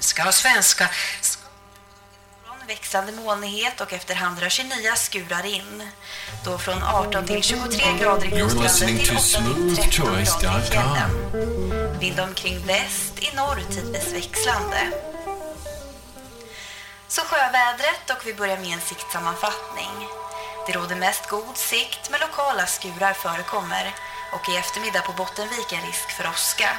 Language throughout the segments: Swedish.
finska och svenska från växande molnighet och efterhand rör sig nya skurar in. Då från 18 till 23 grader i kustlandet till 8 till 13 grader i fjällen. Vind omkring väst, i norr tidvis växlande. Så sjövädret och vi börjar med en siktsammanfattning. Det råder mest god sikt men lokala skurar förekommer och i eftermiddag på Bottenviken risk för åska.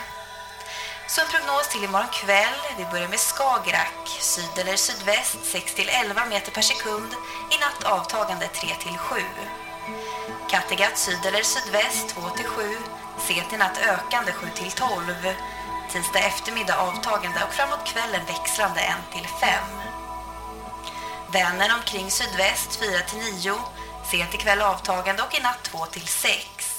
Så en prognos till imorgon kväll. Vi börjar med Skagerrak. Syd eller sydväst 6-11 meter per sekund. I natt avtagande 3-7. Kattegatt syd eller sydväst 2-7. Sent i natt ökande 7-12. Tisdag eftermiddag avtagande och framåt kvällen växlande 1-5. Vänern omkring sydväst 4-9. Sent ikväll avtagande och i natt 2-6.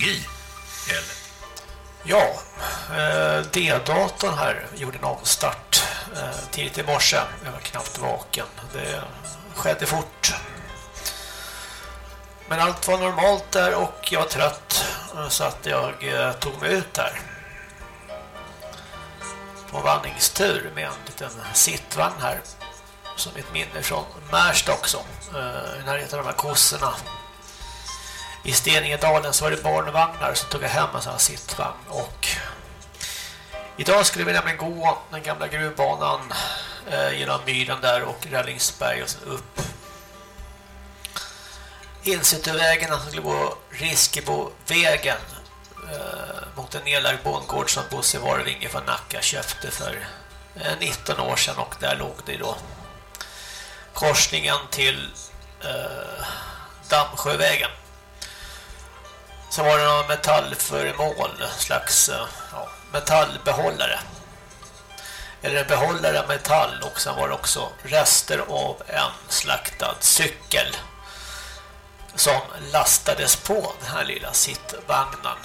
Teknologi. eller? Ja, eh, D-datorn här gjorde en avstart eh, tidigt i morse. Jag var knappt vaken. Det skedde fort. Men allt var normalt där och jag var trött eh, så att jag eh, tog mig ut där på vandringstur med en liten sittvagn här som ett minne från Märsta också eh, i närheten av de här kossorna i Steningedalen så var det barnvagnar som tog jag hem en sån här sittvagn. Och idag skulle vi nämligen gå den gamla gruvbanan eh, genom myren där och Rällingsberg och sen upp. Insutövägen som alltså, skulle gå Riskebovägen eh, mot en nedlagd bondgård som Bosse Varvinge från Nacka köpte för eh, 19 år sedan. Och där låg det då korsningen till eh, Dammsjövägen så var det någon metallföremål, slags eh, ja, metallbehållare. Eller en behållare av metall och sen var det också rester av en slaktad cykel som lastades på den här lilla sittvagnen.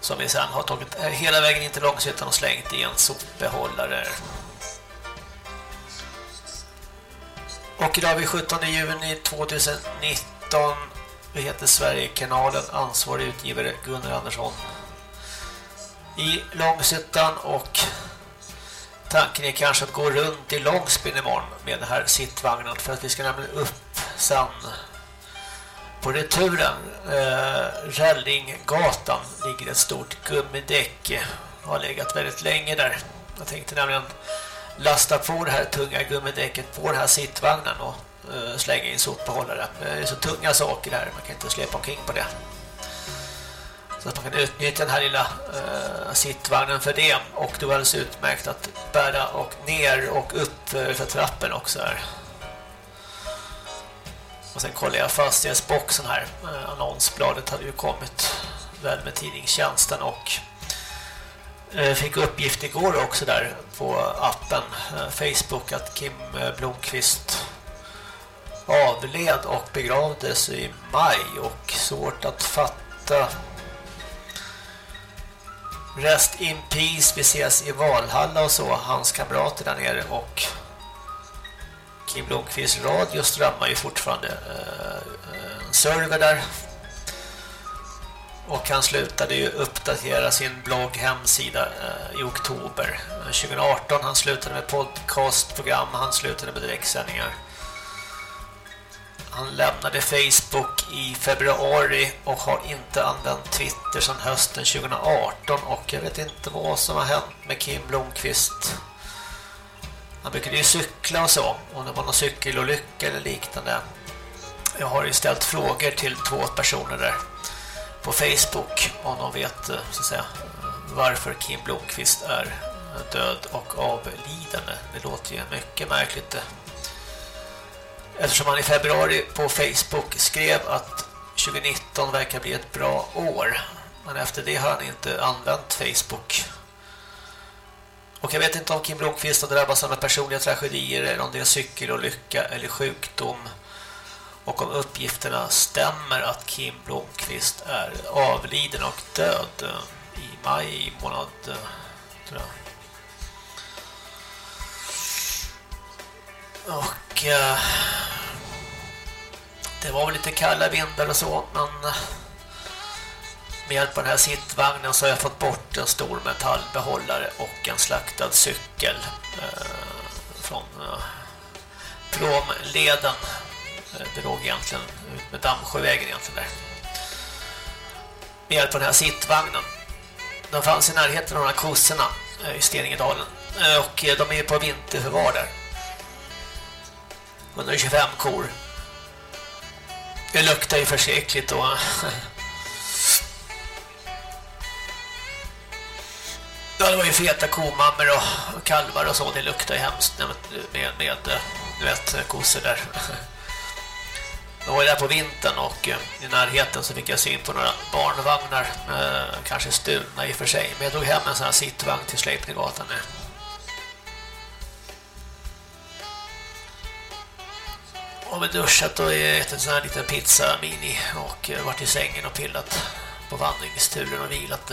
Som vi sen har tagit eh, hela vägen in till Långshyttan och slängt i en sopbehållare. Och idag är vi 17 juni 2019 vi heter Sverigekanalen, ansvarig utgivare Gunnar Andersson. I Långsuttan och tanken är kanske att gå runt i Långsbyn imorgon med den här sittvagnen för att vi ska nämligen upp sen på returen. Eh, Rällinggatan ligger ett stort gummidäck. Har legat väldigt länge där. Jag tänkte nämligen lasta på det här tunga gummidäcket på den här sittvagnen och Eh, slänga in sopbehållare. Eh, det är så tunga saker här, man kan inte släpa omkring på det. Så att man kan utnyttja den här lilla eh, sittvagnen för det. Och det var alldeles utmärkt att bära och ner och upp eh, för trappen också här. Och sen kollade jag fastighetsboxen här. Eh, annonsbladet hade ju kommit väl med tidningstjänsten och fick uppgift igår också där på appen Facebook att Kim Blomqvist avled och begravdes i maj och svårt att fatta. Rest in peace, vi ses i Valhalla och så, hans kamrater där nere och Kim Blomqvist radio strömmar ju fortfarande eh, en server där och han slutade ju uppdatera sin blogg hemsida eh, i oktober eh, 2018. Han slutade med podcastprogram, han slutade med direktsändningar. Han lämnade Facebook i februari och har inte använt Twitter sedan hösten 2018 och jag vet inte vad som har hänt med Kim Blomqvist. Han brukade ju cykla och så, om det var någon cykelolycka eller liknande. Jag har ju ställt frågor till två personer där på Facebook om de vet eh, så att säga, varför Kim Blomqvist är död och avlidande. Det låter ju mycket märkligt det. Eftersom han i februari på Facebook skrev att 2019 verkar bli ett bra år. Men efter det har han inte använt Facebook. Och jag vet inte om Kim Blomqvist har drabbats av personliga tragedier eller om det är cykelolycka eller sjukdom. Och om uppgifterna stämmer att Kim Blomqvist är avliden och död i maj månad tror jag. Och uh, det var väl lite kalla vindar och så, men med hjälp av den här sittvagnen så har jag fått bort en stor metallbehållare och en slaktad cykel uh, från eh, promleden. Det låg egentligen ut med Dammsjövägen egentligen där. Med hjälp av den här sittvagnen. De fanns i närheten av de här kossorna i Steningedalen. Och de är på vinterförvar där. 125 kor. Det luktar ju förskräckligt då. Ja, det var ju feta komammor och kalvar och så. Det luktar ju hemskt med, med, med du vet, kossor där. Jag var där på vintern och eh, i närheten så fick jag syn på några barnvagnar. Eh, kanske stulna i och för sig. Men jag tog hem en sån här sittvagn till Sleipninggatan eh. Har väl duschat och ätit en sån här liten pizza mini och eh, varit i sängen och pillat på vandringsturen och vilat.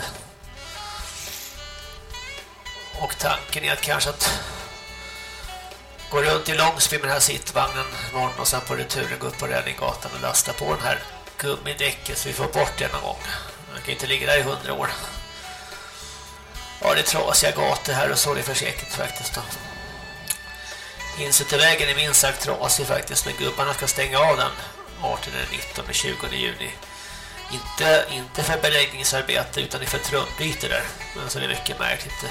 Och tanken är att kanske att gå runt i Långsby med den här sittvagnen morgon och sen på returen gå upp på Räddinggatan och lasta på den här gummidäcket så vi får bort det någon gång. Man kan inte ligga där i hundra år. Ja, det är trasiga gator här och så det är det försäkert faktiskt. Då. Insättervägen är minst sagt trasig faktiskt, men gubbarna ska stänga av den 18, 19 och 20 juni. Inte, inte för beläggningsarbete utan för trumbyte där. Men så är det mycket märkligt.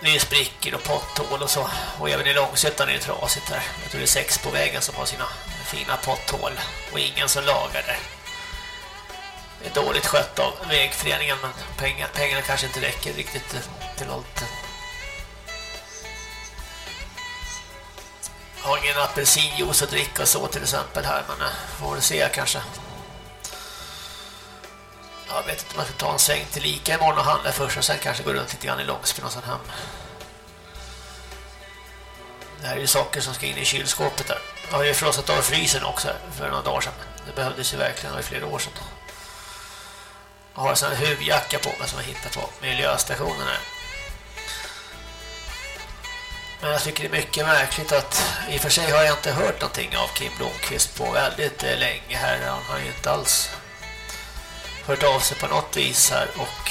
Det är sprickor och potthål och så. Och även i Långsötan är det trasigt här. Jag tror det är sex på vägen som har sina fina potthål. Och ingen som lagar det. Det är dåligt skött av vägföreningen men pengar, pengarna kanske inte räcker riktigt till något. Har ingen apelsinjuice att dricka så till exempel här men får väl se kanske. Jag vet inte om jag ska ta en sväng till lika imorgon och handla först och sen kanske gå runt lite grann i Långsbyn och sen hem. Det här är ju saker som ska in i kylskåpet där. Jag har ju frostat av frysen också för några dagar sedan. Det behövdes ju verkligen i flera år sedan. Jag har en sån här huvudjacka på mig som jag hittat på miljöstationen här. Men jag tycker det är mycket märkligt att i och för sig har jag inte hört någonting av Kim Blomqvist på väldigt eh, länge här. Han har ju inte alls hört av sig på något vis här och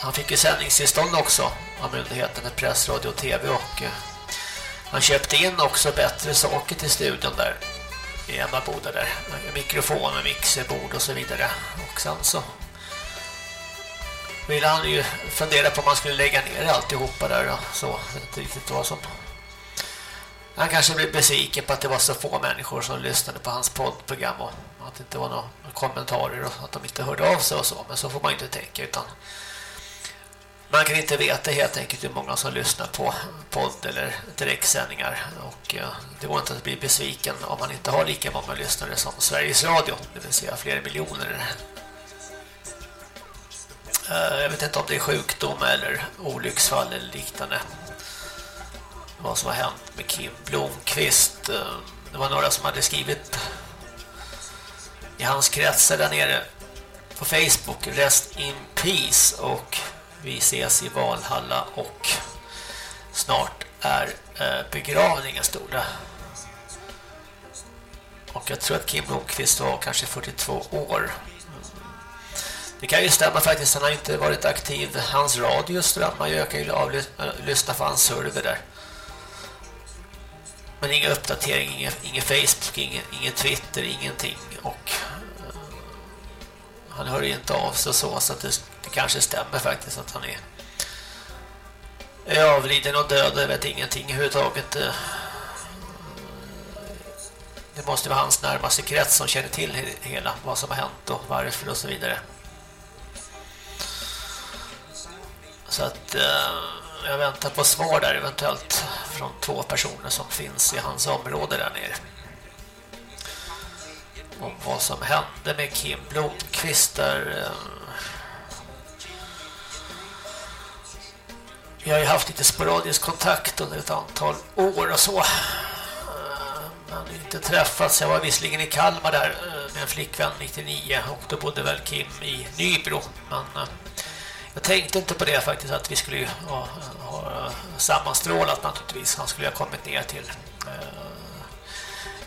han fick ju sändningstillstånd också av myndigheten för press, radio och tv och eh, han köpte in också bättre saker till studion där i Emma Boda där. Mikrofon och mixerbord och så vidare. Och sen så ville han ju fundera på om man skulle lägga ner alltihopa där Då. så. Inte riktigt vad som... Han kanske blev besviken på att det var så få människor som lyssnade på hans poddprogram och att det inte var några kommentarer och att de inte hörde av sig och så. Men så får man inte tänka utan man kan inte veta helt enkelt hur många som lyssnar på podd eller direktsändningar och eh, det går inte att bli besviken om man inte har lika många lyssnare som Sveriges Radio, det vill säga flera miljoner. Eh, jag vet inte om det är sjukdom eller olycksfall eller liknande. Vad som har hänt med Kim Blomqvist. Eh, det var några som hade skrivit i hans kretsar där nere på Facebook Rest in Peace och vi ses i Valhalla och snart är eh, begravningen” begravningen stora. Och jag tror att Kim Blomqvist var kanske 42 år. Det kan ju stämma faktiskt, han har inte varit aktiv. Hans radio strömmar ju, jag kan ju eh, lyssna för hans server där. Men inga uppdatering, ingen, ingen Facebook, ingen, ingen Twitter, ingenting. Och uh, han hör ju inte av sig så, så att det, det kanske stämmer faktiskt att han är, är avliden och död. Jag vet ingenting överhuvudtaget. Uh, det måste vara hans närmaste krets som känner till hela vad som har hänt och varför och så vidare. Så att eh, jag väntar på svar där eventuellt från två personer som finns i hans område där nere. Om vad som hände med Kim Blomqvist där. Uh, vi har ju haft lite sporadisk kontakt under ett antal år och så. Eh, men inte träffats. Jag var visserligen i Kalmar där eh, med en flickvän 99 och då bodde väl Kim i Nybro. Men jag tänkte inte på det faktiskt att vi skulle ha, ha sammanstrålat naturligtvis. Han skulle ha kommit ner till eh,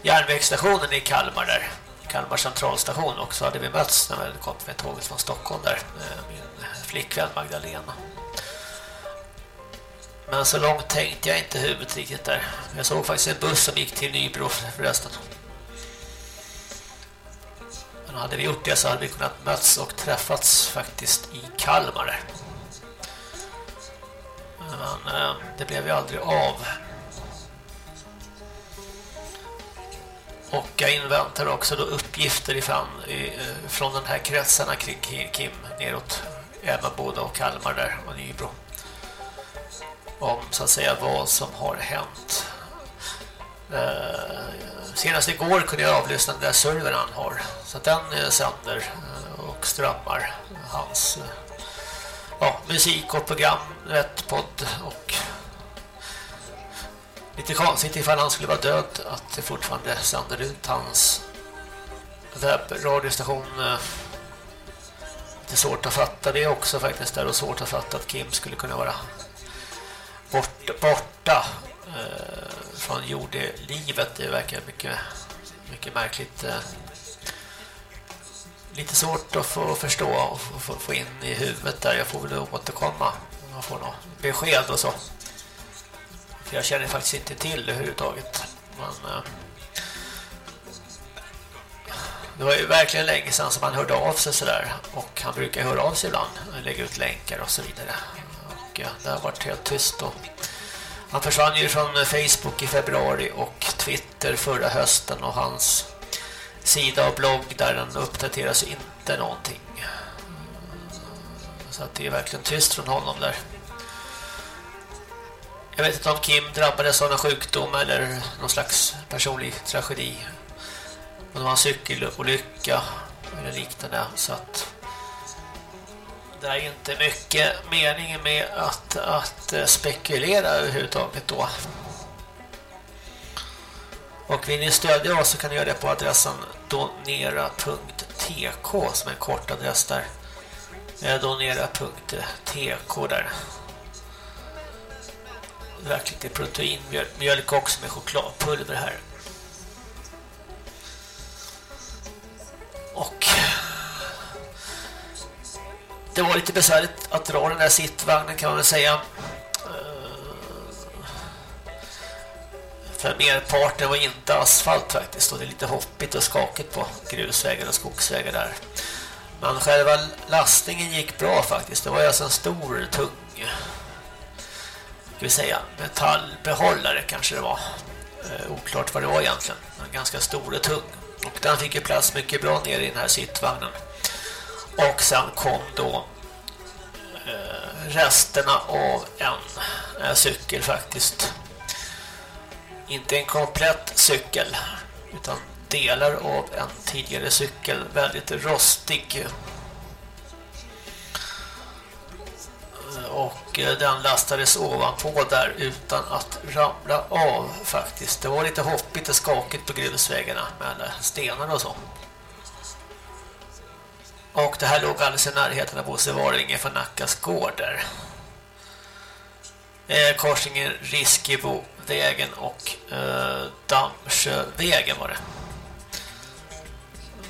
järnvägsstationen i Kalmar där. Kalmar centralstation också hade vi mötts när vi kom med tåget från Stockholm där. Eh, min flickvän Magdalena. Men så långt tänkte jag inte huvudet riktigt där. Jag såg faktiskt en buss som gick till Nybro förresten. Men hade vi gjort det så hade vi kunnat möts och träffats faktiskt i Kalmar. Men eh, det blev ju aldrig av. Och jag inväntar också då uppgifter ifrån, eh, från den här kretsarna kring Kim neråt Emmaboda och Kalmar där och Nybro. Om så att säga vad som har hänt. Eh, senast igår kunde jag avlyssna den där servern han har. Så att den eh, sänder eh, och strömmar hans eh, ja, musik och program, rätt podd och lite konstigt ifall han skulle vara död att det fortfarande sänder ut hans webbradiostation det är svårt att fatta det också faktiskt där och svårt att fatta att Kim skulle kunna vara bort, borta från jordelivet det verkar mycket mycket märkligt eh, lite svårt att få förstå och få, få in i huvudet där jag får väl återkomma om jag får något besked och så för jag känner faktiskt inte till det överhuvudtaget men eh, det var ju verkligen länge sedan som han hörde av sig sådär. Och han brukar höra av sig ibland. Lägga ut länkar och så vidare. Och ja, det har varit helt tyst och han försvann ju från Facebook i februari och Twitter förra hösten. Och hans sida och blogg där den uppdateras inte någonting. Så att det är verkligen tyst från honom där. Jag vet inte om Kim drabbades av någon sjukdom eller någon slags personlig tragedi om det var en cykelolycka eller liknande så att det är inte mycket mening med att, att eh, spekulera överhuvudtaget då. Och vill ni stödja oss så kan ni göra det på adressen donera.tk som är en kort adress där. Eh, donera.tk där. Verkligen lite proteinmjölk också med chokladpulver här. Det var lite besvärligt att dra den där sittvagnen kan man väl säga. Eh, för merparten var inte asfalt faktiskt och det är lite hoppigt och skakigt på grusvägar och skogsvägar där. Men själva lastningen gick bra faktiskt. Det var alltså en stor, tung ska vi säga, metallbehållare kanske det var. Eh, oklart vad det var egentligen. En ganska stor och tung. Och den fick ju plats mycket bra ner i den här sittvagnen. Och sen kom då eh, resterna av en eh, cykel faktiskt. Inte en komplett cykel utan delar av en tidigare cykel. Väldigt rostig eh, och eh, den lastades ovanpå där utan att ramla av faktiskt. Det var lite hoppigt och skakigt på grusvägarna med stenar och så. Och det här låg alldeles i närheten av Bosse Varinge från Nackas gård där. Eh, korsningen Riskebovägen och eh, Dammsjövägen var det.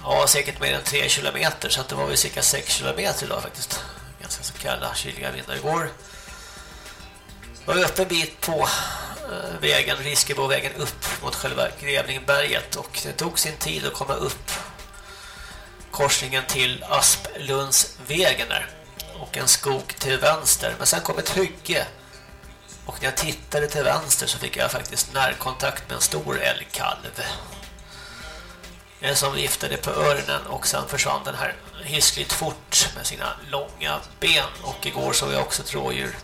Ja, säkert mer än 3 kilometer så det var väl cirka 6 kilometer idag faktiskt ganska så kalla kyliga vindar igår. Var öppen uppe en bit på eh, vägen, Riskebovägen upp mot själva Grevlingberget och det tog sin tid att komma upp korsningen till Asplundsvägen där. Och en skog till vänster. Men sen kom ett hygge. Och när jag tittade till vänster så fick jag faktiskt närkontakt med en stor älgkalv. Som viftade på öronen och sen försvann den här hiskligt fort med sina långa ben. Och igår såg jag också ett rådjur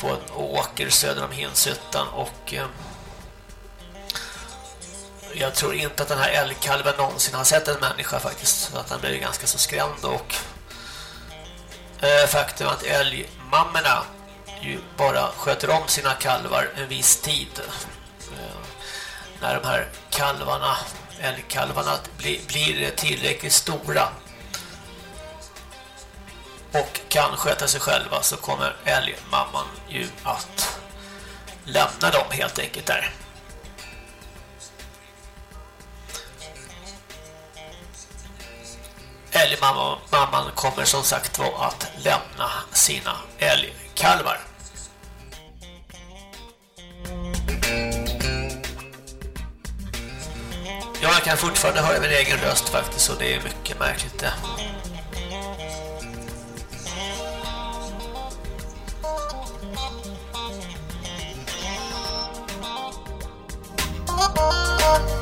på en åker söder om Hinshyttan. Och eh, jag tror inte att den här älgkalven någonsin har sett en människa faktiskt så att han blev ganska så skrämd och eh, faktum att älgmammorna ju bara sköter om sina kalvar en viss tid eh, när de här kalvarna älgkalvarna blir tillräckligt stora och kan sköta sig själva så kommer älgmamman ju att lämna dem helt enkelt där. älgmamman kommer som sagt var att lämna sina älgkalvar. Jag kan fortfarande höra min egen röst faktiskt och det är mycket märkligt det. Ja.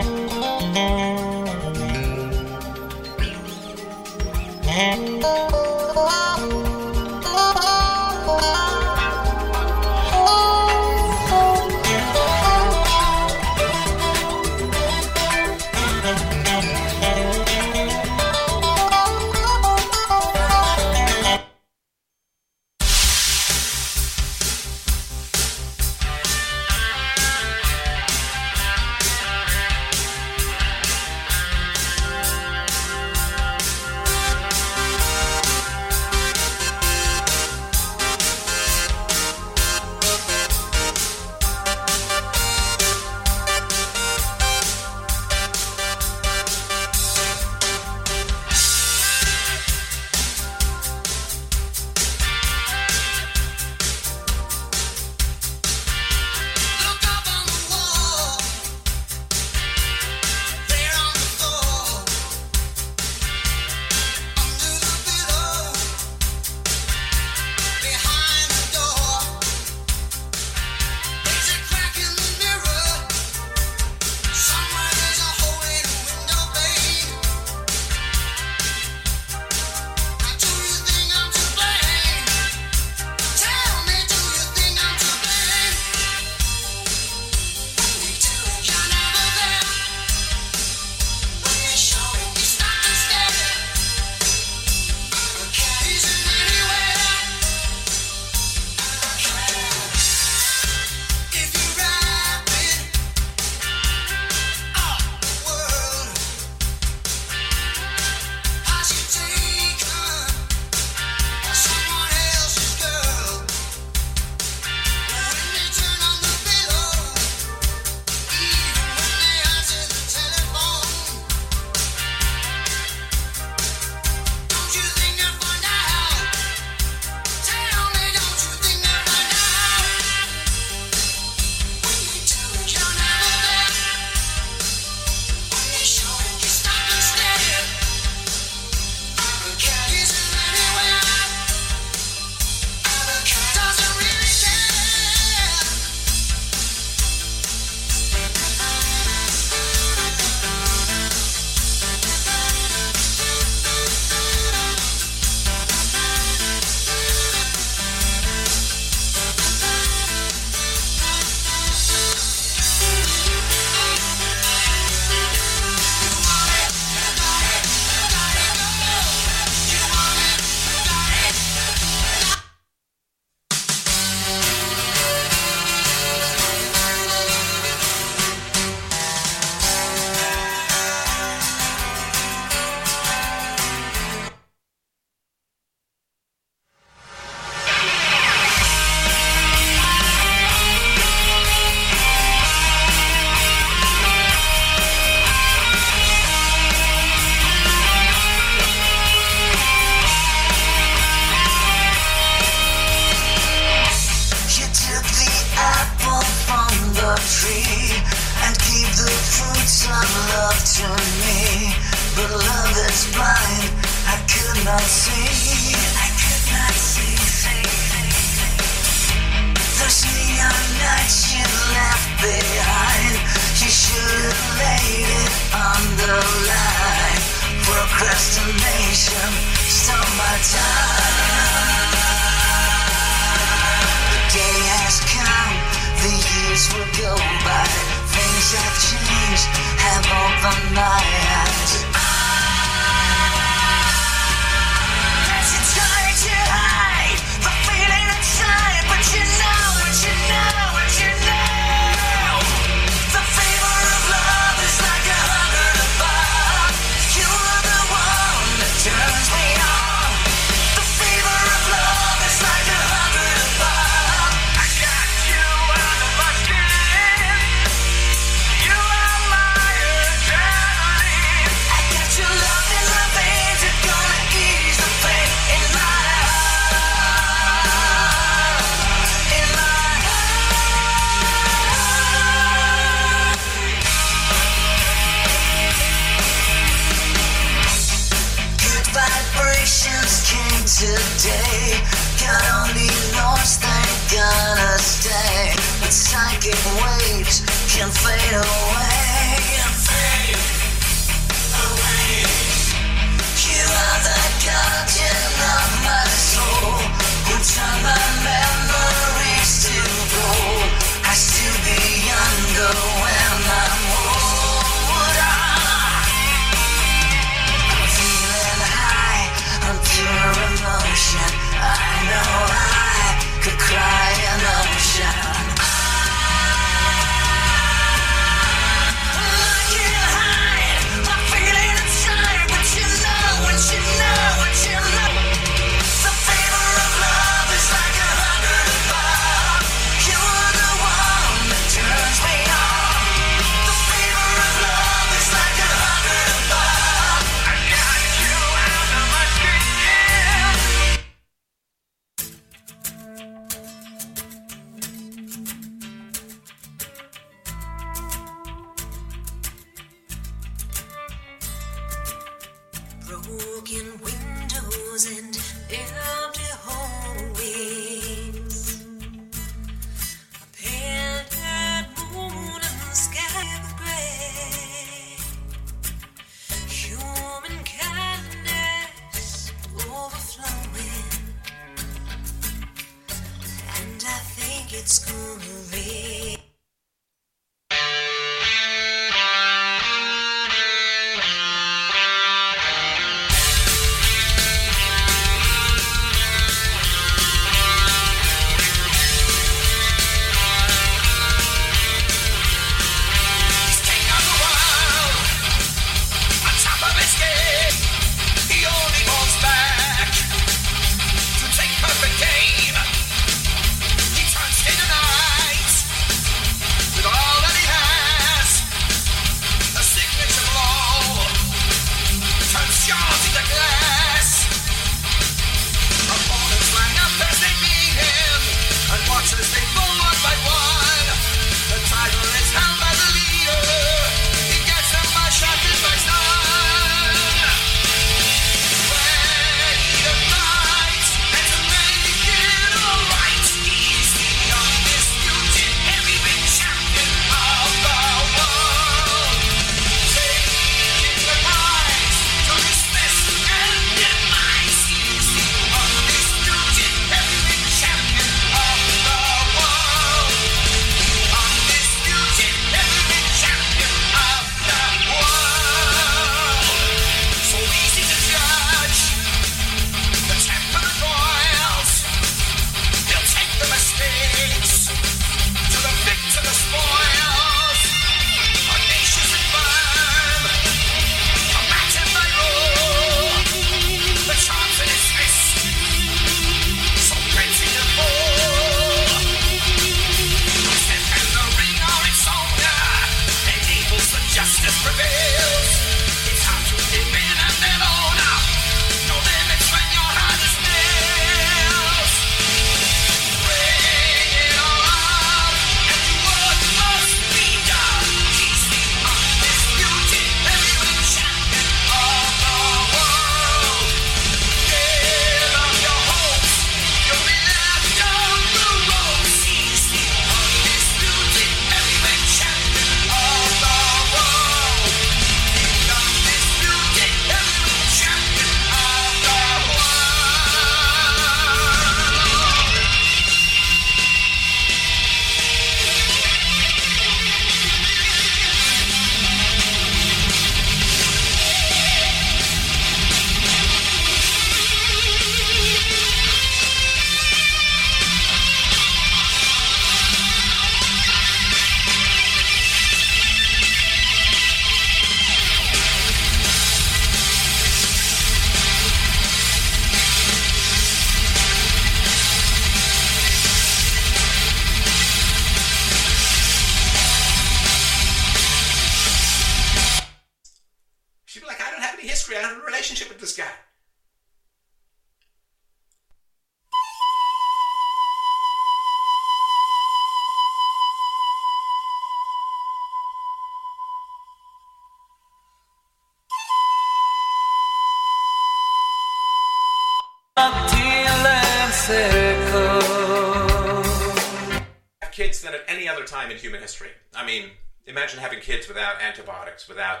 Imagine having kids without antibiotics, without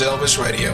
Elvis Radio.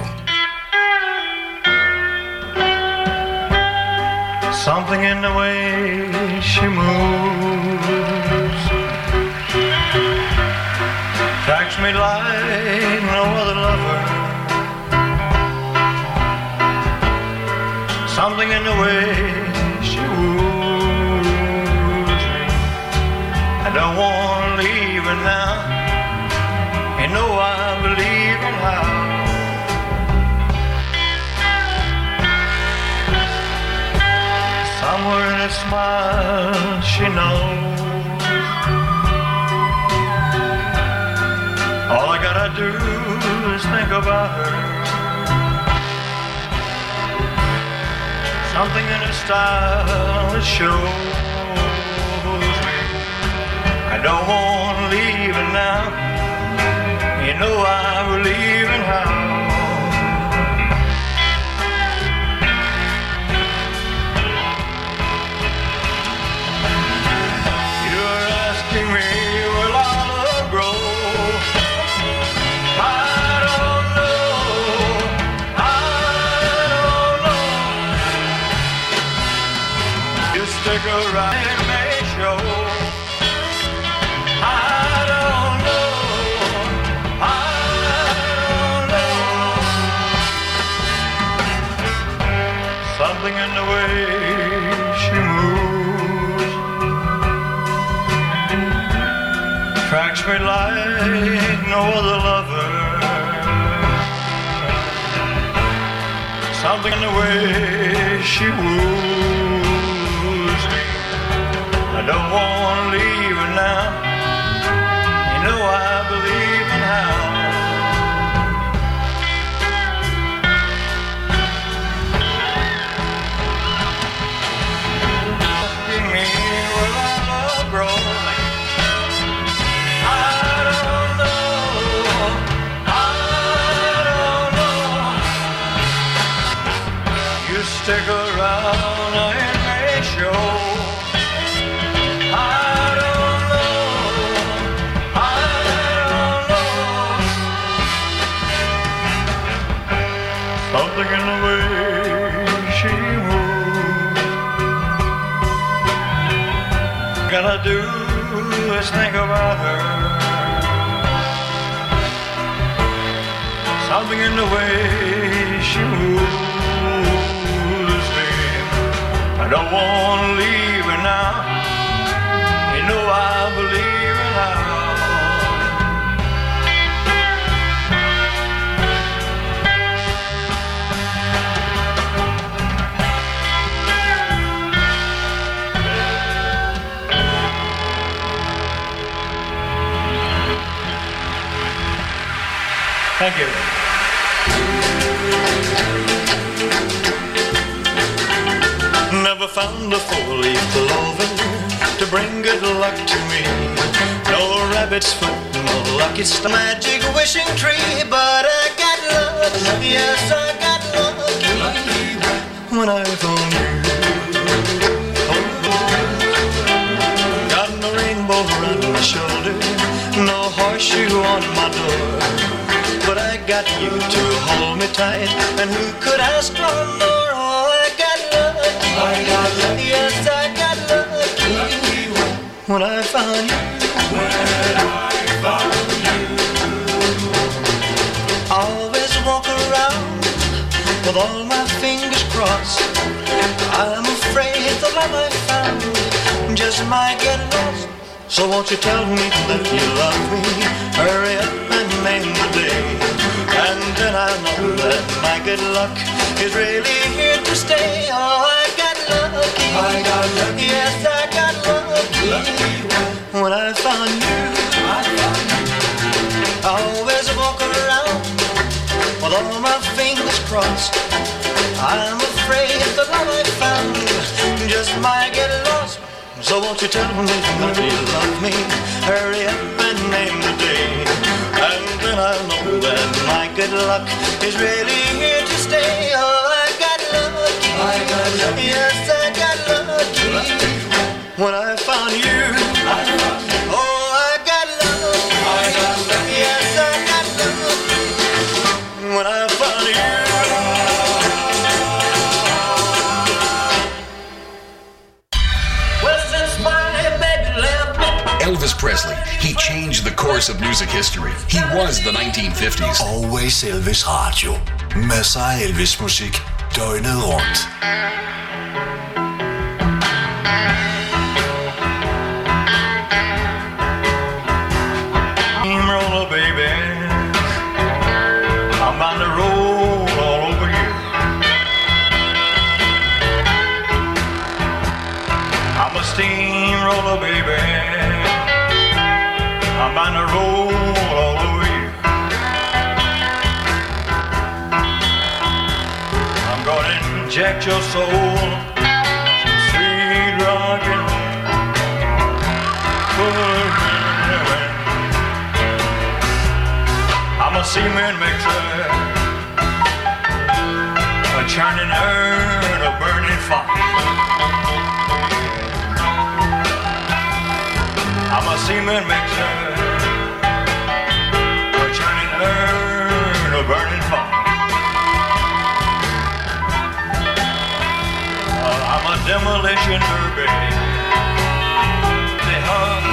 gonna do is think about her. Something in the way she moves me. I don't wanna leave her now. You know I believe. Thank you. Never found a four-leaf clover to bring good luck to me. No rabbit's foot, no lucky star, magic wishing tree, but I got lucky. Yes, I got lucky when I found you. Got no rainbow around my shoulder, no horseshoe on my door. I got you to hold me tight, and who could ask for more? Oh, I got lucky. I got lucky. Yes, I got lucky. When I found you. When I found you. Always walk around with all my fingers crossed. I'm afraid the love I found just might get lost. So won't you tell me that you love me? Hurry up And then know that my good luck is really here to stay. Oh, I got lucky. I got lucky. Yes, I got lucky. When I found you. I found you. I always walk around with all my fingers crossed. I'm afraid the love I found just might. So won't you tell me that you love me? Hurry up and name the day. And then I'll know that my good luck is really here to stay. Oh, I got lucky. I got lucky. Yes, I got lucky. When I found you. Presley. He changed the course of music history. He was the 1950s. Always Elvis Radio. Masser af Elvis musik døgnet rundt. Steamroller, baby. I'm on the roll all over you. I'm a steamroller, baby. The roll all over you. I'm gonna inject your soul. some Sweet. I'm a cement mixer, a churning urn, a burning fire. I'm a cement mixer, demolition derby. They hug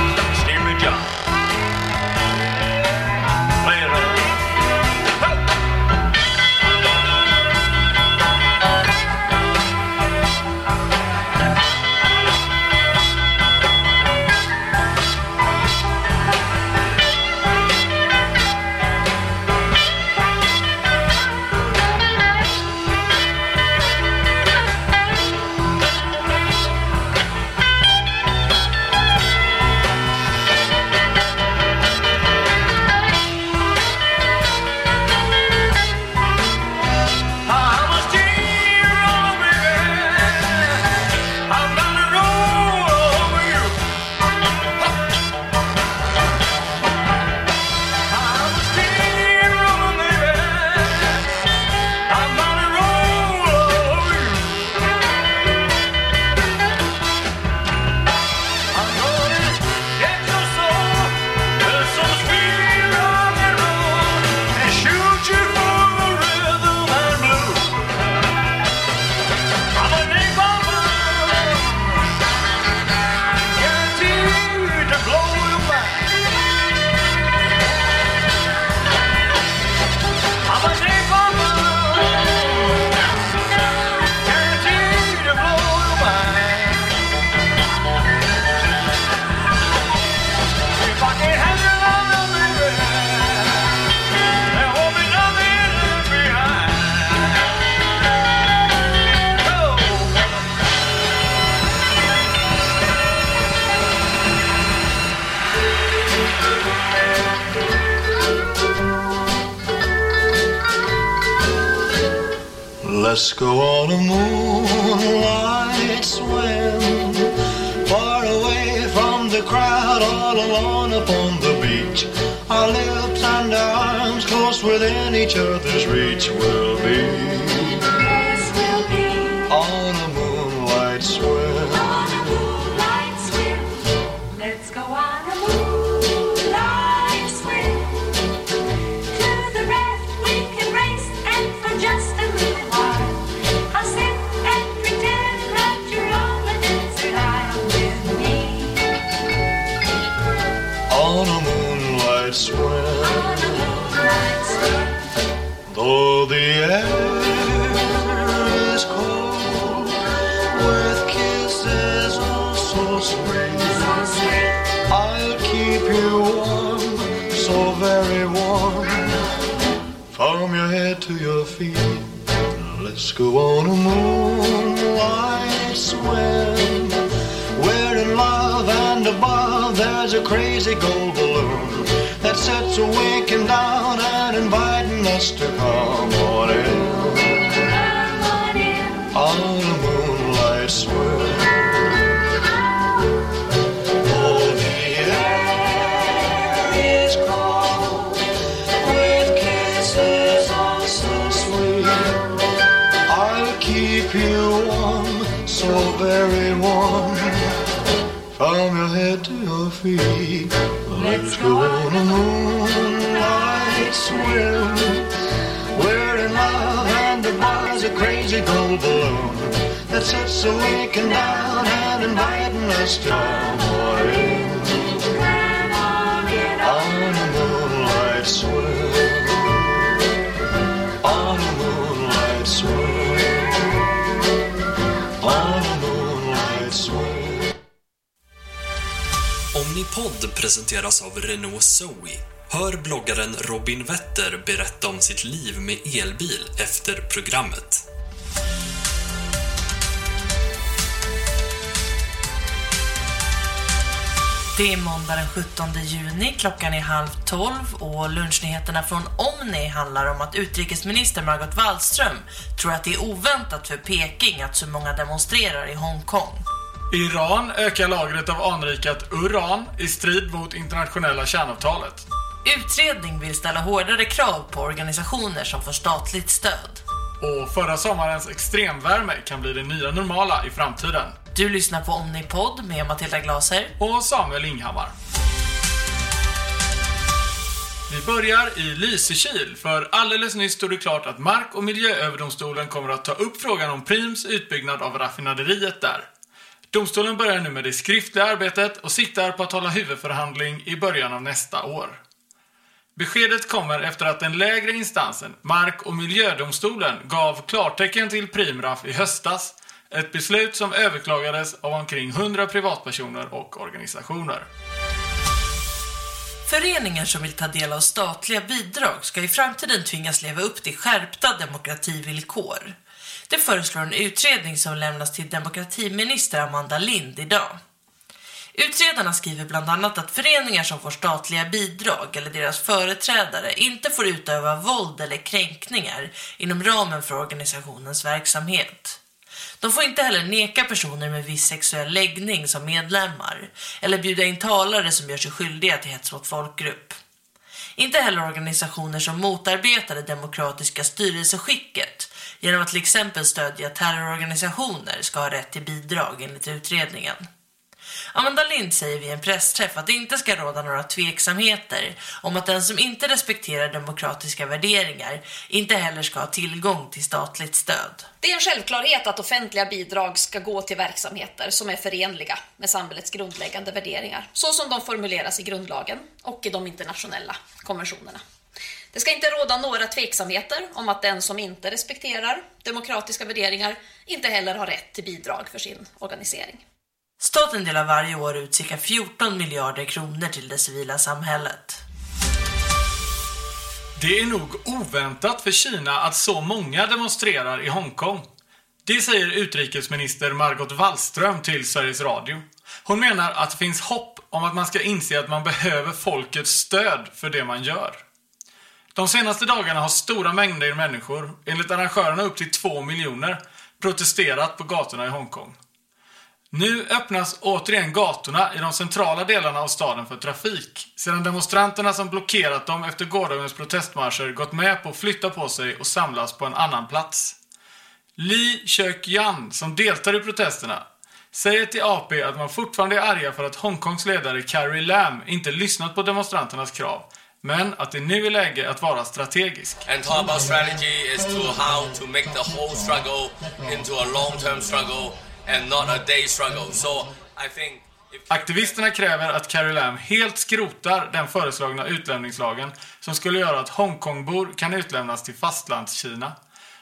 sitt liv med elbil efter programmet. Det är måndag den 17 juni, klockan är halv tolv och lunchnyheterna från Omni handlar om att utrikesminister Margot Wallström tror att det är oväntat för Peking att så många demonstrerar i Hongkong. Iran ökar lagret av anrikat uran i strid mot internationella kärnavtalet. Utredning vill ställa hårdare krav på organisationer som får statligt stöd. Och förra sommarens extremvärme kan bli det nya normala i framtiden. Du lyssnar på Omnipod med Matilda Glaser. Och Samuel Inghammar. Vi börjar i Lysekil, för alldeles nyss stod det klart att Mark- och miljööverdomstolen kommer att ta upp frågan om Prims utbyggnad av raffinaderiet där. Domstolen börjar nu med det skriftliga arbetet och siktar på att hålla huvudförhandling i början av nästa år. Beskedet kommer efter att den lägre instansen, Mark- och miljödomstolen, gav klartecken till Primraf i höstas. Ett beslut som överklagades av omkring 100 privatpersoner och organisationer. Föreningar som vill ta del av statliga bidrag ska i framtiden tvingas leva upp till skärpta demokrativillkor. Det föreslår en utredning som lämnas till demokratiminister Amanda Lind idag. Utredarna skriver bland annat att föreningar som får statliga bidrag eller deras företrädare inte får utöva våld eller kränkningar inom ramen för organisationens verksamhet. De får inte heller neka personer med viss sexuell läggning som medlemmar eller bjuda in talare som gör sig skyldiga till hets mot folkgrupp. Inte heller organisationer som motarbetar det demokratiska styrelseskicket genom att till exempel stödja terrororganisationer ska ha rätt till bidrag enligt utredningen. Amanda Lind säger vid en pressträff att det inte ska råda några tveksamheter om att den som inte respekterar demokratiska värderingar inte heller ska ha tillgång till statligt stöd. Det är en självklarhet att offentliga bidrag ska gå till verksamheter som är förenliga med samhällets grundläggande värderingar, så som de formuleras i grundlagen och i de internationella konventionerna. Det ska inte råda några tveksamheter om att den som inte respekterar demokratiska värderingar inte heller har rätt till bidrag för sin organisering. Staten delar varje år ut cirka 14 miljarder kronor till det civila samhället. Det är nog oväntat för Kina att så många demonstrerar i Hongkong. Det säger utrikesminister Margot Wallström till Sveriges Radio. Hon menar att det finns hopp om att man ska inse att man behöver folkets stöd för det man gör. De senaste dagarna har stora mängder människor, enligt arrangörerna upp till 2 miljoner, protesterat på gatorna i Hongkong. Nu öppnas återigen gatorna i de centrala delarna av staden för trafik sedan demonstranterna som blockerat dem efter gårdagens protestmarscher gått med på att flytta på sig och samlas på en annan plats. Li Kök-Yan, som deltar i protesterna, säger till AP att man fortfarande är arga för att Hongkongs ledare Carrie Lam inte lyssnat på demonstranternas krav, men att det nu är läge att vara strategisk. And talk about strategy is to how to make the whole struggle into a long-term struggle and not a day struggle. So I think Aktivisterna kräver att Carrie Lam helt skrotar den föreslagna utlämningslagen som skulle göra att Hongkongbor kan utlämnas till fastlandskina.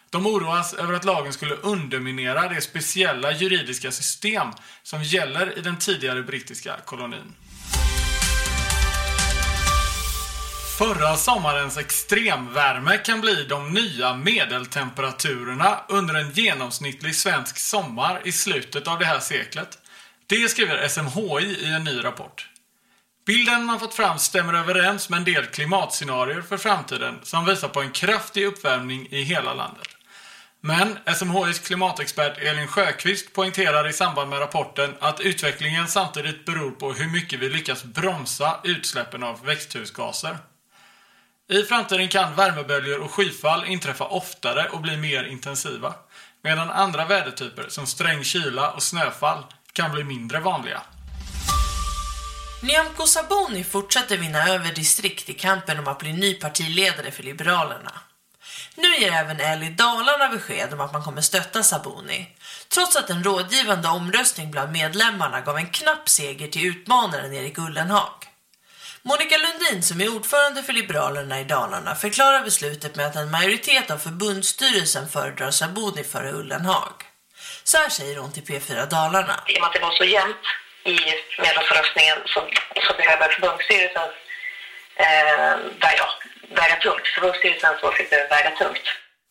De oroas över att lagen skulle underminera det speciella juridiska system som gäller i den tidigare brittiska kolonin. Förra sommarens extremvärme kan bli de nya medeltemperaturerna under en genomsnittlig svensk sommar i slutet av det här seklet. Det skriver SMHI i en ny rapport. Bilden man fått fram stämmer överens med en del klimatscenarier för framtiden som visar på en kraftig uppvärmning i hela landet. Men SMHIs klimatexpert Elin Sjöqvist poängterar i samband med rapporten att utvecklingen samtidigt beror på hur mycket vi lyckas bromsa utsläppen av växthusgaser. I framtiden kan värmeböljor och skyfall inträffa oftare och bli mer intensiva, medan andra vädertyper som sträng kyla och snöfall kan bli mindre vanliga. Nyamko Sabuni fortsätter vinna över distrikt i kampen om att bli ny partiledare för Liberalerna. Nu ger även L i Dalarna besked om att man kommer stötta Sabuni, trots att en rådgivande omröstning bland medlemmarna gav en knapp seger till utmanaren Erik Ullenhag. Monica Lundin, som är ordförande för Liberalerna i Dalarna, förklarar beslutet med att en majoritet av förbundsstyrelsen föredrar Sabuni före Ullenhag. Så här säger hon till P4 Dalarna. I och med att det var så jämnt i medlemsomröstningen så, så behöver förbundsstyrelsen eh, väga, väga tungt. Förbundsstyrelsens åsikter väga tungt.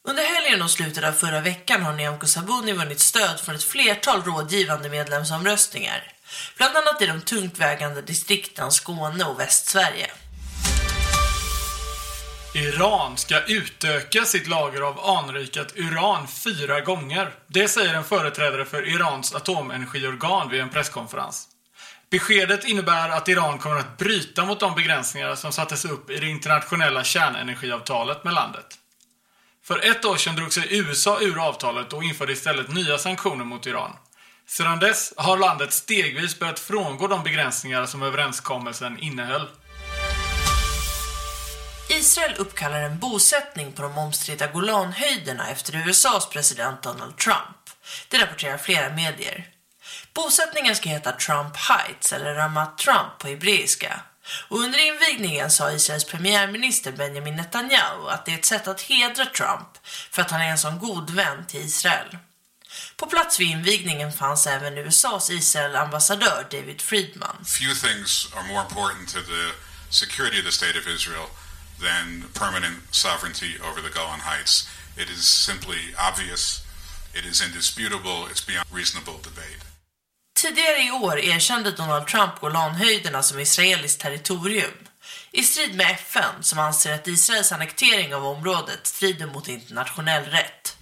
Under helgen och slutet av förra veckan har Nyamko Sabuni vunnit stöd från ett flertal rådgivande medlemsomröstningar. Bland annat i de tungt vägande distrikten Skåne och Västsverige. Iran ska utöka sitt lager av anrikat uran fyra gånger. Det säger en företrädare för Irans atomenergiorgan vid en presskonferens. Beskedet innebär att Iran kommer att bryta mot de begränsningar som sattes upp i det internationella kärnenergiavtalet med landet. För ett år sedan drog sig USA ur avtalet och införde istället nya sanktioner mot Iran. Sedan dess har landet stegvis börjat frångå de begränsningar som överenskommelsen innehöll. Israel uppkallar en bosättning på de omstridda Golanhöjderna efter USAs president Donald Trump. Det rapporterar flera medier. Bosättningen ska heta Trump Heights eller Ramat Trump på hebreiska. Och under invigningen sa Israels premiärminister Benjamin Netanyahu att det är ett sätt att hedra Trump för att han är en sån god vän till Israel. På plats vid invigningen fanns även USAs Israel-ambassadör David Friedman. Few things are more important to the security of the state of Israel than permanent sovereignty over the Golan Heights. It is simply obvious, it is indisputable, it's beyond reasonable debate. Tidigare i år erkände Donald Trump Golanhöjderna som israeliskt territorium. I strid med FN som anser att Israels annektering av området strider mot internationell rätt.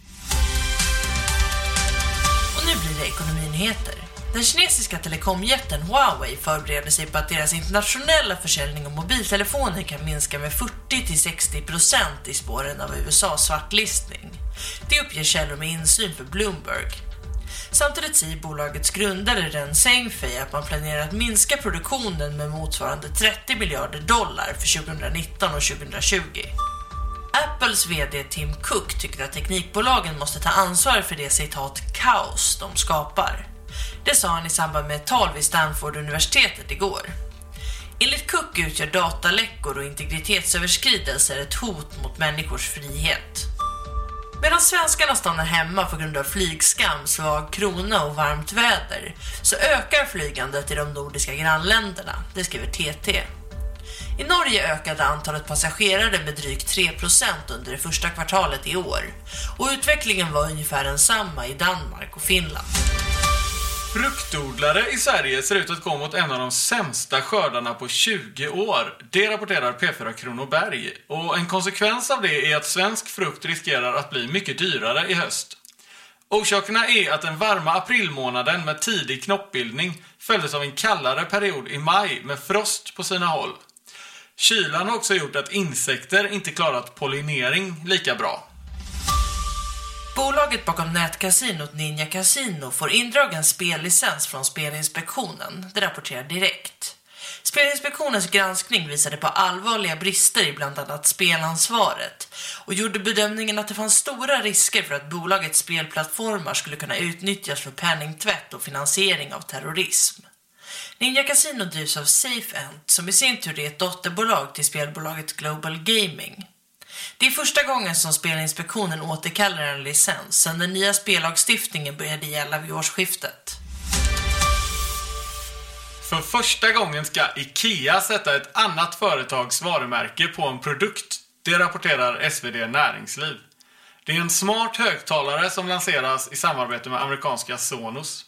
Nu blir det ekonominyheter. Den kinesiska telekomjätten Huawei förbereder sig på att deras internationella försäljning av mobiltelefoner kan minska med 40-60% i spåren av USAs svartlistning. Det uppger källor med insyn för Bloomberg. Samtidigt säger bolagets grundare Ren Zhengfei att man planerar att minska produktionen med motsvarande 30 miljarder dollar för 2019 och 2020. Apples VD Tim Cook tycker att teknikbolagen måste ta ansvar för det citat kaos de skapar. Det sa han i samband med ett tal vid Stanford-universitetet igår. Enligt Cook utgör dataläckor och integritetsöverskridelser ett hot mot människors frihet. Medan svenskarna stannar hemma på grund av flygskam, svag krona och varmt väder så ökar flygandet i de nordiska grannländerna, det skriver TT. I Norge ökade antalet passagerare med drygt 3% under det första kvartalet i år och utvecklingen var ungefär densamma i Danmark och Finland. Fruktodlare i Sverige ser ut att gå mot en av de sämsta skördarna på 20 år. Det rapporterar P4 Kronoberg. Och en konsekvens av det är att svensk frukt riskerar att bli mycket dyrare i höst. Orsakerna är att den varma aprilmånaden med tidig knoppbildning följdes av en kallare period i maj med frost på sina håll. Kylan har också gjort att insekter inte klarat pollinering lika bra. Bolaget bakom nätkasinot Ninja Casino får indragen spellicens från Spelinspektionen. Det rapporterar direkt. Spelinspektionens granskning visade på allvarliga brister i bland annat spelansvaret och gjorde bedömningen att det fanns stora risker för att bolagets spelplattformar skulle kunna utnyttjas för penningtvätt och finansiering av terrorism. Ninja Casino drivs av SafeEnt som i sin tur är ett dotterbolag till spelbolaget Global Gaming. Det är första gången som Spelinspektionen återkallar en licens sedan den nya spellagstiftningen började gälla vid årsskiftet. För första gången ska IKEA sätta ett annat företags varumärke på en produkt. Det rapporterar SvD Näringsliv. Det är en smart högtalare som lanseras i samarbete med amerikanska Sonos.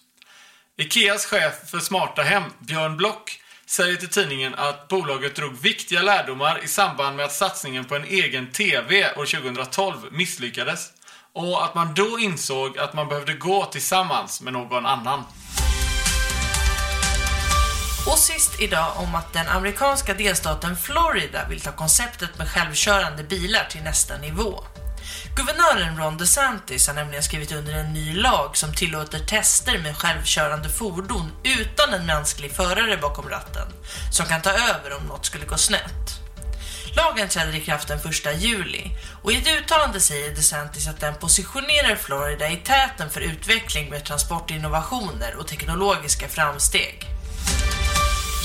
Ikeas chef för smarta hem, Björn Block, säger till tidningen att bolaget drog viktiga lärdomar i samband med att satsningen på en egen TV år 2012 misslyckades och att man då insåg att man behövde gå tillsammans med någon annan. Och sist idag om att den amerikanska delstaten Florida vill ta konceptet med självkörande bilar till nästa nivå. Guvernören Ron DeSantis har nämligen skrivit under en ny lag som tillåter tester med självkörande fordon utan en mänsklig förare bakom ratten som kan ta över om något skulle gå snett. Lagen träder i kraft den 1 juli och i ett uttalande säger DeSantis att den positionerar Florida i täten för utveckling med transportinnovationer och teknologiska framsteg.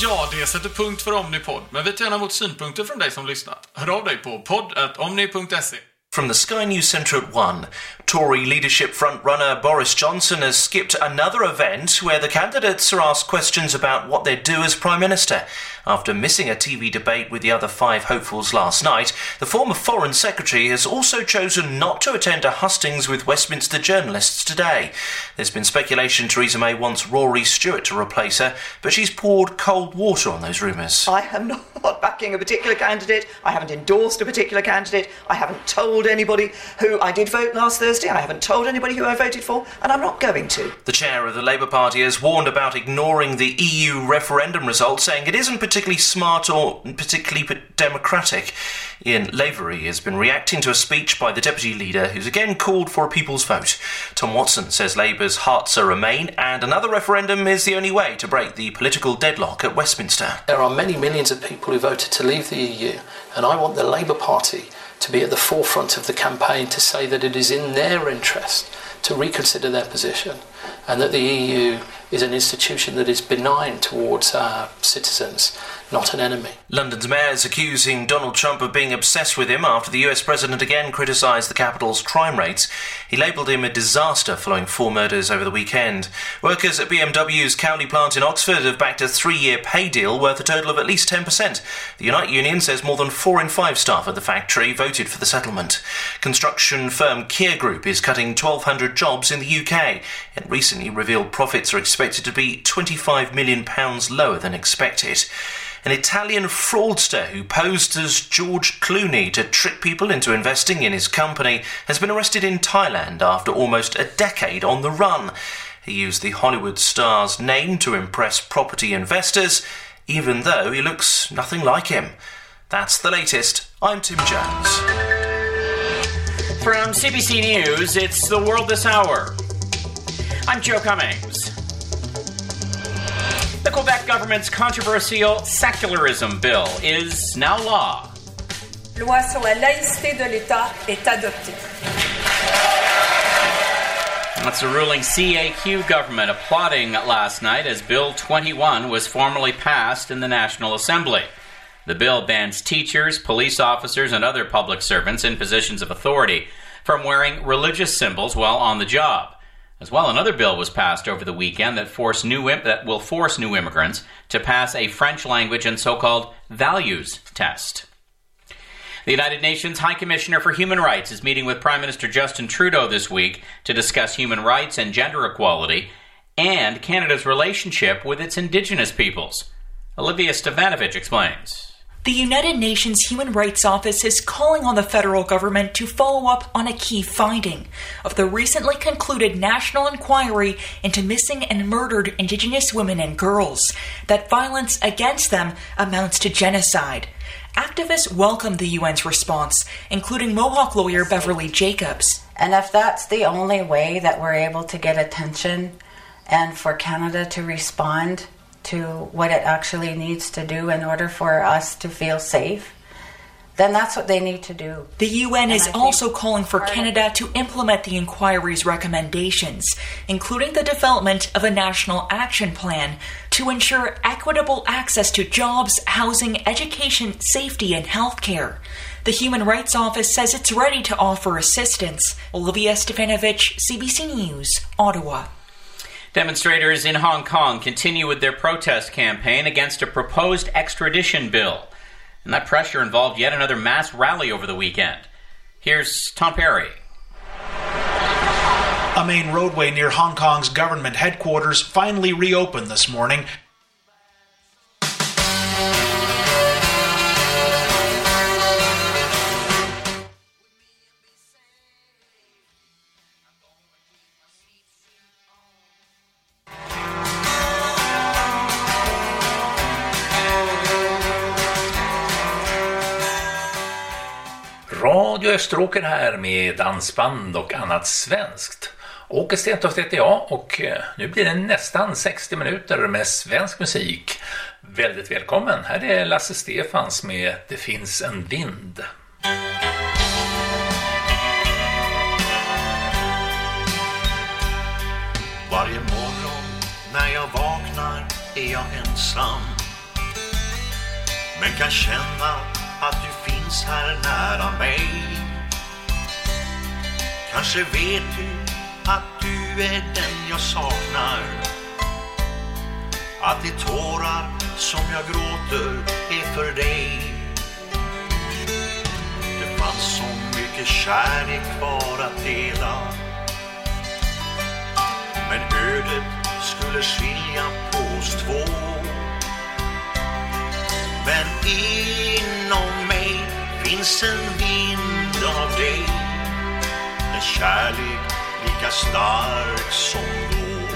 Ja, det sätter punkt för Omnipod, men vi tar gärna emot synpunkter från dig som lyssnat. Hör av dig på podd.omni.se. From the Sky News Centre at 1, Tory leadership frontrunner Boris Johnson has skipped another event where the candidates are asked questions about what they'd do as Prime Minister. After missing a TV debate with the other five hopefuls last night, the former Foreign Secretary has also chosen not to attend a hustings with Westminster journalists today. There's been speculation Theresa May wants Rory Stewart to replace her, but she's poured cold water on those rumours. I am not backing a particular candidate. I haven't endorsed a particular candidate. I haven't told anybody who I did vote last Thursday. I haven't told anybody who I voted for, and I'm not going to. The chair of the Labour Party has warned about ignoring the EU referendum result, saying it isn't particularly smart or particularly democratic. Ian Lavery has been reacting to a speech by the deputy leader, who's again called for a people's vote. Tom Watson says Labour's hearts are remain, and another referendum is the only way to break the political deadlock at Westminster. There are many millions of people who voted to leave the EU, and I want the Labour Party to be at the forefront of the campaign to say that it is in their interest to reconsider their position and that the EU is an institution that is benign towards our citizens, not an enemy. London's mayor is accusing Donald Trump of being obsessed with him after the US president again criticised the capital's crime rates. He labelled him a disaster following four murders over the weekend. Workers at BMW's County plant in Oxford have backed a three year pay deal worth a total of at least 10%. The Unite Union says more than four in five staff at the factory voted for the settlement. Construction firm Kia Group is cutting 1,200 jobs in the UK. It recently revealed profits are expected to be £25 million lower than expected. An Italian fraudster who posed as George Clooney to trick people into investing in his company has been arrested in Thailand after almost a decade on the run. He used the Hollywood star's name to impress property investors, even though he looks nothing like him. That's the latest. I'm Tim Jones. From CBC News, it's The World This Hour. I'm Joe Cummings. The Quebec government's controversial secularism bill is now law. loi sur la laïcité de l'État est adoptée. That's the ruling CAQ government applauding last night as Bill 21 was formally passed in the National Assembly. The bill bans teachers, police officers, and other public servants in positions of authority from wearing religious symbols while on the job. As well, another bill was passed over the weekend that force new that will force new immigrants to pass a French language and so-called values test. The United Nations High Commissioner for Human Rights is meeting with Prime Minister Justin Trudeau this week to discuss human rights and gender equality and Canada's relationship with its indigenous peoples. Olivia Stevanovich explains. The United Nations Human Rights Office is calling on the federal government to follow up on a key finding of the recently concluded national inquiry into missing and murdered Indigenous women and girls that violence against them amounts to genocide. Activists welcome the UN's response, including Mohawk lawyer Beverly Jacobs. And if that's the only way that we're able to get attention and for Canada to respond to what it actually needs to do in order for us to feel safe, then that's what they need to do. The UN And is I also calling for Canada to implement the inquiry's recommendations, including the development of a national action plan to ensure equitable access to jobs, housing, education, safety, and healthcare. The Human Rights Office says it's ready to offer assistance. Olivia Stefanovich, CBC News, Ottawa. Demonstrators in Hong Kong continue with their protest campaign against a proposed extradition bill. And that pressure involved yet another mass rally over the weekend. Here's Tom Perry. A main roadway near Hong Kong's government headquarters finally reopened this morning. Österåker här med dansband och annat svenskt. Åke Stentoft heter jag och eh, nu blir det nästan 60 minuter med svensk musik. Väldigt välkommen, här är Lasse Stefans med Det finns en vind. Varje morgon när jag vaknar är jag ensam Men kan känna att du finns här nära mig Kanske vet du att du är den jag saknar. Att de tårar som jag gråter är för dig. Det fanns så mycket kärlek kvar att dela. Men ödet skulle skilja på oss två. Men inom mig finns en vind av dig. En kärlek lika stark som då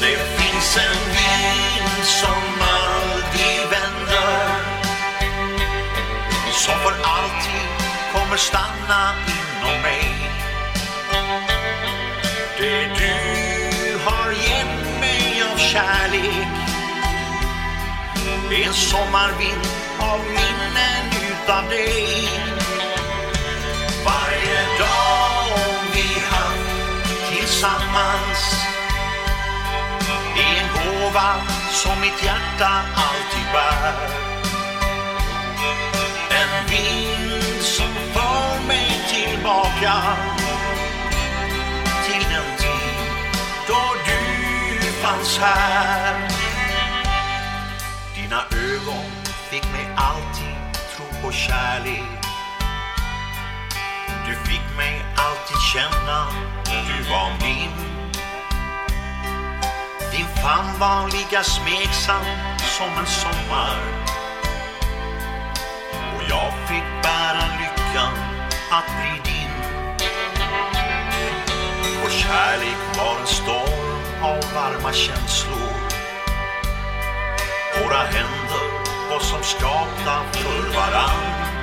Det finns en vind som aldrig vänder Som för alltid kommer stanna inom mig det du har gett mig av kärlek är en sommarvind av minnen utav dig. Tillsammans är en gåva som mitt hjärta alltid bär. En vind som för mig tillbaka till den tid då du fanns här. Dina ögon fick mig alltid tro på kärlek. Du fick mig alltid känna du var min. Din famn var lika smeksam som en sommar. Och jag fick bära lyckan att bli din. Vår kärlek var en storm av varma känslor. Våra händer var som skapta för varann.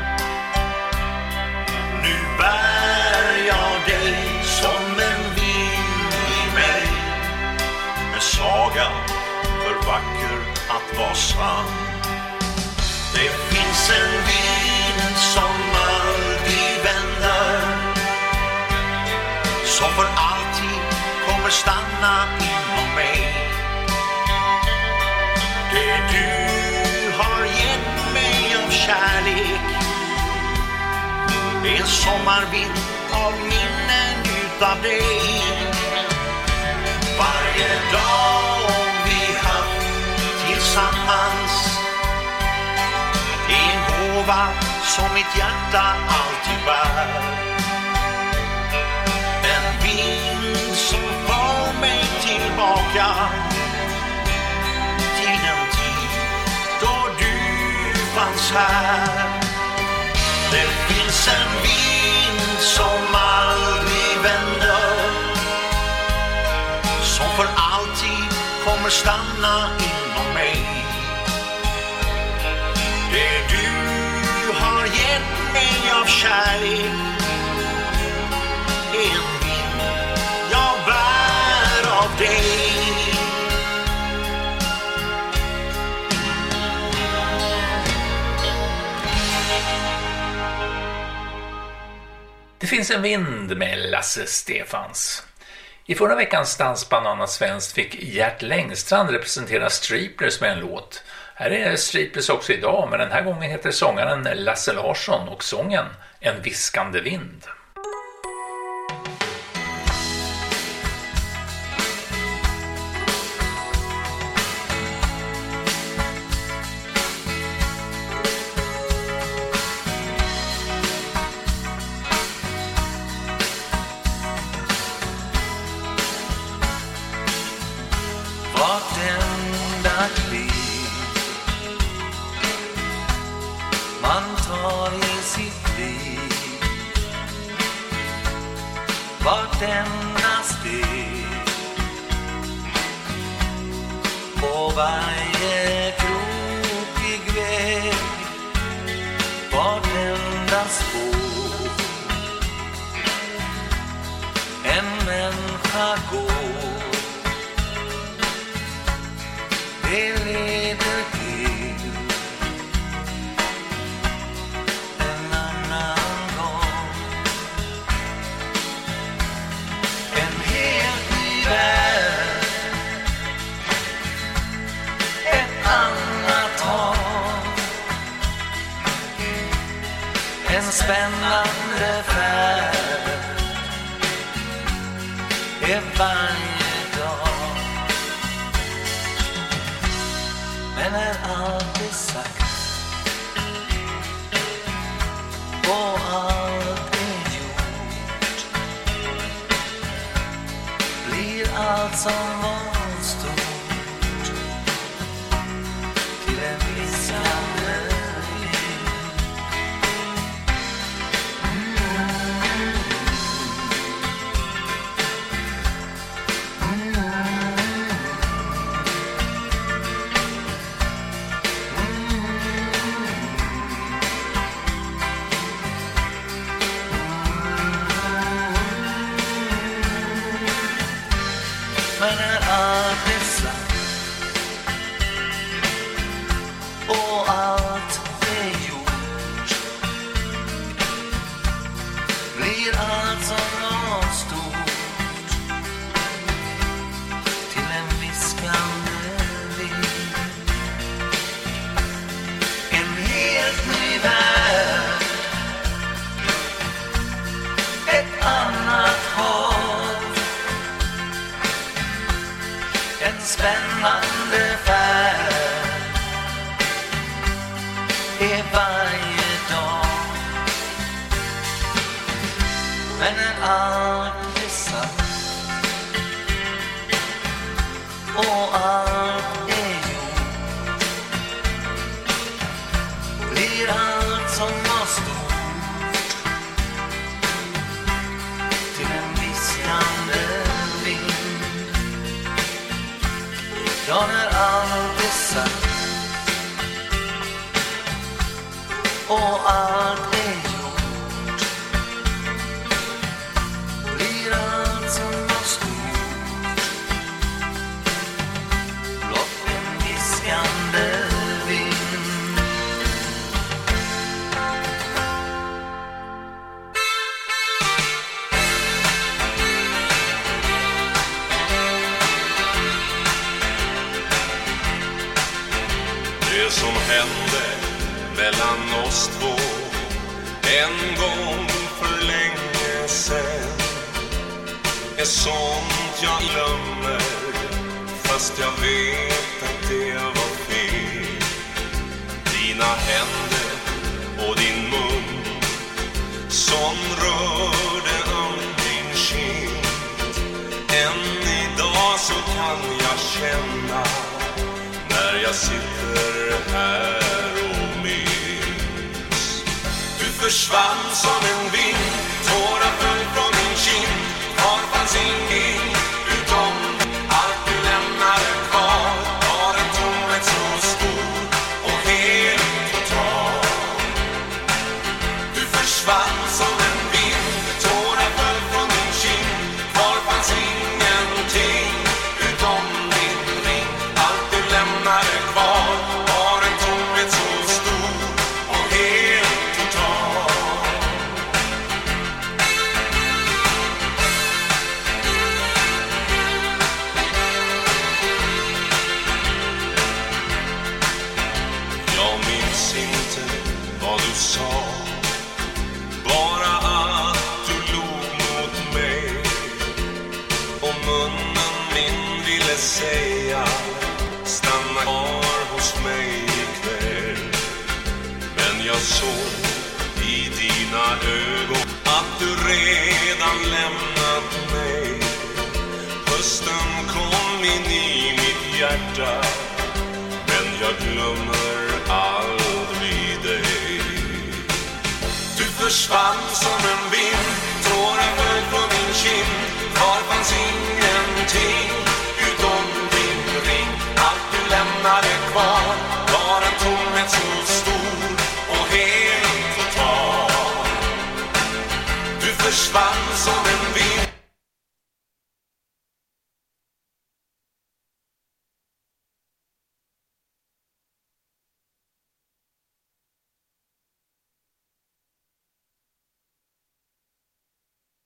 Nu bär jag dig som en vind i mig. En saga för vacker att vara sann. Det finns en vind som aldrig vänder som för alltid kommer stanna inom mig. Det du har gett mig av kärlek det är sommarvind av minnen utav dig. Varje dag vi haft tillsammans. Är en gåva som mitt hjärta alltid bär. En vind som för mig tillbaka till en tid då du fanns här finns en vind som aldrig vänder Som för alltid kommer stanna inom mig. Det du har gett mig av kärlek Det finns en vind med Lasse Stefans. I förra veckans Dansbanana Svenskt fick Gert Längstrand representera Striplers med en låt. Här är Striplers också idag, men den här gången heter sångaren Lasse Larsson och sången En viskande vind.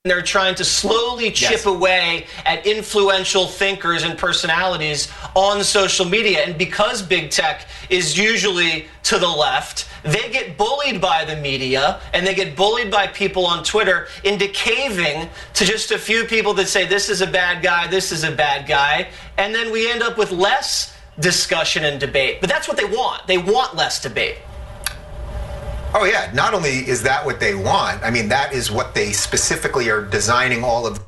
They're trying to slowly chip away at influential thinkers and personalities on social media. And because big tech is usually to the left, they get bullied by the media and they get bullied by people on Twitter into caving to just a few people that say, this is a bad guy, this is a bad guy. And then we end up with less discussion and debate. But that's what they want. They want less debate. Oh yeah, not only is that what they want, I mean that is what they specifically are designing all of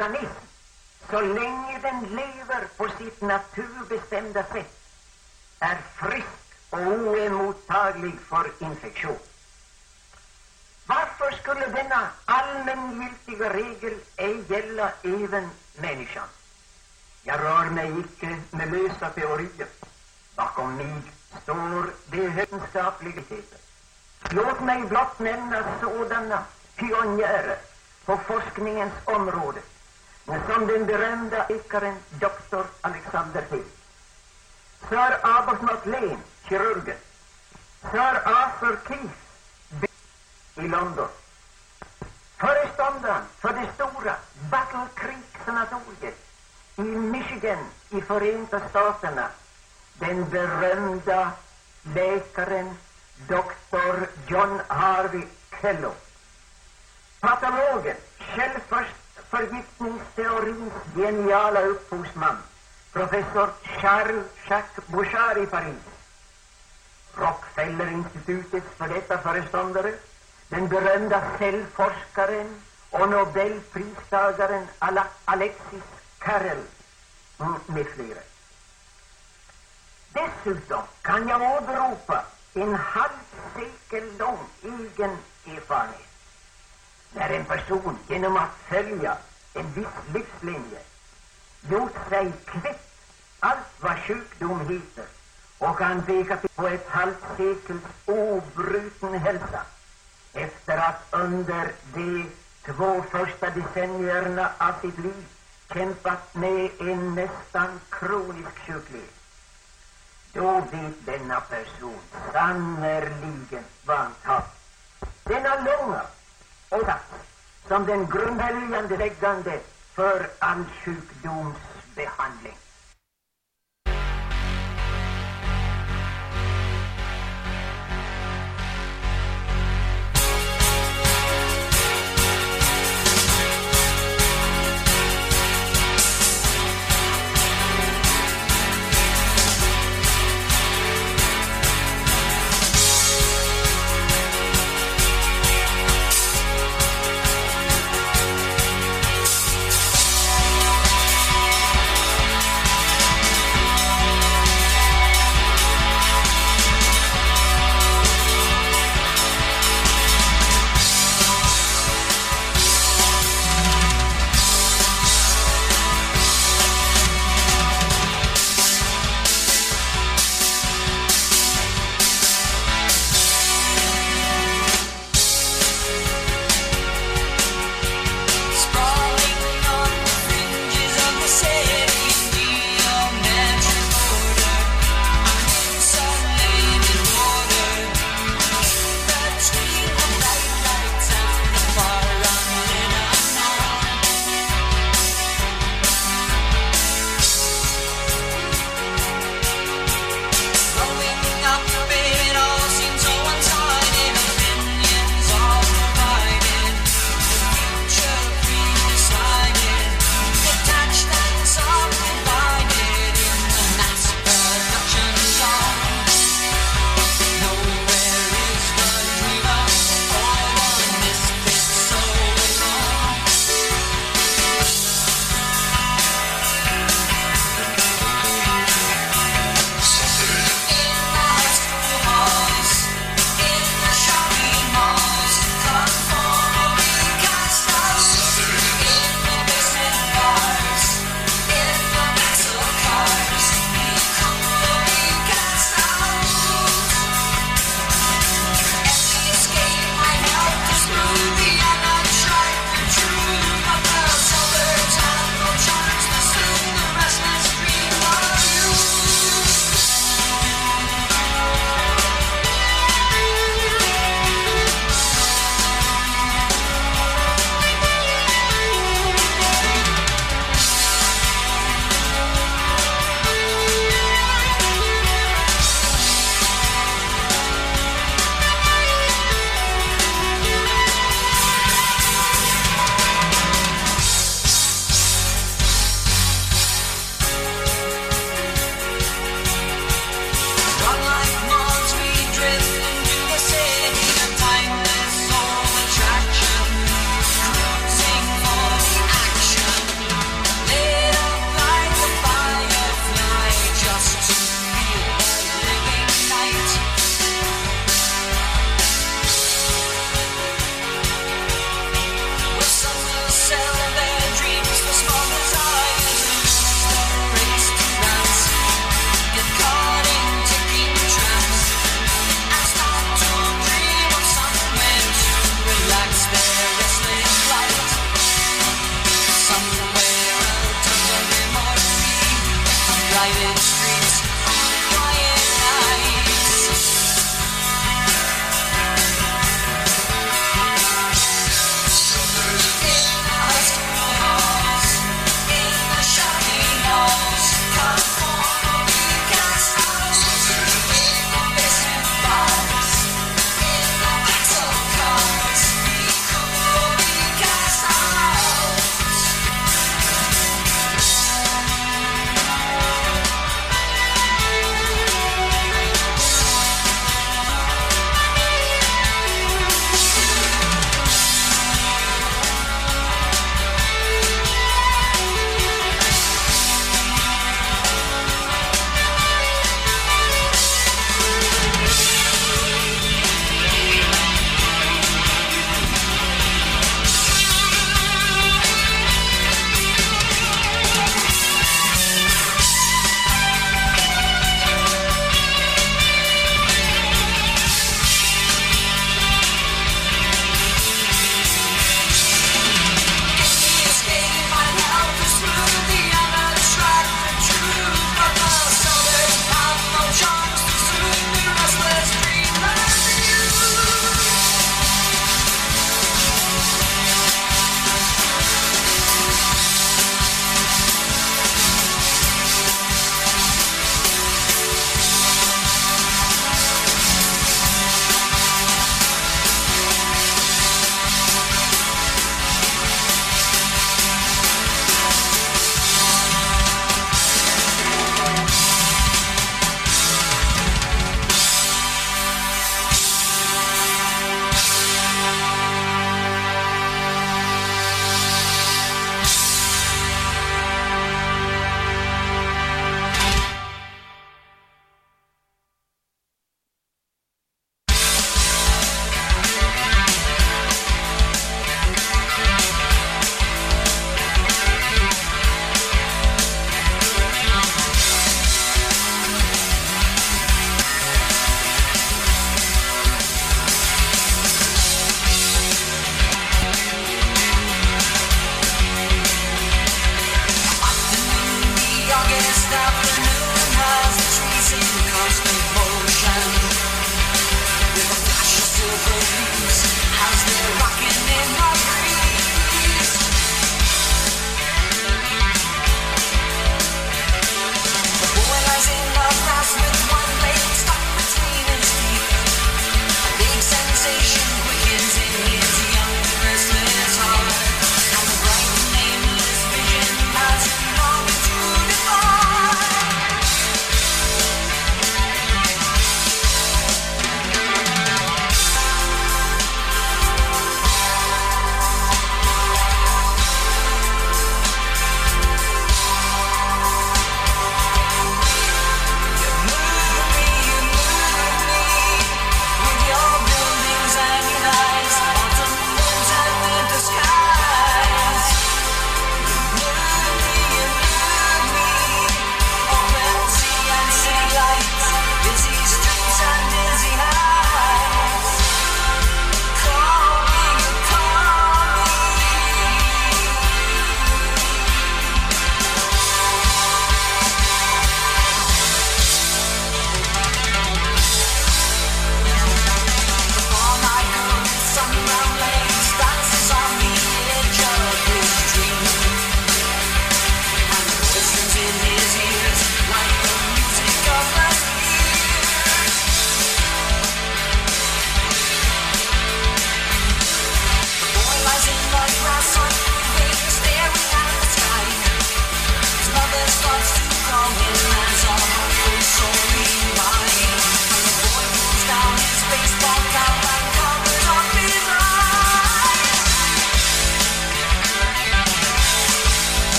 organism så länge den lever på sitt naturbestämda sätt är frisk och oemottaglig för infektion. Varför skulle denna allmängiltiga regel ej gälla även människan? Jag rör mig icke med lösa teorier. Bakom mig står de vetenskapligheter. Låt mig blott nämna sådana pionjärer på forskningens område som den berömda läkaren doktor Alexander Hill. Sir Arbuthnot Lane, kirurgen. Sir Arthur Keith i London. Föreståndaren för det stora Battle Creek-sanatoriet i Michigan i Förenta Staterna. Den berömda läkaren Dr. John Harvey Kellogg. Patologen, förgiftningsteorins geniala upphovsman, professor Charles Jacques Bouchard i Paris. Rockfellerinstitutets för detta föreståndare, den berömda cellforskaren och nobelpristagaren Ala- Alexis Carrel med flera. Dessutom kan jag åberopa en halv sekel lång egen erfarenhet. När en person genom att följa en viss livslinje gjort sig kvitt allt vad sjukdom heter och kan peka på ett halvt sekels obruten hälsa efter att under de två första decennierna av sitt liv kämpat med en nästan kronisk sjuklighet. Då vet denna person sannerligen vad han tar. Denna långa och som den grundläggande för all sjukdomsbehandling.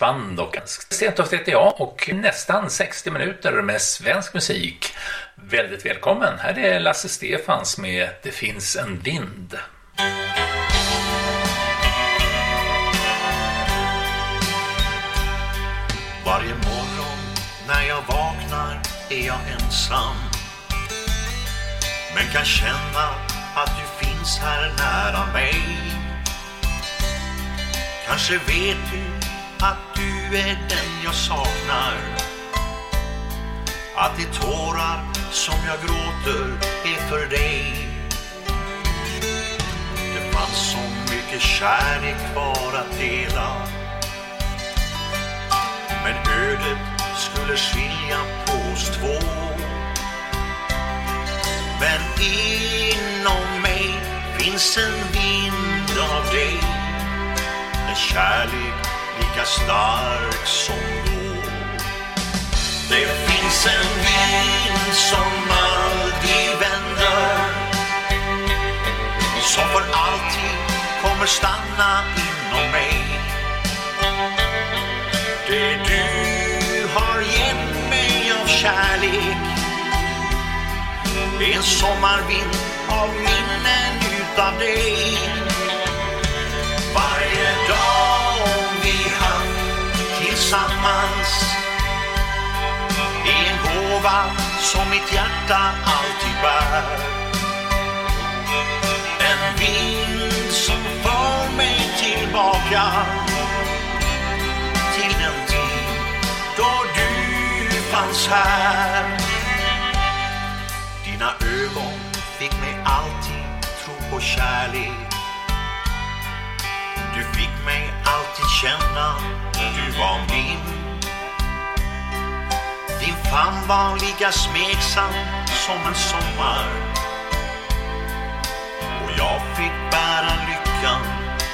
Med dansband och sent jag och nästan 60 minuter med svensk musik. Väldigt välkommen, här är Lasse Stefans med Det finns en vind. Varje morgon när jag vaknar är jag ensam Men kan känna att du finns här nära mig Kanske vet du är den jag saknar. Att de tårar som jag gråter är för dig. Det fanns så mycket kärlek kvar att dela. Men ödet skulle skilja på oss två. Men inom mig finns en vind av dig. En kärlek lika stark som då. Det finns en vind som aldrig vänder Som för alltid kommer stanna inom mig. Det du har gett mig av kärlek är en sommarvind av minnen utav dig. Tillsammans. Är en gåva som mitt hjärta alltid bär. En vind som för mig tillbaka. Till den tid då du fanns här. Dina ögon fick mig alltid tro på kärlek. Du fick mig alltid känna du var min. Din famn var lika smeksam som en sommar. Och jag fick bära lyckan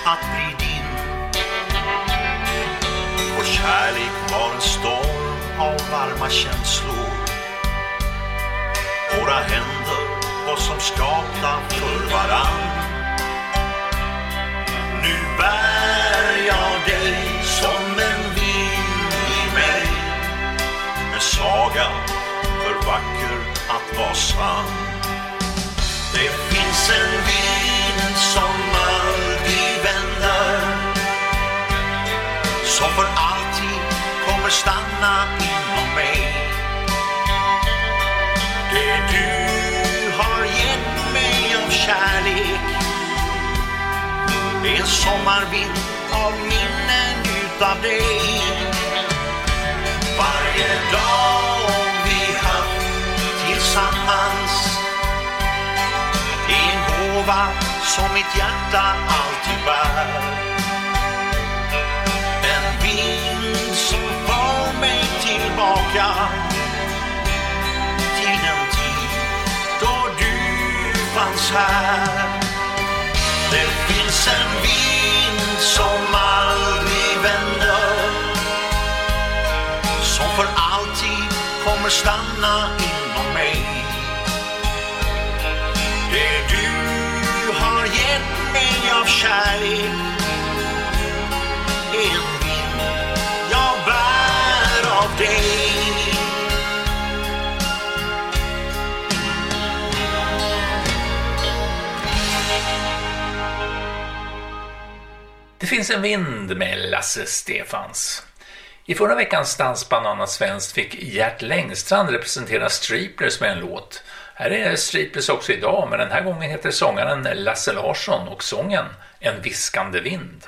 att bli din. Vår kärlek var en storm av varma känslor. Våra händer var som skapta för varann. Nu bär jag dig. Saga för vacker att vara sann. Det finns en vind som aldrig vänder som för alltid kommer stanna inom mig. Det du har gett mig av kärlek är en sommarvind av minnen utav dig. Varje dag vi haft tillsammans är en gåva som mitt hjärta alltid bär en vind som för mig tillbaka till den tid då du fanns här. Det finns en vind som aldrig får stanna inom mig. Det du har gett mig av kärlek är en vind jag bär av dig Det finns en vind med Lasse Stefans. I förra veckans Dansbanana Svenskt fick Gert Längstrand representera Striplers med en låt. Här är Striplers också idag, men den här gången heter sångaren Lasse Larsson och sången En viskande vind.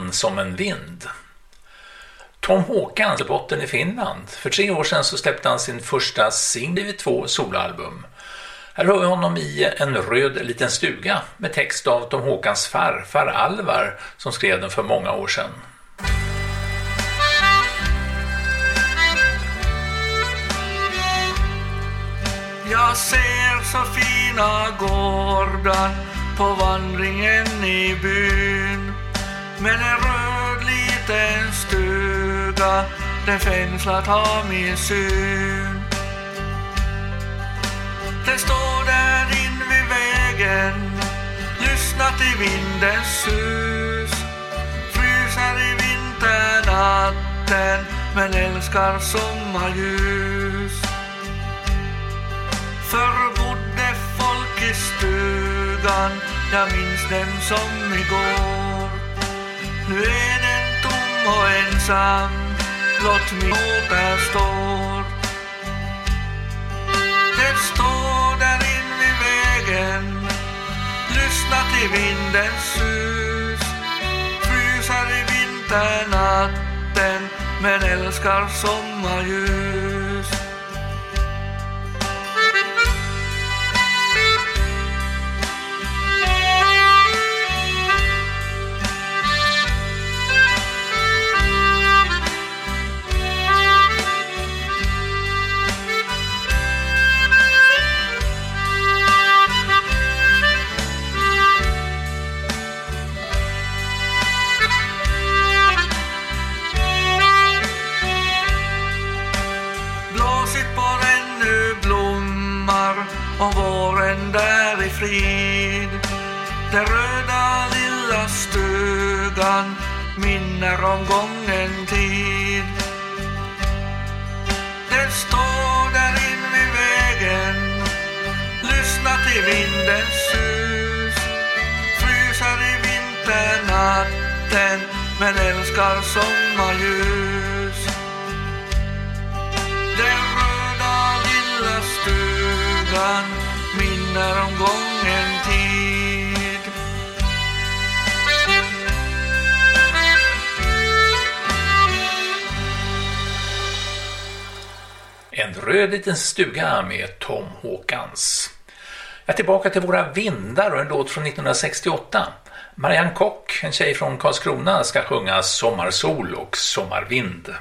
Du som en vind. Tom Håkan, botten i Finland. För tre år sedan så släppte han sin första singel vid två soloalbum. Här hör vi honom i En röd liten stuga med text av Tom Håkans farfar Alvar som skrev den för många år sedan. Jag ser så fina gårdar på vandringen i byn. Men en röd liten stuga, den fängslat har min syn. Den står där in vid vägen, lyssnar till vindens sus. Fryser i vinternatten, men älskar sommarljus. Förr bodde folk i stugan, jag minns dem som igår. Nu är den tom och ensam, blott min återstår. Den står där in vid vägen, lyssna till vindens sus. Fryser i vinternatten, men älskar sommarljus. Liten stuga med Tom Håkans. Jag är tillbaka till våra vindar och en låt från 1968. Marianne Kock, en tjej från Karlskrona, ska sjunga Sommarsol och Sommarvind.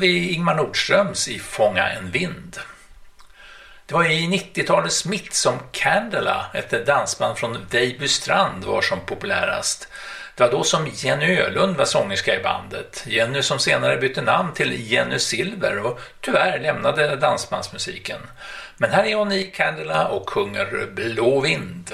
vi Ingmar Nordströms i Fånga en vind. Det var i 90-talets mitt som Candela, ett dansband från Vejbystrand, var som populärast. Det var då som Jenny Ölund var sångerska i bandet. Jenny som senare bytte namn till Jenny Silver och tyvärr lämnade dansbandsmusiken. Men här är hon i Candela och sjunger Blå vind.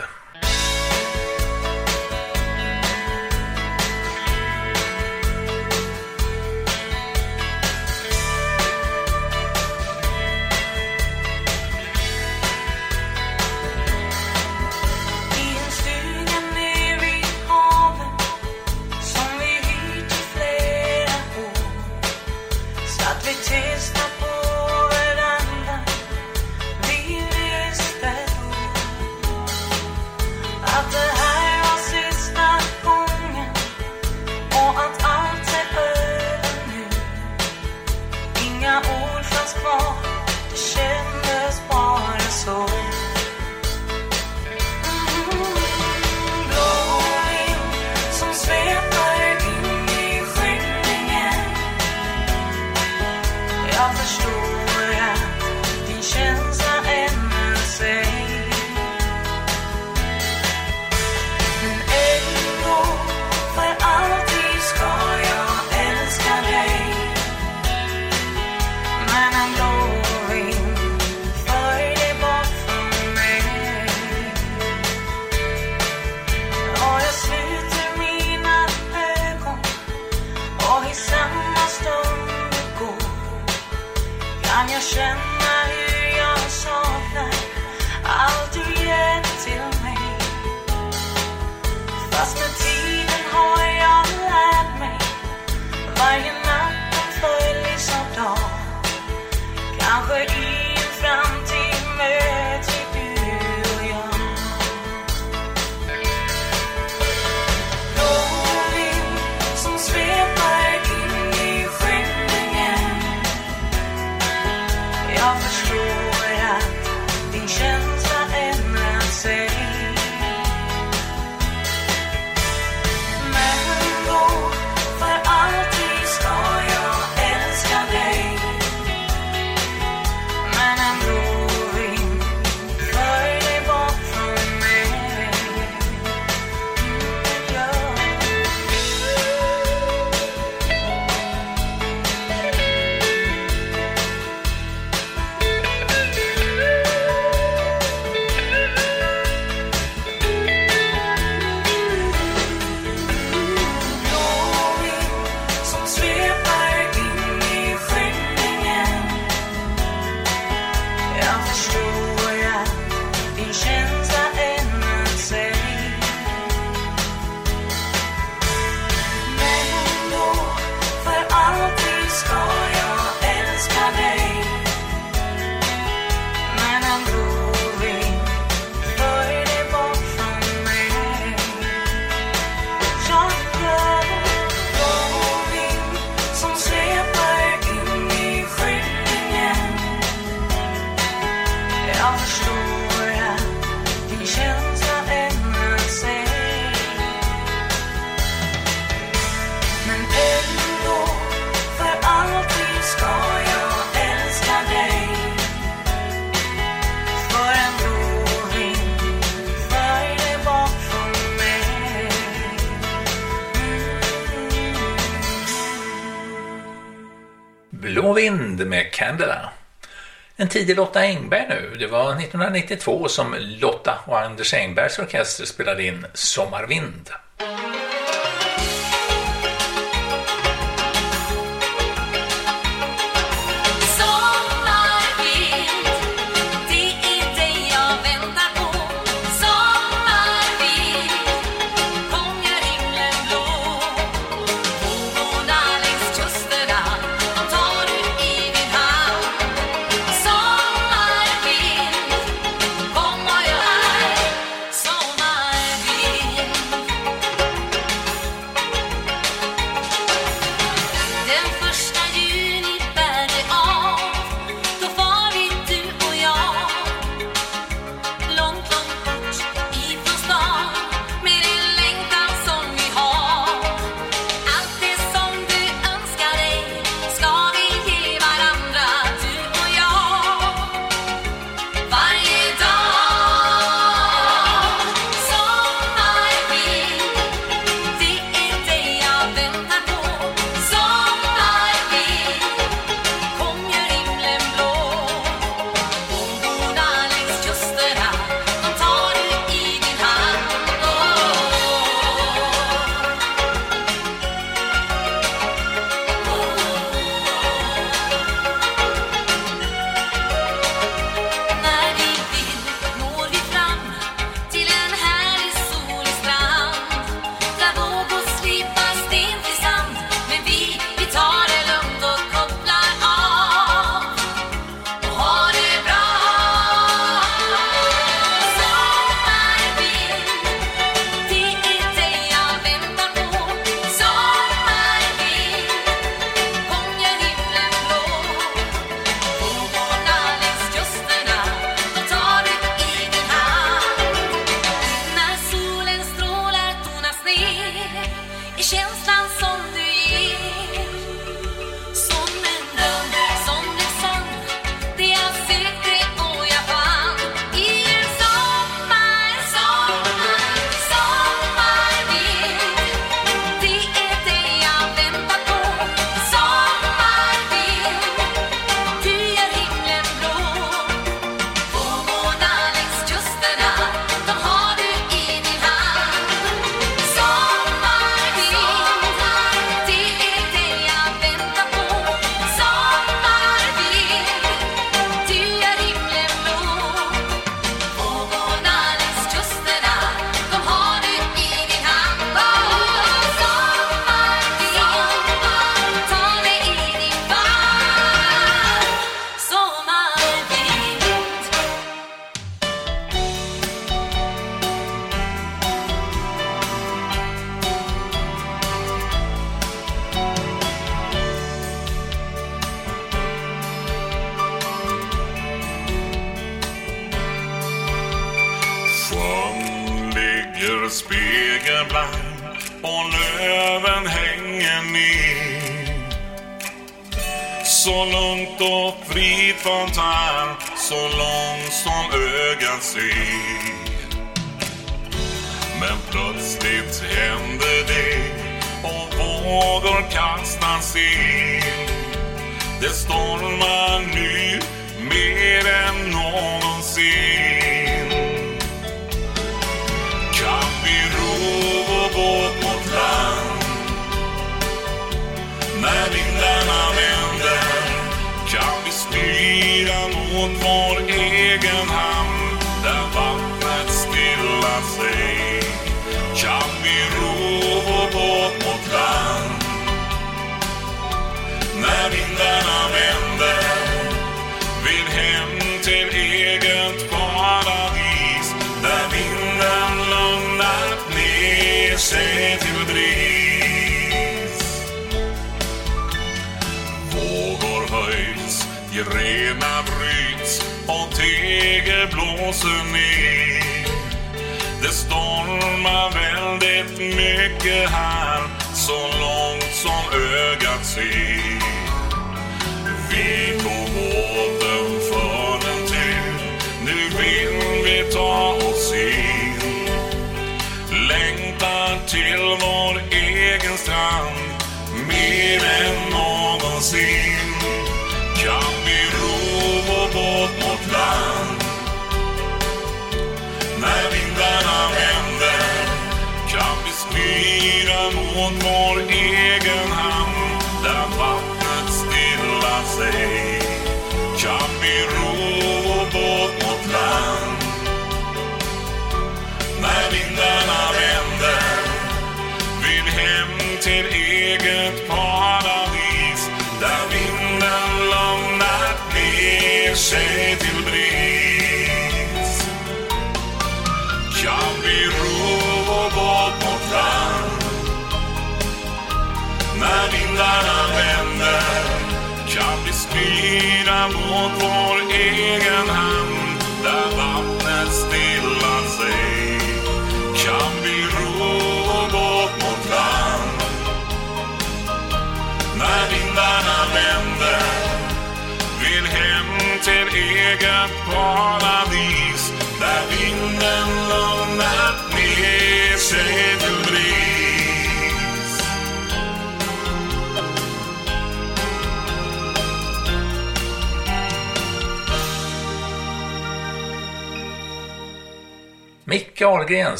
en tidig Lotta Engberg nu. Det var 1992 som Lotta och Anders Engbergs orkester spelade in Sommarvind.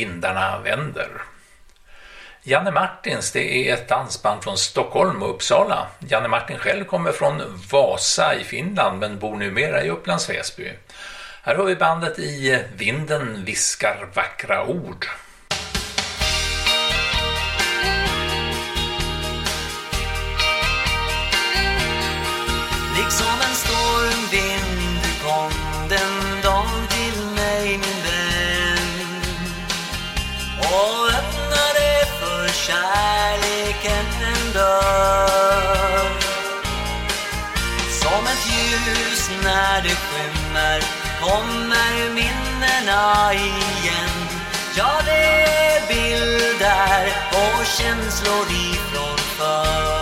vindarna vänder. Janne Martins, det är ett dansband från Stockholm och Uppsala. Janne Martin själv kommer från Vasa i Finland men bor numera i Upplands Väsby. Här har vi bandet i Vinden viskar vackra ord. när det skymmer kommer minnena igen. Ja, det är bilder och känslor ifrån förr.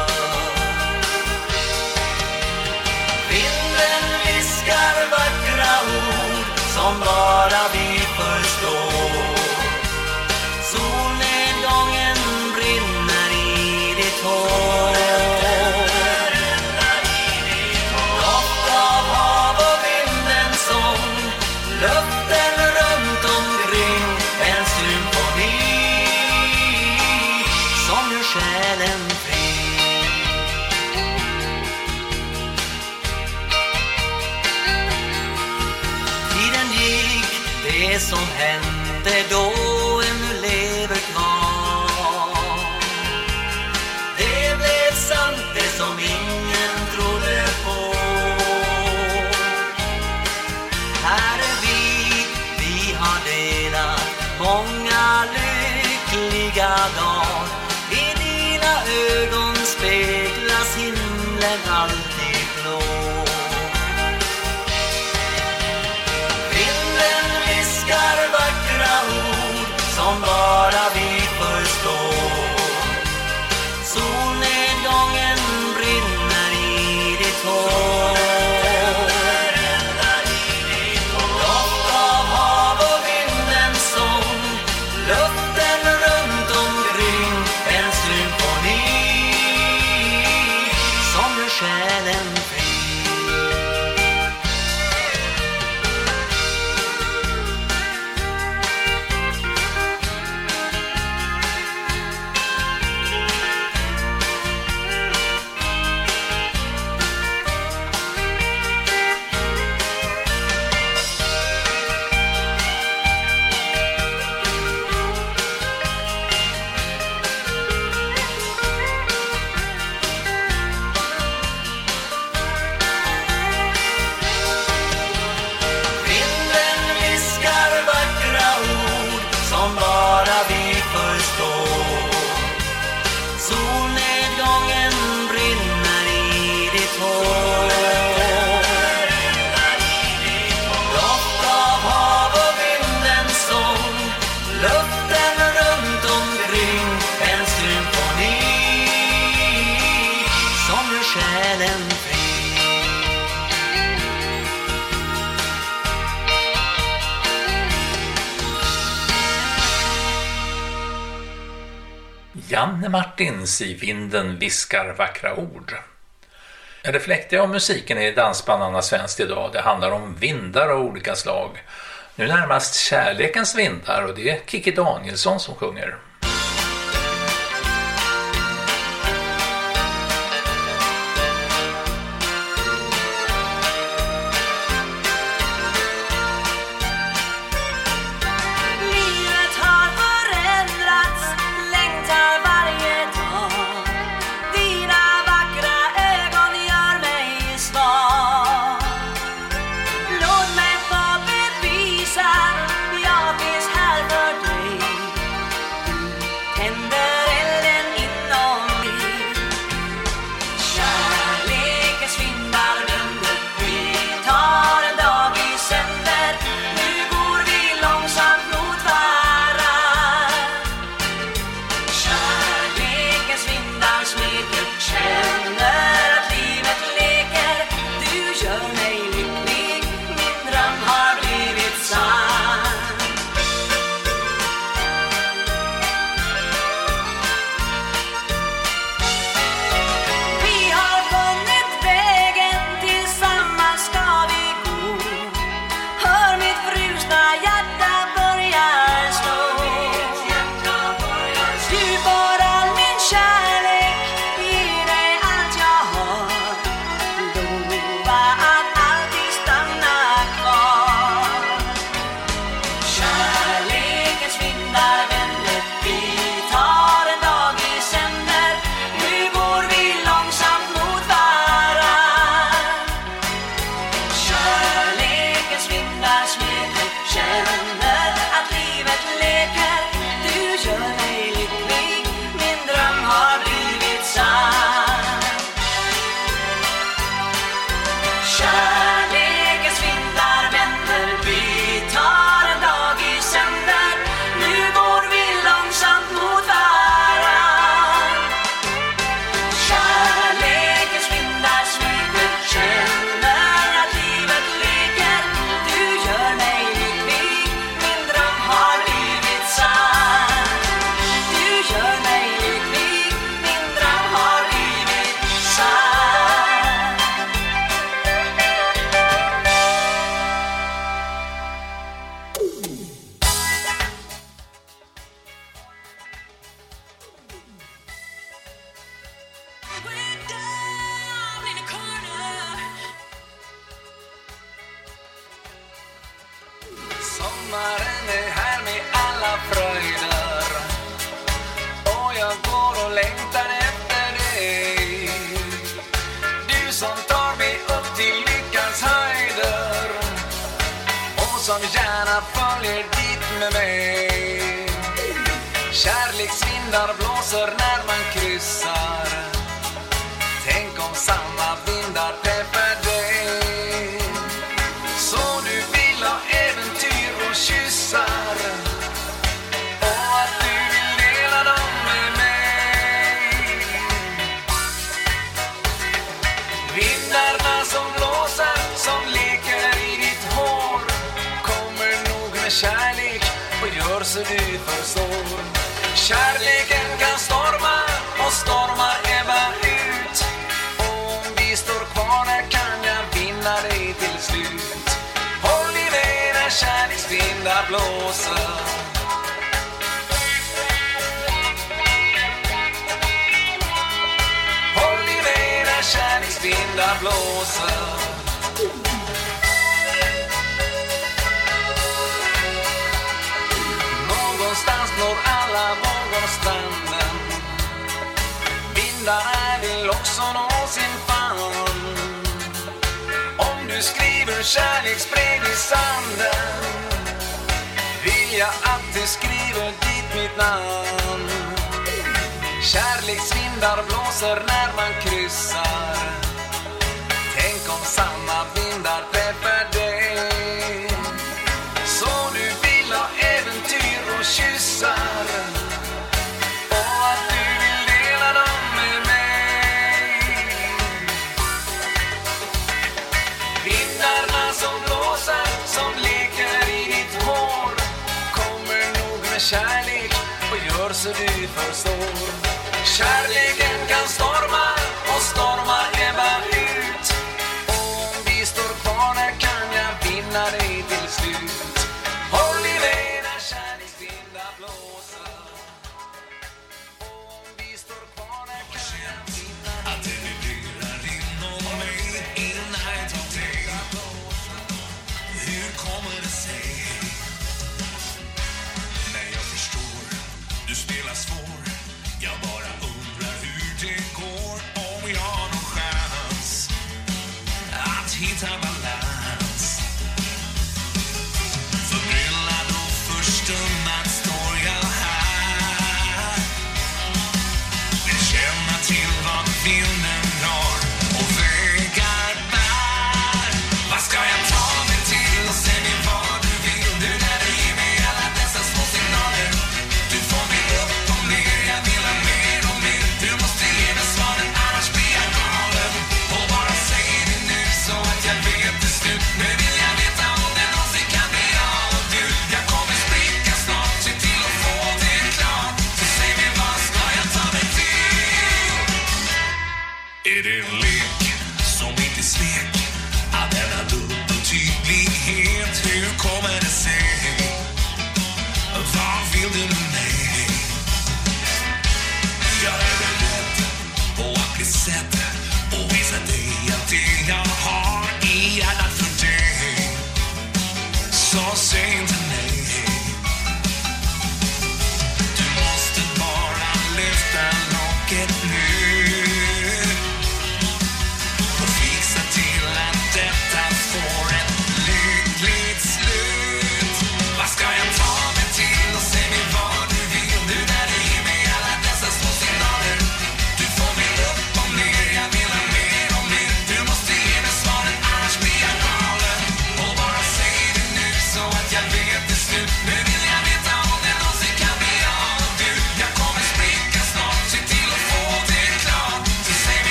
Rune Martins I vinden viskar vackra ord. Det fläktiga av musiken i dansband Anna Svenskt idag, det handlar om vindar av olika slag. Nu närmast kärlekens vindar och det är Kikki Danielsson som sjunger.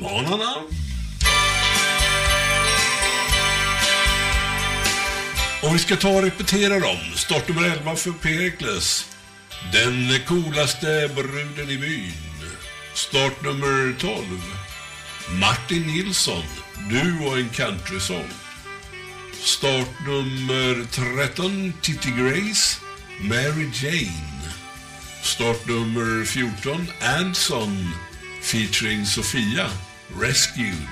Alla utmanarna. Och vi ska ta och repetera dem. Startnummer 11 för Perikles. Den coolaste bruden i byn. Startnummer 12. Martin Nilsson. Du och en countrysång. Startnummer 13. Titti Grace. Mary Jane. Startnummer 14. Anson featuring Sofia. Rescued.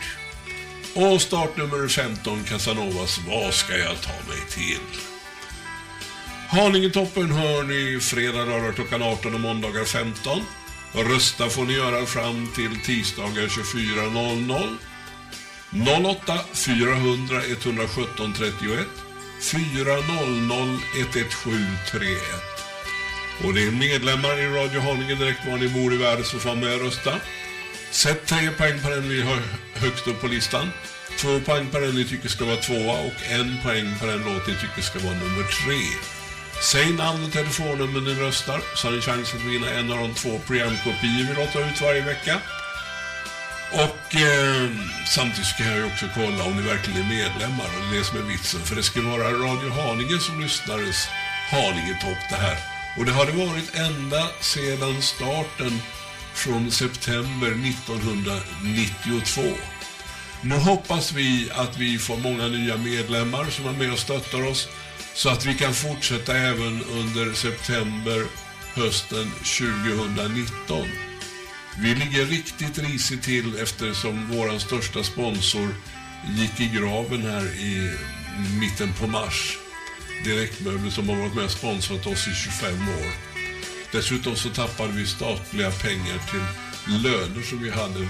Och startnummer 15 Casanovas Vad ska jag ta mig till? Haningetoppen hör ni fredagar klockan 18 och måndagar 15. Rösta får ni göra fram till tisdagar 24.00. 08 400 117 31 400 11731. Och det är medlemmar i Radio Haninge direkt var ni bor i världen som får med och rösta. Sätt tre poäng på den ni har högst upp på listan. Två poäng på den ni tycker ska vara tvåa och en poäng på den låt ni tycker ska vara nummer tre. Säg namn och telefonnummer när ni röstar så har ni chans att vinna en av de två programkopior vi låter ut varje vecka. Och eh, samtidigt ska jag ju också kolla om ni verkligen är medlemmar och det är det som är vitsen. För det ska vara Radio Haninge som lyssnares Haninge-topp det här. Och det har det varit ända sedan starten från september 1992. Nu hoppas vi att vi får många nya medlemmar som är med och stöttar oss så att vi kan fortsätta även under september hösten 2019. Vi ligger riktigt risigt till eftersom vår största sponsor gick i graven här i mitten på mars. Direktmöbler som har varit med och sponsrat oss i 25 år. Dessutom så tappade vi statliga pengar till löner som vi hade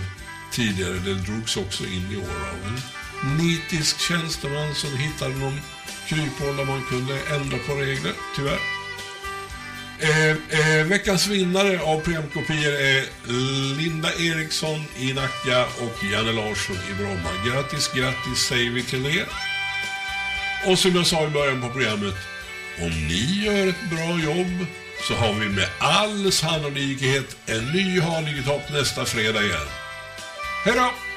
tidigare. Det drogs också in i år av en nitisk tjänsteman som hittade någon kryphål där man kunde ändra på regler, tyvärr. Eh, eh, veckans vinnare av programkopior är Linda Eriksson i Nacka och Janne Larsson i Bromma. Grattis, grattis säger vi till er. Och som jag sa i början på programmet, om ni gör ett bra jobb så har vi med all sannolikhet en ny Haninge-topp nästa fredag igen. Hej då!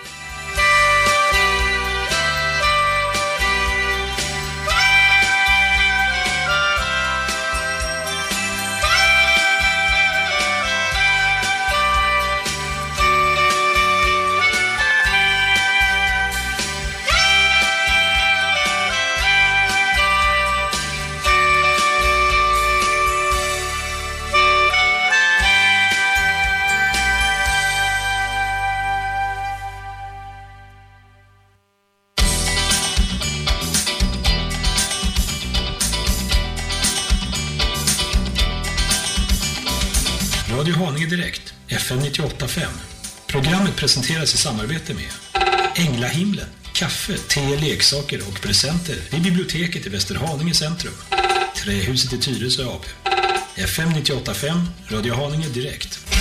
Presenteras i samarbete med Änglahimlen, kaffe, te, leksaker och presenter vid biblioteket i Västerhaninge centrum. Trähuset i Tyresö AB. FM 98.5, Radio Haninge Direkt.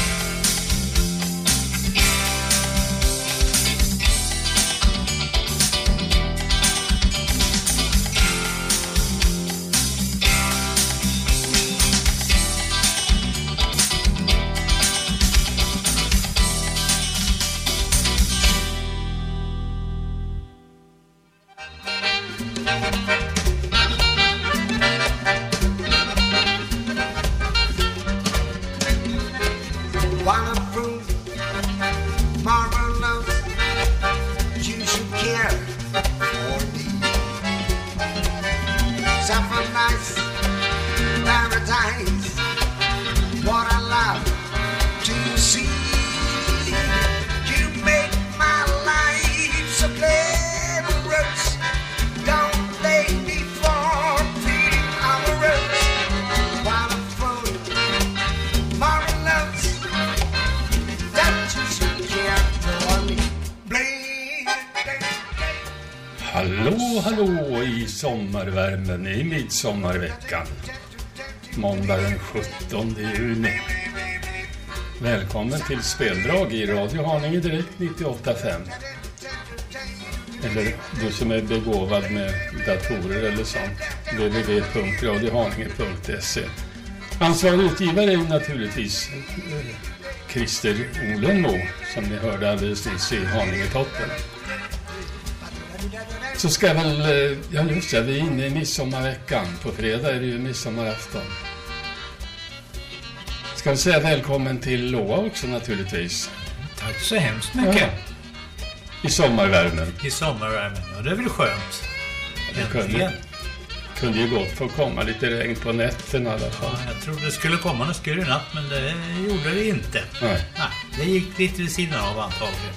Midsommarveckan. Måndag den 17 juni. Välkommen till speldrag i Radio Haninge Direkt 98.5. Eller du som är begåvad med datorer eller sånt. www.radiohaninge.se Ansvarig utgivare är naturligtvis eh, Christer Olenmo som ni hörde alldeles nyss i Haningetoppen. Så ska väl, eh, ja just det, vi är inne i midsommarveckan. På fredag är det ju midsommarafton. Ska vi säga välkommen till Loa också naturligtvis. Tack så hemskt mycket. Ja. I sommarvärmen. I sommarvärmen. Ja, det är väl skönt. Det kunde, kunde ju gott få komma lite regn på nätterna i alla fall. Ja, jag trodde det skulle komma något skur i natt, men det gjorde det inte. Nej. Nej, det gick lite vid sidan av antagligen.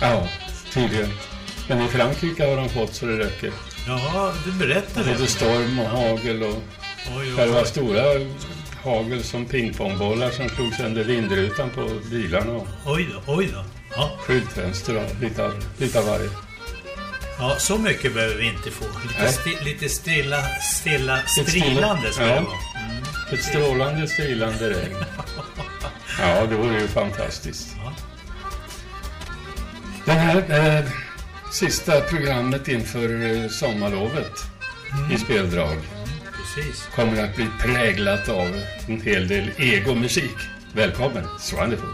Ja, tydligen. Men i Frankrike har de fått så det räcker. Ja, du berättade. Både storm och hagel och Oj, oj, det var stora hagel som pingpongbollar som slog sönder vindrutan på bilarna Oj då, oj då. Ja, skyltfönster och lite av, lite av varje. ja, så mycket behöver vi inte få. Lite, sti, lite stilla, stilla, strilande ska ja. det vara. Mm. Ett strålande strilande regn. Ja, det vore ju fantastiskt. Det här eh, sista programmet inför eh, sommarlovet Mm. i speldrag Precis. kommer att bli präglat av en hel del egomusik. Välkommen, Swonderful.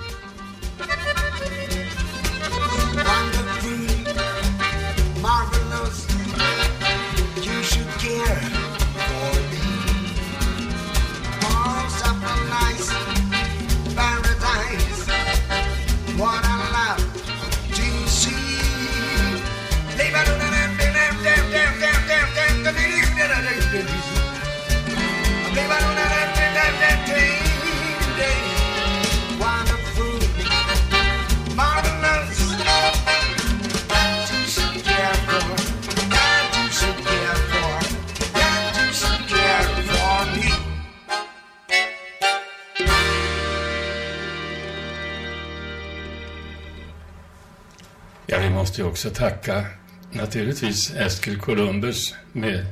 Måste ju också tacka naturligtvis Eskil Columbus med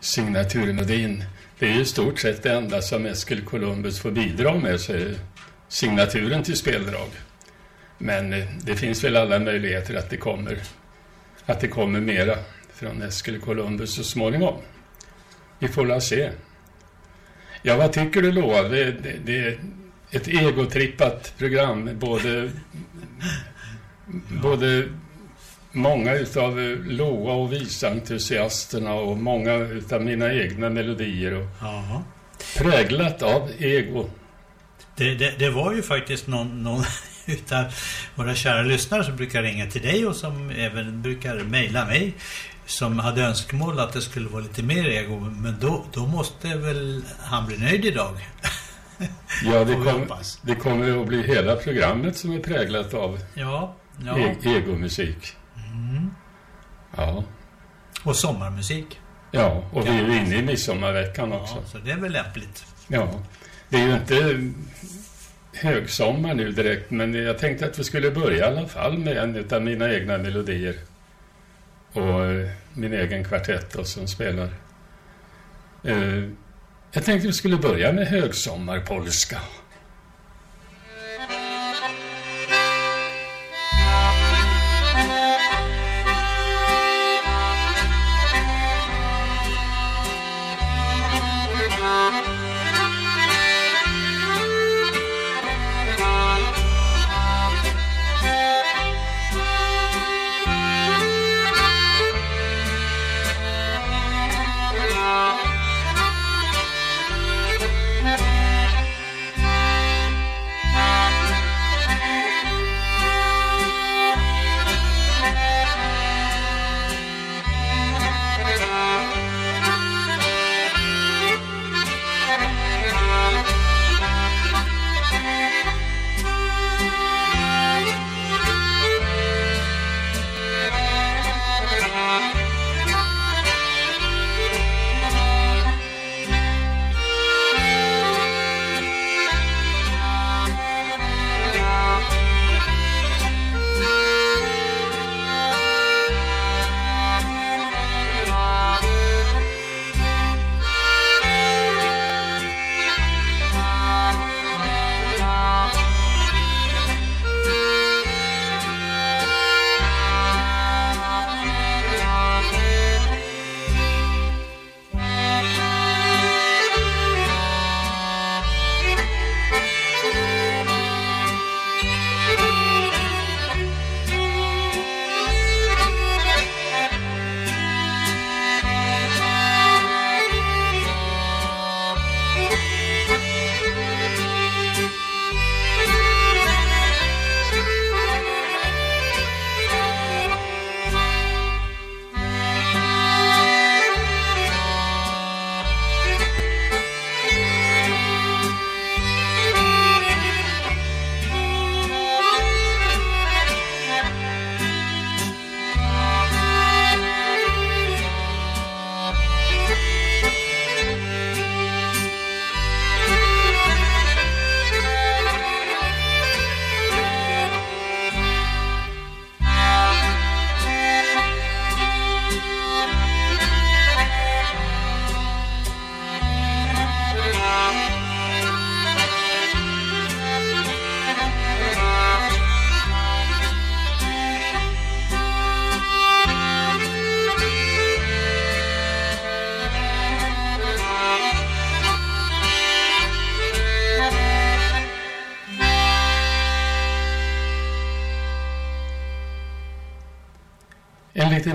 signaturmelodin. Det är ju i stort sett det enda som Eskil Columbus får bidra med, så signaturen till speldrag. Men eh, det finns väl alla möjligheter att det kommer, att det kommer mera från Eskil Columbus så småningom. Vi får la se. Ja, vad tycker du Loa? Det, det, det är ett egotrippat program, både både många utav eh, Loa och visentusiasterna och många utav mina egna melodier och präglat av ego. Det, det, det var ju faktiskt någon, någon utav våra kära lyssnare som brukar ringa till dig och som även brukar mejla mig som hade önskemål att det skulle vara lite mer ego men då, då måste väl han bli nöjd idag. Ja, det, kom, det kommer att bli hela programmet som är präglat av Ja, ja. e- egomusik. Mm. Ja. Och sommarmusik. ja, och vi är ju inne i midsommarveckan också. Ja, så det är väl lämpligt. Ja, det är ju inte högsommar nu direkt, men jag tänkte att vi skulle börja i alla fall med en av mina egna melodier. Och eh, min egen kvartett då, som spelar. Eh, jag tänkte vi skulle börja med högsommarpolska.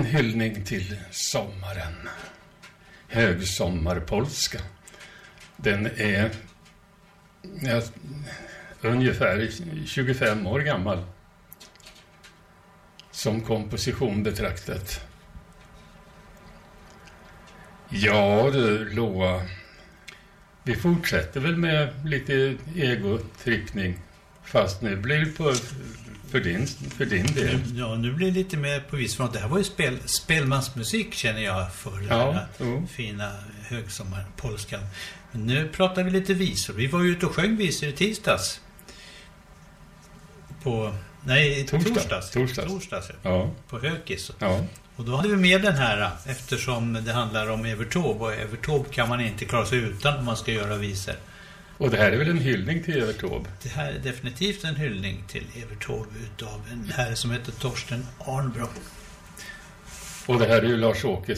Hyllning till sommaren. Högsommarpolska. Den är ja, ungefär 25 år gammal. Som komposition betraktat. Ja du, Loa. Vi fortsätter väl med lite egotrippning, Fast nu blir det på, för, din, för din del. Ja, nu blir det lite mer på vis front. Det här var ju spel, spelmansmusik känner jag för den Ja, här jo. fina högsommarpolskan. Nu pratar vi lite visor. Vi var ju ute och sjöng visor i tisdags. På... Nej, Torsdag. torsdags. Torsdags. Torsdags, Ja. På Hökis. Ja. Och då hade vi med den här eftersom det handlar om Evert Taube. Och Evert Taube kan man inte klara sig utan om man ska göra visor. Och det här är väl en hyllning till Evert Taube? Det här är definitivt en hyllning till Evert Taube utav en herre som heter Torsten Arnbro. Och det här är ju Lars-Åke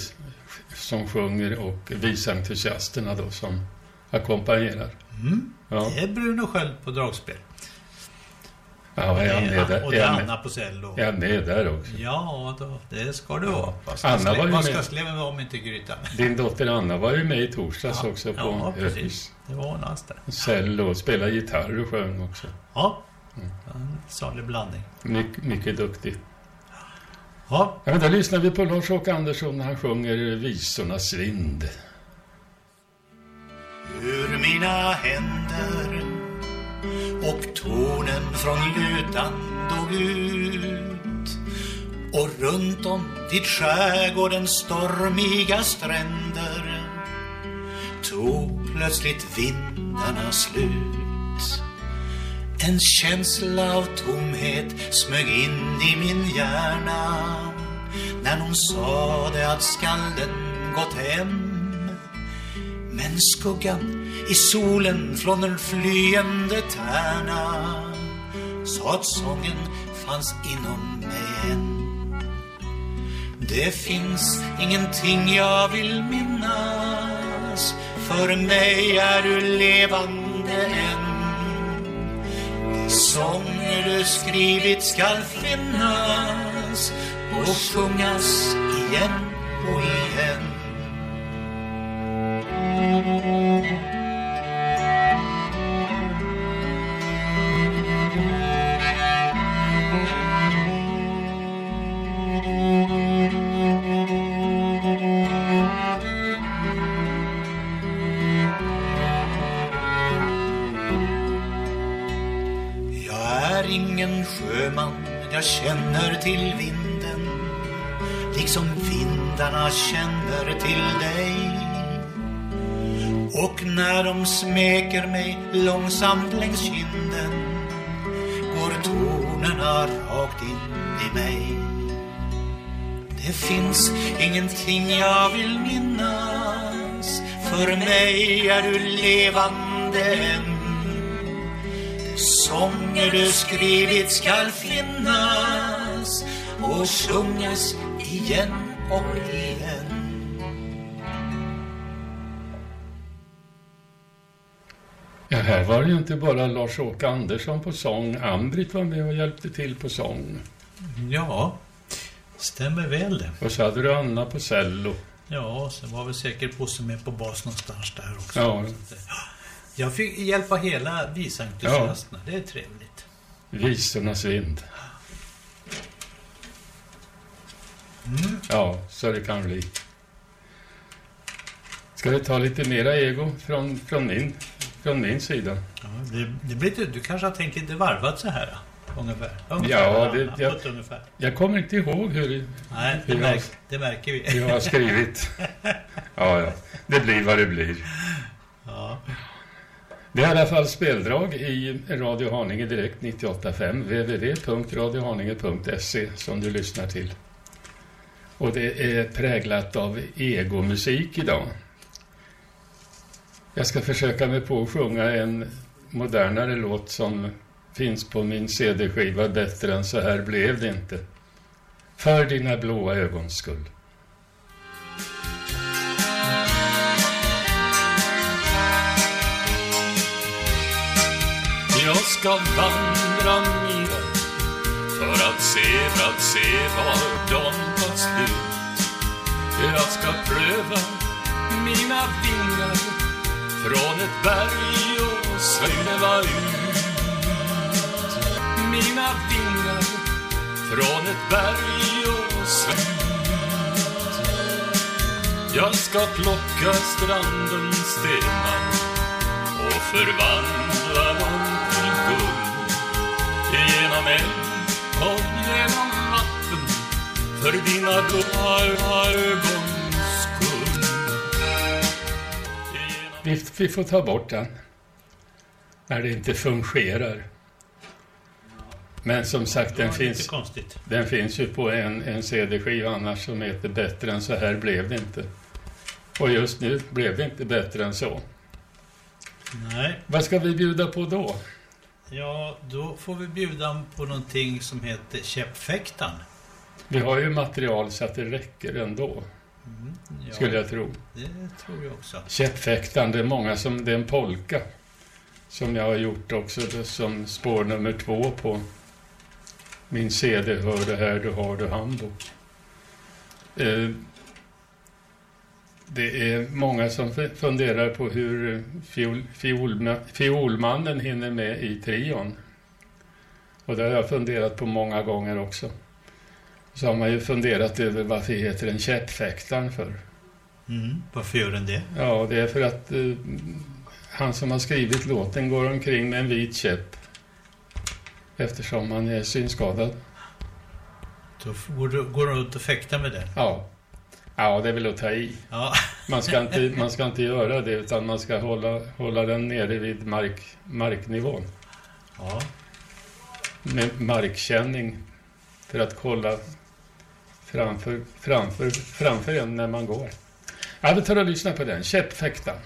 som sjunger och visentusiasterna då som ackompanjerar. Mm. Ja. Det är Bruno Sköld på dragspel. Ja, är han med där? Och det är med- Anna på cello. Är han med där också? Ja, då, det ska det vara. Anna var ju vad ska med. sleven vara om inte grytan? Din dotter Anna var ju med i torsdags Ja, också på ja, precis. Det var alls där. Cello och spelade gitarr och sjöng också. Ja, en salig blandning. Mycket, mycket duktig. Ja. ja men då lyssnar vi på Lars-Åke Andersson när han sjunger Visornas vind. ur mina händer och tonen från lutan dog ut och runt om vid skärgårdens stormiga stränder tog plötsligt vindarna slut. En känsla av tomhet smög in i min hjärna. När hon sade att skalden gått hem. Men skuggan i solen från den flyende tärna. Sa att sången fanns inom mig än. Det finns ingenting jag vill minnas för mig är du levande än. De sånger du skrivit skall finnas och sjungas igen och igen. Till vinden liksom vindarna känner till dig. Och när de smeker mig långsamt längs kinden går tonerna rakt in i mig. Det finns ingenting jag vill minnas för mig är du levande än. De sånger du skrivit skall finnas och sjungas igen och igen. Ja, här var det ju inte bara Lars-Åke Andersson på sång. Ambrit var med och hjälpte till på sång. Ja, stämmer väl det. Och så hade du Anna på cello. Ja, sen var väl säkert Bosse med på bas någonstans där också. Ja. Jag fick hjälpa hela visentusiasterna. Det är trevligt. Visornas vind. Mm. Ja, så det kan bli. Ska vi ta lite mera ego från, från, min, från min sida? Ja, det, det blir, lite- du kanske har tänkt lite varvat så här? Ungefär. ungefär Ja, det, jag, ungefär. jag kommer inte ihåg hur, Nej, det, hur, märk, jag, det märker vi. jag har skrivit. Ja, ja. Det blir vad det blir. Ja. Det är i alla fall speldrag i Radio Haninge Direkt 98.5 www.radiohaninge.se som du lyssnar till. Och det är präglat av egomusik idag. Jag ska försöka mig på att sjunga en modernare låt som finns på min CD-skiva Bättre än så här blev det inte. För dina blåa ögons skull. Jag ska vandra mer för att se, för att se var de slut. Jag ska pröva mina vingar från ett berg och sväva ut. Mina vingar från ett berg och sväva ut. Jag ska plocka strandens stenar och förvandla dem till guld. Genom eld och för dina blåa ögons skull. Vi, vi får ta bort den. När det inte fungerar. Men som sagt, den finns, konstigt. den finns ju på en, en CD-skiva annars som heter Bättre än så här blev det inte. Och just nu blev det inte bättre än så. Nej. Vad ska vi bjuda på då? Ja, då får vi bjuda på någonting som heter Käppfäktaren. Vi har ju material så att det räcker ändå. Mm, ja, Skulle jag tro. Det tror jag också. Käppfäktaren, det är många som, det är en polka. Som jag har gjort också som spår nummer två på min CD Hör det här du har du handbok. Eh, det är många som funderar på hur fiol, fiolma, fiolmannen hinner med i trion. Och det har jag funderat på många gånger också. Så har man ju funderat över varför heter den käppfäktaren för. Mm, varför gör den det? Ja, det är för att eh, han som har skrivit låten går omkring med en vit käpp. Eftersom han är synskadad. Då går du runt och fäktar med den? Ja. Ja, det är väl att ta i. Ja. Man, ska inte, man ska inte göra det utan man ska hålla, hålla den nere vid mark, marknivån. Ja. Med markkänning för att kolla framför, framför, framför en när man går. Ja, vi tar och lyssnar på den. Käppfäktaren.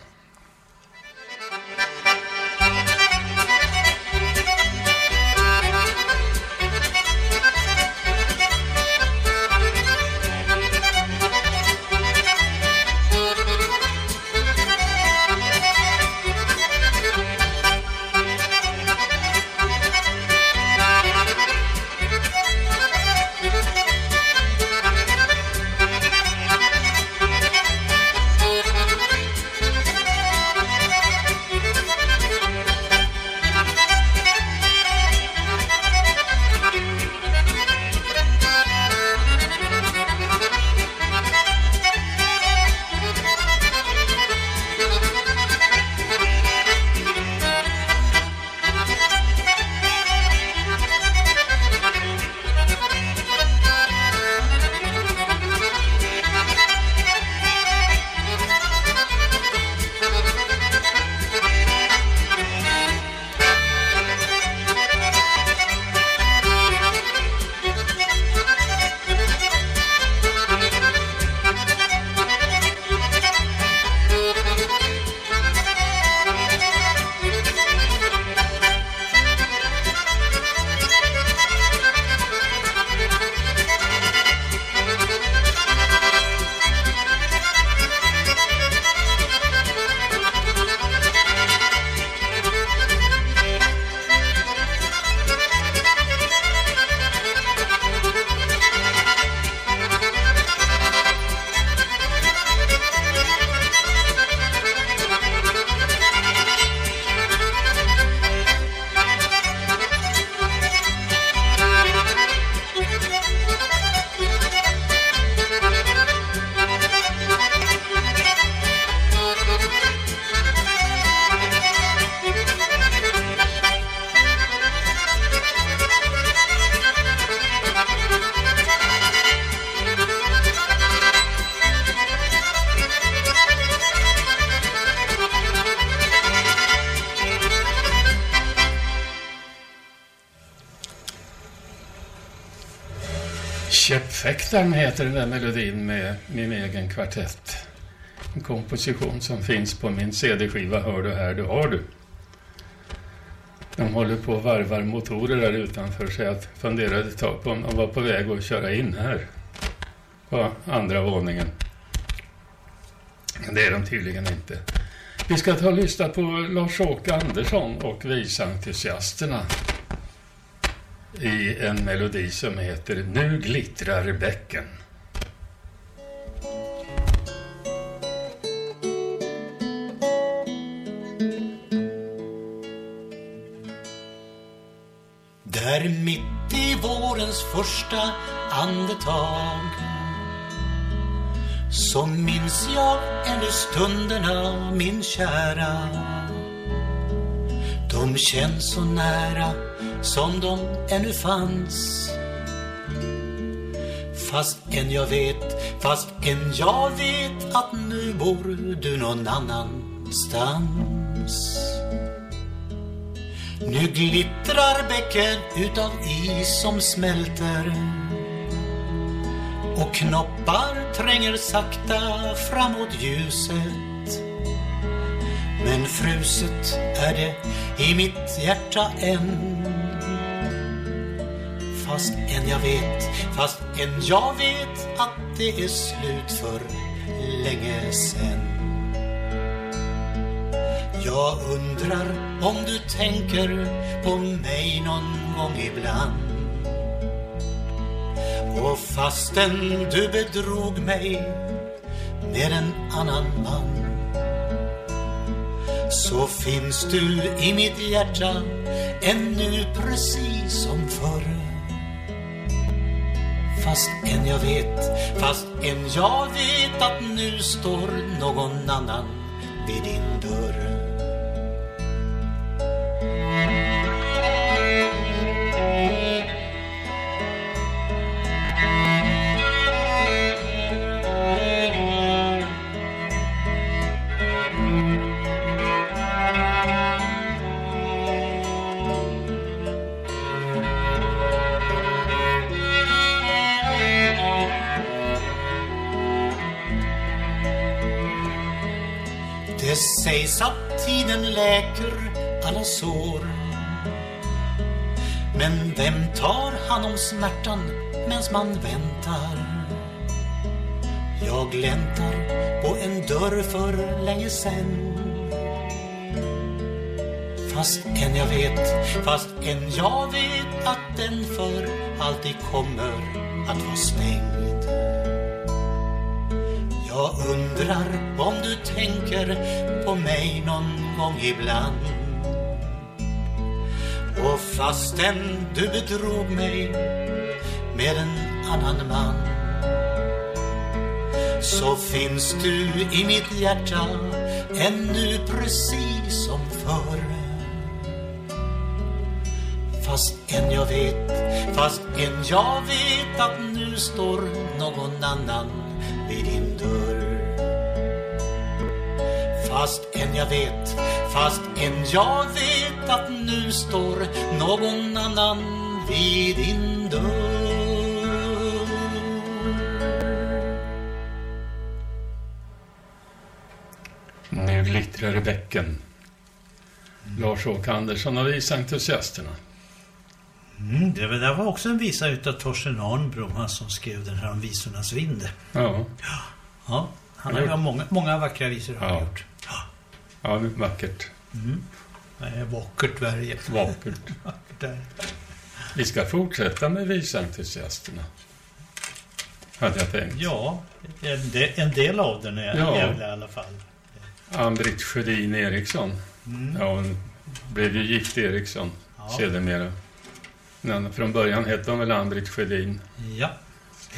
Käppfäktaren heter den där melodin med min egen kvartett. En komposition som finns på min CD-skiva Hör du här, du har du. De håller på och varvar motorer där utanför så jag funderade ett tag på om de var på väg att köra in här. På andra våningen. Men det är de tydligen inte. Vi ska ta och lyssna på Lars-Åke Andersson och Visentusiasterna i en melodi som heter Nu glittrar bäcken. Där mitt i vårens första andetag så minns jag ännu stunderna, min kära. De känns så nära som de ännu fanns. Fast än jag vet, fast än jag vet att nu bor du någon annanstans. Nu glittrar bäcken utav is som smälter och knoppar tränger sakta framåt ljuset. Men fruset är det i mitt hjärta än. Fast än jag vet, fast än jag vet att det är slut för länge sen. Jag undrar om du tänker på mig någon gång ibland. Och fastän du bedrog mig med en annan man så finns du i mitt hjärta ännu precis som förr. Fast än jag vet, fast än jag vet att nu står någon annan vid din dörr. Den läker alla sår. Men vem tar hand om smärtan mens man väntar? Jag gläntar på en dörr för länge sen. Fast än jag vet, fast än jag vet att den för alltid kommer att vara stängd. Jag undrar om du tänker på mig någon gång ibland. Och fastän du bedrog mig med en annan man Så finns du i mitt hjärta ännu precis som förr. Fast än jag vet, fast än jag vet att nu står någon annan vid din Fast än jag vet, fast än jag vet att nu står någon annan vid din dörr Nu glittrar det bäcken. Lars-Åke Andersson av Isentusiasterna. Mm, det var- där var också en visa utav Torsten Arnbro, han som skrev den här om visornas vind. Ja. Ja, han har ju många, många vackra visor har han Ja. gjort. Ja, vackert. Mm. Det är vackert Sverige. Vackert. Där. Vi ska fortsätta med visentusiasterna. Hade jag tänkt. Ja, en del, en del av den är, Ja. är väl i alla fall. Ann-Britt Sjödin Eriksson. Mm. Ja, hon blev ju gift Eriksson Ja. sedermera. Men från början hette hon väl Ann-Britt Sjödin. Ja.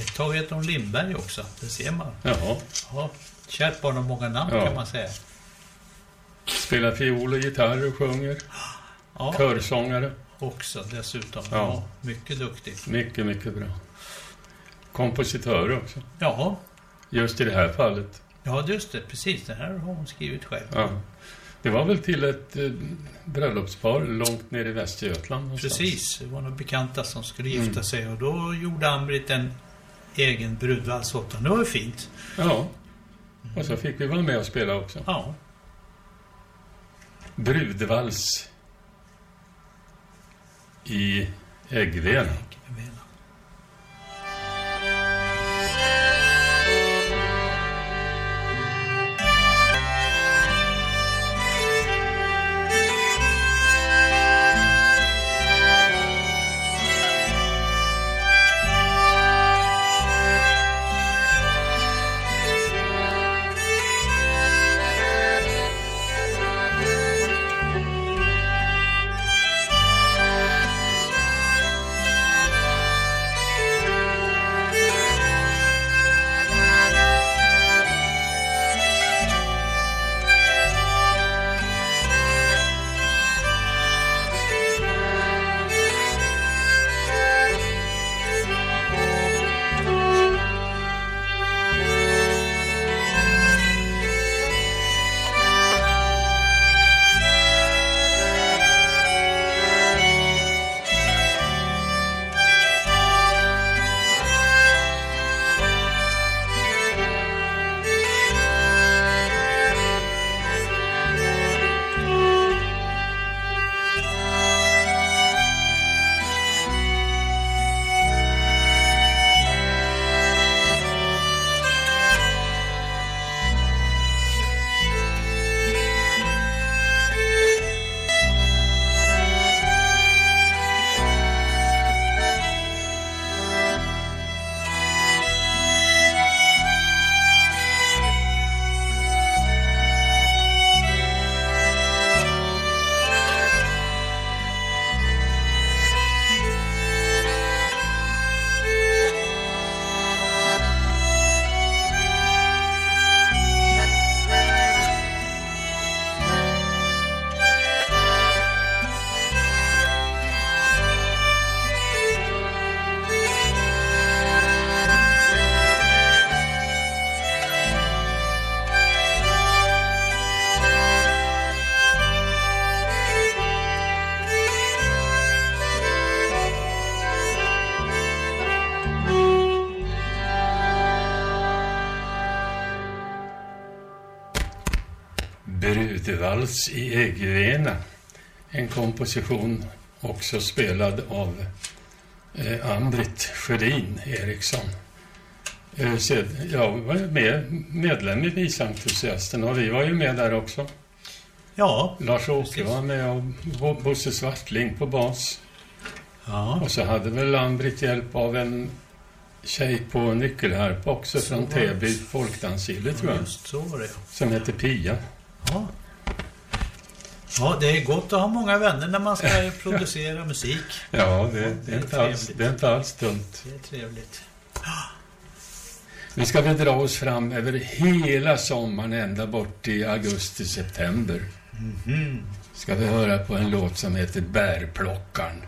Ett tag heter hon Lindberg också, det ser man. Jaha. Ja, kärt barn har många namn Ja. kan man säga. Spelar fiol och gitarr och sjunger. Ja. Körsångare. Också dessutom. Ja. Ja. mycket duktig. Mycket, mycket bra. Kompositör också. Ja. Just i det här fallet. Ja, just det. Precis. Det här har hon skrivit själv. Ja. Det var väl till ett eh, bröllopspar långt ner i Västergötland någonstans. Precis. Det var några bekanta som skulle gifta Mm. sig och då gjorde Ann-Britt en egen brudvals åt honom. Det var ju fint. Ja. Och så fick vi vara med och spela också. Ja. Brudvals i Äggven. Brudevals i Eggvena. En komposition också spelad av eh, Ann-Britt Sjödin Eriksson. Eh, sed- Jag var med, medlem i Visentusiasterna och vi var ju med där också. Ja. Lars-Åke var med och Bo- Bosse Svartling på bas. Ja. Och så hade väl Ann-Britt hjälp av en tjej på nyckelharpa också Så från Täby folkdansgille tror jag. Som hette Pia. Ja. Ja, det är gott att ha många vänner när man ska producera musik. Ja, det, det, är inte alls, det är inte alls dumt. Det är trevligt. Vi ska väl dra oss fram över hela sommaren ända bort i augusti-september. Mhm. Ska vi höra på en låt som heter Bärplockaren.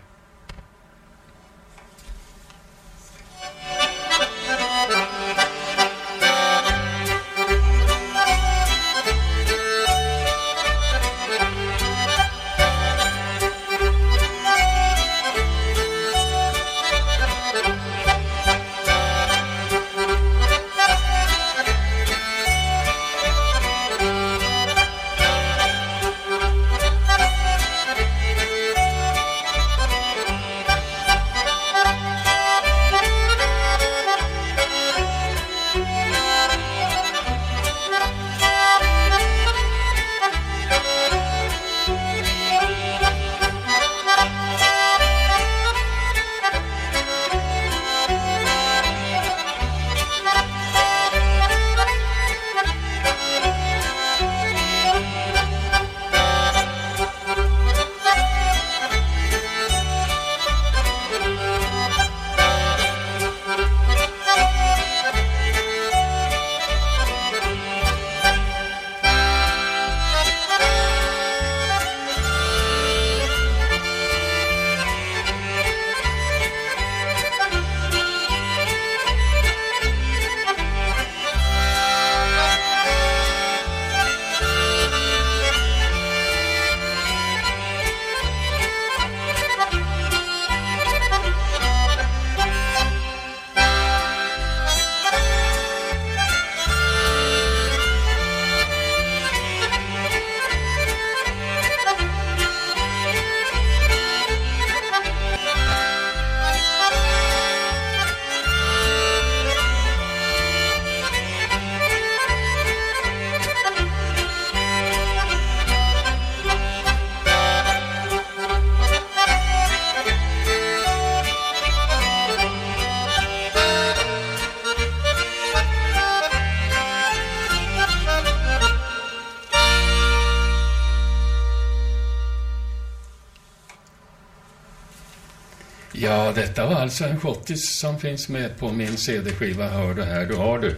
Detta var alltså en schottis som finns med på min CD-skiva Hör du här, du har du.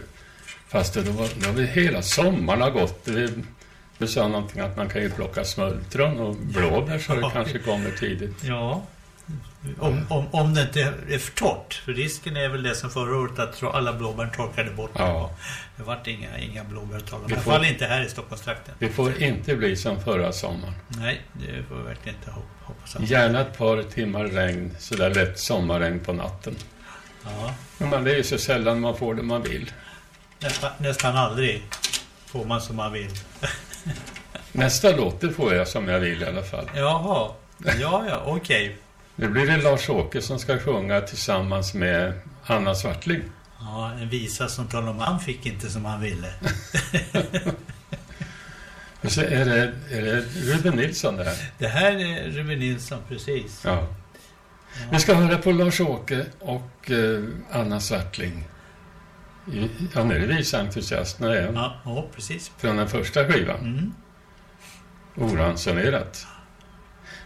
Fast det var, det var hela sommaren har gått. Du sa någonting att man kan ju plocka smultron och blåbär så det Ja. kanske kommer tidigt. Ja. Om, om, om det inte är för torrt. För risken är väl det som förra året att alla blåbär torkade bort. Ja. Det vart inga, inga blåbär att tala om. I alla fall inte här i Stockholmstrakten. Det får inte bli som förra sommaren. Nej, det får vi verkligen inte hop- hoppas. Gärna ett par timmar regn, sådär lätt sommarregn på natten. Ja. Men det är ju så sällan man får det man vill. Nästan, nästan aldrig får man som man vill. Nästa låt, det får jag som jag vill i alla fall. Jaha. Ja, ja, okej. Nu blir det Lars-Åke som ska sjunga tillsammans med Anna Svartling. Ja, en visa som talar om han fick inte som han ville. Och så är det, är det Ruben Nilsson där. Det här är Ruben Nilsson, precis. Ja. Vi ska höra på Lars-Åke och eh, Anna Svartling. I, ja, nu är det Visentusiasterna igen. Ja, ja, precis. Från den första skivan. Oransonerat.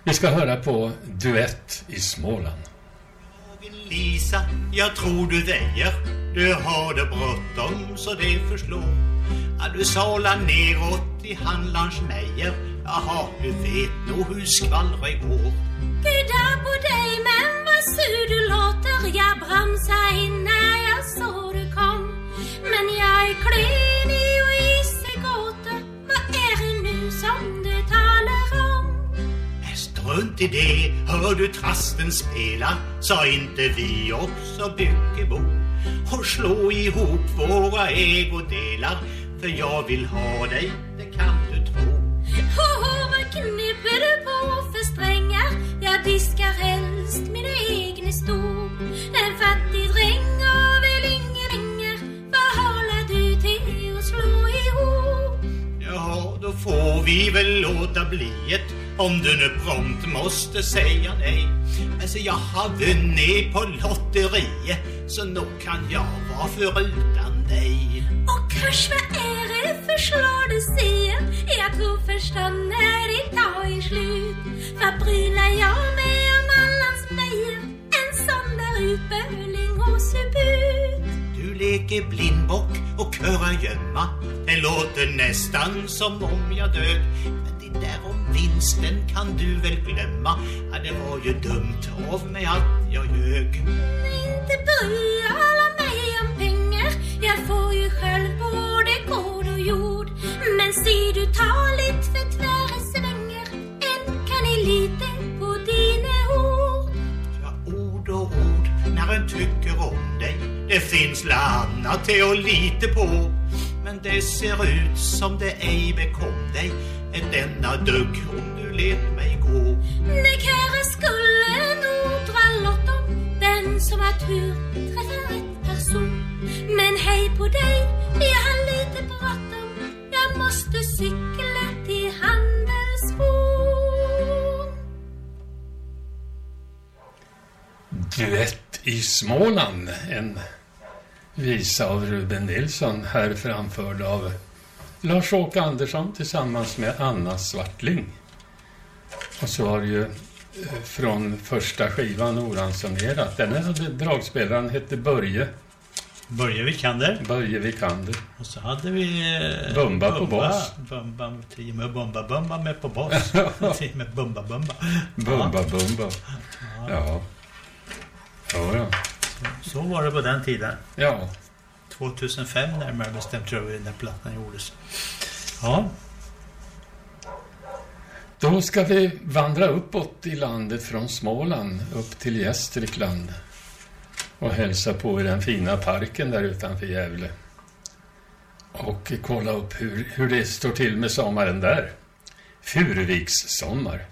Vi ska höra på Duett i Småland. Lisa, jag tror du väjer Du har det bråttom så det förslår ja, Du salar neråt i handlarns mejer Jaha, du vet nog hur skvallret går. Gudar på dig men vad sur du låter. Jag bromsade in när jag såg du kom. Men jag är klenig och isegåter Vad är det nu som du talar om? Strunt i det, hör du trasten spela. Sa inte vi också bygge bo och slå ihop våra ägodelar För jag vill ha dig, det kan du tro. Är du på för strängar? Jag diskar helst mina egna skor En fattig dräng av väl inga pengar Vad håller du till att slå ihop? Jaha, då får vi väl låta bli ett om du nu prompt måste säga nej. Men så jag har vunnit på lotteriet så nog kan jag vara förutan dig. Och kurs vad är det för slag du ser? Jag tror förstånd när ditt dag är slut Vad brynar jag mig om Allans Meijer En sån där utböling och suput Du leker blindbock och kurragömma. Det låter nästan som om jag död. Men det där om vinsten kan du väl glömma. Ja, det var ju dumt av mig att jag ljög. Inte bryr alla mig Jag får ju själv både gård och jord Men se du tar lite för tvära svängar Än kan ni lita på dina ord Ord och ord när en tycker om dig. Det finns annat till att lita på. Men det ser ut som det ej bekom dig. Ett denna dugg om du let mig gå. Nej kära skulle nog dra lott om Den som har tur träffar rätt person men hej på dig, jag har lite bråttom Jag måste cykla till Handelsbron Duett i Småland, en visa av Ruben Nilsson, här framförd av Lars-Åke Andersson tillsammans med Anna Svartling. Och så var det ju eh, från första skivan oransonerat. Den här dragspelaren hette Börje. Börje Vikander. Börje Vikander. Och så hade vi... eh, Bumba på bas. Bumba, med Bumba Bumba med på bas. Med Bumba Bumba. Bumba Bumba. Ja. Ja, ja. Så var det på den tiden. Ja. 2005 närmare bestämt tror jag när plattan gjordes. Ja. Då ska vi vandra uppåt i landet från Småland upp till Gästrikland och hälsa på i den fina parken där utanför Gävle. Och kolla upp hur, hur det står till med sommaren där. Furuviks sommar.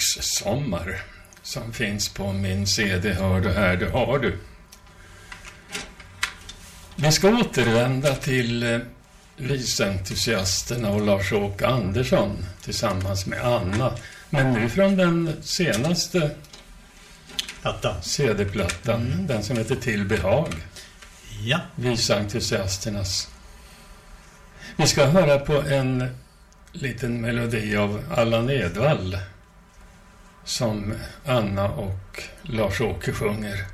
Furuviks sommar som finns på min CD Hör du här, det har du. Vi ska återvända till eh, visentusiasterna och Lars-Åke Andersson tillsammans med Anna. Men nu från den senaste CD-plattan, den som heter Till behag. Ja. Visentusiasternas. Vi ska höra på en liten melodi av Allan Edwall som Anna och Lars-Åke sjunger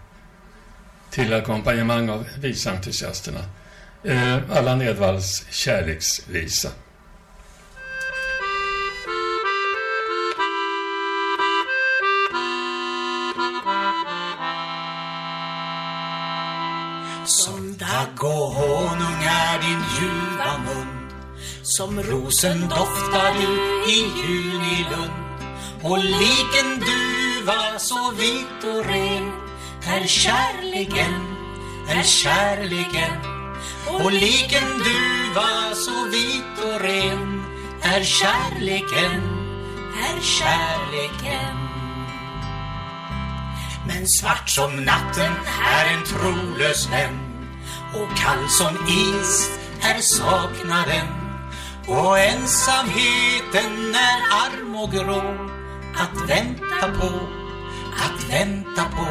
till ackompanjemang av visentusiasterna. Eh, Allan Edwalls kärleksvisa. Som dagg och honung är din ljuva mun Som rosen doftar du i junilund och lik en duva så vit och ren. Är kärleken, är kärleken. Och lik en duva så vit och ren. Är kärleken, är kärleken. Men svart som natten är en trolös vän. Och kall som is är saknaden. Och ensamheten är arm och grå att vänta på, att vänta på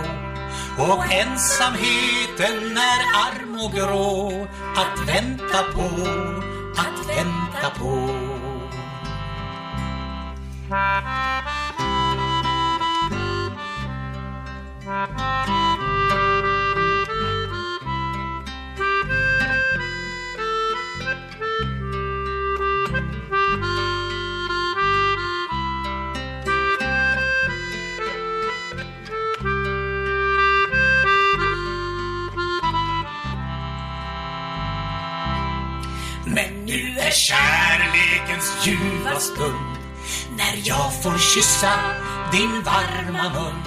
och ensamheten är arm och grå att vänta på, att vänta på Thank you. Är kärlekens ljuva stund. När jag får kyssa din varma mun.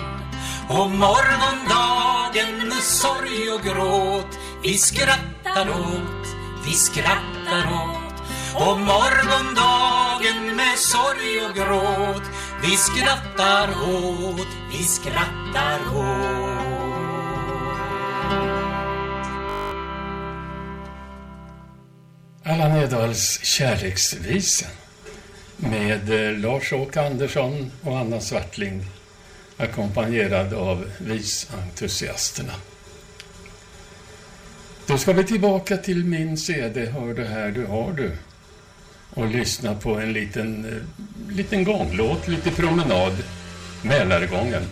Och morgondagen med sorg och gråt. Vi skrattar åt, vi skrattar åt. Och morgondagen med sorg och gråt. Vi skrattar åt, vi skrattar åt. Allan Edwalls kärleksvisa med eh, Lars-Åke Andersson och Anna Svartling ackompanjerad av visentusiasterna. Då ska vi tillbaka till min CD Hör du här, du har du och lyssna på en liten, eh, liten gånglåt, lite promenad, Mälargången.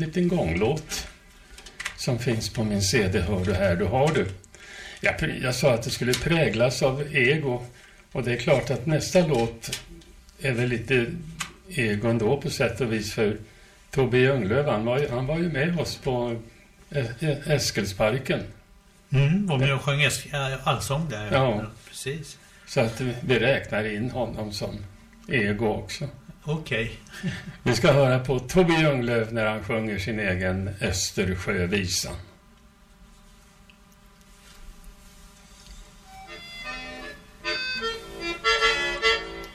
Liten gånglåt som finns på min CD Hör du här, du har du. Jag, jag sa att det skulle präglas av ego och det är klart att nästa låt är väl lite ego ändå på sätt och vis för Tobbe Ljunglöf, han var, ju- han var ju med oss på Ä- Ä- Eskilsparken. Mm, och sjöng äsk- äh, allsång där. Ja. Precis. Så att vi räknar in honom som ego också. Okej. Vi ska höra på Tobbe Ljunglöf när han sjunger sin egen Östersjövisa.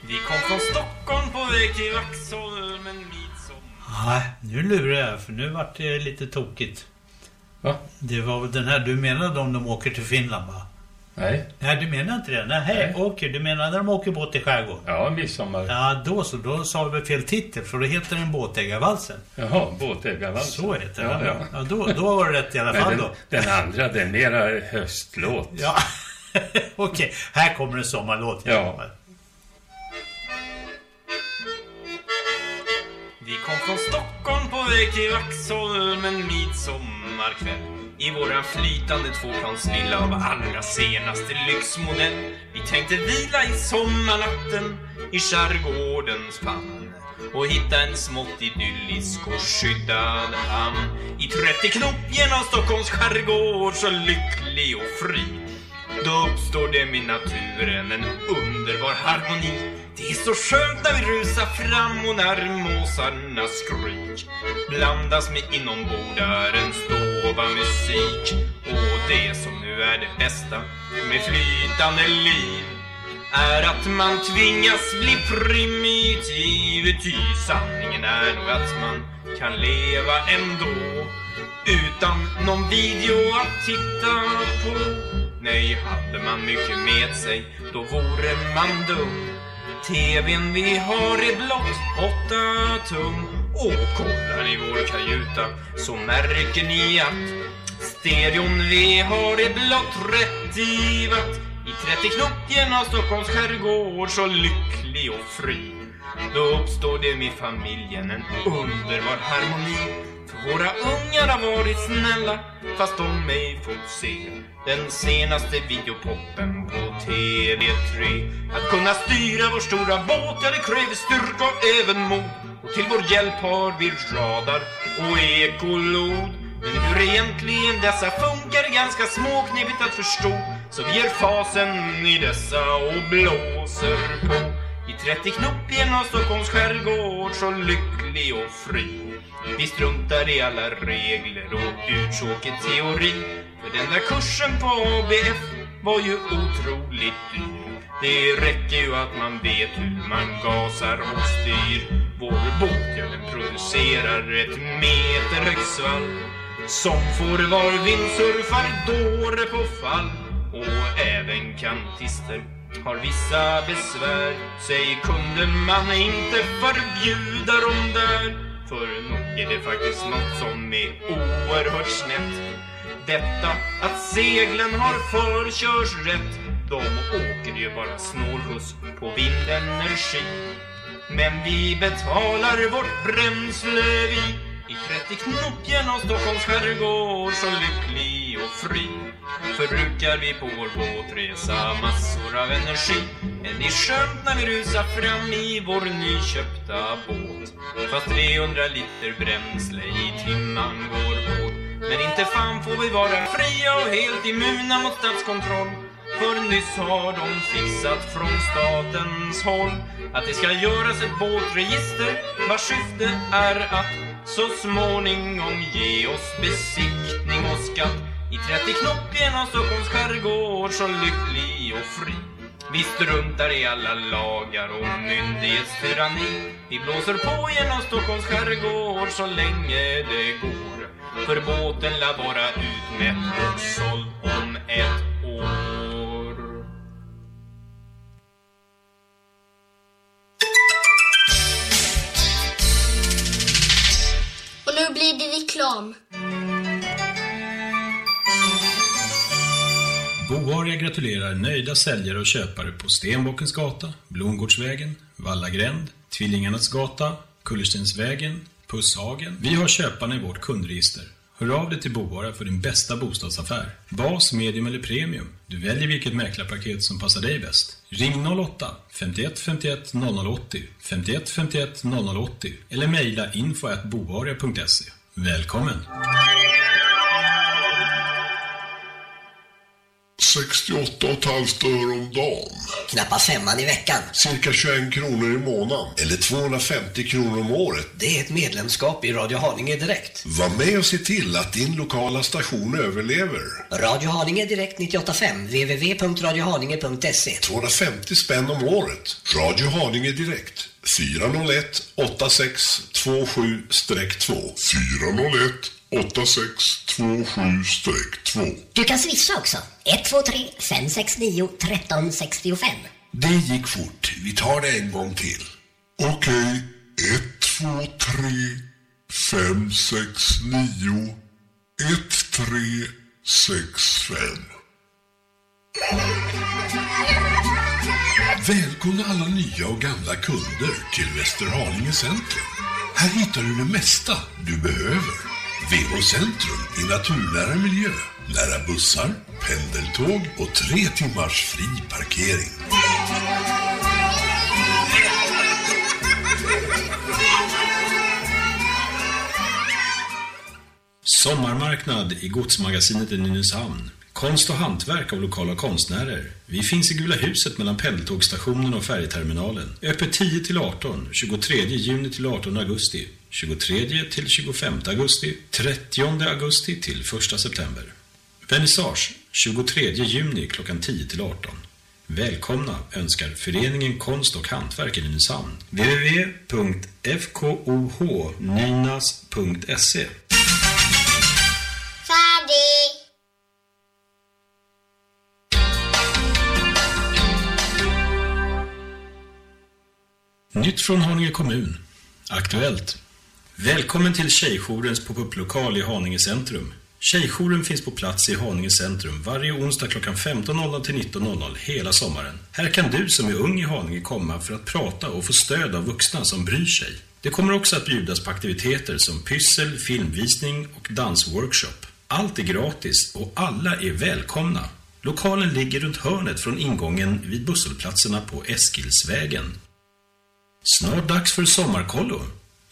Vi kom från Stockholm på väg till Vaxholmen midsommar. Nej, nu lurar jag för nu vart det lite tokigt. Va? Det var den här, du menade om de åker till Finland va? Nej. Nej, du menar inte det? Nej, Nej. okej, du menar när de åker båt i skärgården? Ja, midsommar. Ja, då så. Då sa vi fel titel, för då heter den Båtägarvalsen. Jaha, Båtägarvalsen. Så heter Ja, den. ja. Ja, då, då var det rätt i alla fall den, då. den andra, det är mera höstlåt. Ja, okej. Här kommer en sommarlåt. Ja. Vi kom från Stockholm på väg till Vaxholmen midsommarkväll. I våran flytande tvåplansvilla av allra senaste lyxmodell. Vi tänkte vila i sommarnatten i skärgårdens famn och hitta en smått idyllisk och skyddad hamn. I 30 knop genom Stockholms skärgård så lycklig och fri. Då uppstår det med naturen en underbar harmoni. Det är så skönt när vi rusar fram och när måsarnas skrik blandas med inombordarens dova musik. Och det som nu är det bästa med flytande liv är att man tvingas bli primitiv. Ty sanningen är nog att man kan leva ändå utan någon video att titta på. Nej, hade man mycket med sig, då vore man dum. TVn vi har är blott åtta tum. Och kollar ni vår kajuta så märker ni att Stereon vi har är blott 30 watt I 30 knop genom Stockholms skärgård så lycklig och fri. Då uppstår det med familjen en underbar harmoni våra ungar har varit snälla fast de ej fått se den senaste videopoppen på TV3 Att kunna styra vår stora båt, ja det kräver styrka och även mod. Och till vår hjälp har vi radar och ekolod. Men hur egentligen dessa funkar är ganska småknepigt att förstå. Så vi ger fasen i dessa och blåser på. I 30 knop genom Stockholms skärgård så lycklig och fri. Vi struntar i alla regler och uttråkig teori. För den där kursen på ABF var ju otroligt dyr. Det räcker ju att man vet hur man gasar och styr. Vår båt, ja den producerar ett meter högt svall Som får var vindsurfar dåre på fall. Och även kantister har vissa besvär. Säg kunde man inte förbjuda dem där? För nog är det faktiskt något som är oerhört snett. Detta att seglen har förkörsrätt De åker ju bara snålskjuts på vindenergi. Men vi betalar vårt bränsle vi i 30 knop genom Stockholms skärgård så lycklig och fri Förbrukar vi på vår båtresa massor av energi. Men det är skönt när vi rusar fram i vår nyköpta båt. Fast 300 liter bränsle i timman går åt Men inte fan får vi vara fria och helt immuna mot statskontroll. För nyss har de fixat från statens håll att det ska göras ett båtregister vars syfte är att så småningom ge oss besiktning och skatt i 30 knopp genom Stockholms skärgård så lycklig och fri. Vi struntar i alla lagar och myndighetstyranni. Vi blåser på genom Stockholms skärgård så länge det går. För båten lär vara utmätt och såld om ett år. Blir det reklam. Bohaga gratulerar nöjda säljare och köpare på Stenbockens gata, Blomgårdsvägen, Vallagränd, Tvillingarnas gata, Kullerstensvägen, Pusshagen. Vi har köparna i vårt kundregister. Hör av dig till BoAra för din bästa bostadsaffär. Bas, medium eller premium. Du väljer vilket mäklarpaket som passar dig bäst. Ring 08 51 51 0080 51 51 0080 eller mejla info at bovaria.se. Välkommen! 68,5 öre om dagen. Knappast femman i veckan. Cirka 21 kronor i månaden. Eller 250 kronor om året. Det är ett medlemskap i Radio Haninge Direkt. Var med och se till att din lokala station överlever. Radio Haninge Direkt 98.5 www.radiohaninge.se 250 spänn om året. Radio Haninge Direkt. 401 8627-2 401 8627-2 Du kan swisha också. 123 569 1365. Det gick fort. Vi tar det en gång till. Okej. 1, 2, 3, 5, 6, 9, 1, 3, 6, 5. Välkomna alla nya och gamla kunder till Västerhaninge centrum. Här hittar du det mesta du behöver. VH Centrum i naturnära miljö, nära bussar, pendeltåg och tre timmars fri parkering. Sommarmarknad i Godsmagasinet i Nynäshamn. Konst och hantverk av lokala konstnärer. Vi finns i Gula huset mellan pendeltågsstationen och färjeterminalen. Öppet 10 till 18, 23 juni till 18 augusti, 23 till 25 augusti, 30 augusti till 1 september. Vernissage 23 juni klockan 10 till 18. Välkomna önskar Föreningen Konst och Hantverk i Nynäshamn. www.fkohnynas.se Färdig! Nytt från Haninge kommun. Aktuellt. Välkommen till Tjejjourens pop-up-lokal i Haninge centrum. Tjejjouren finns på plats i Haninge centrum varje onsdag klockan 15.00 till 19.00 hela sommaren. Här kan du som är ung i Haninge komma för att prata och få stöd av vuxna som bryr sig. Det kommer också att bjudas på aktiviteter som pyssel, filmvisning och dansworkshop. Allt är gratis och alla är välkomna. Lokalen ligger runt hörnet från ingången vid busshållplatserna på Eskilsvägen. Snart dags för sommarkollo.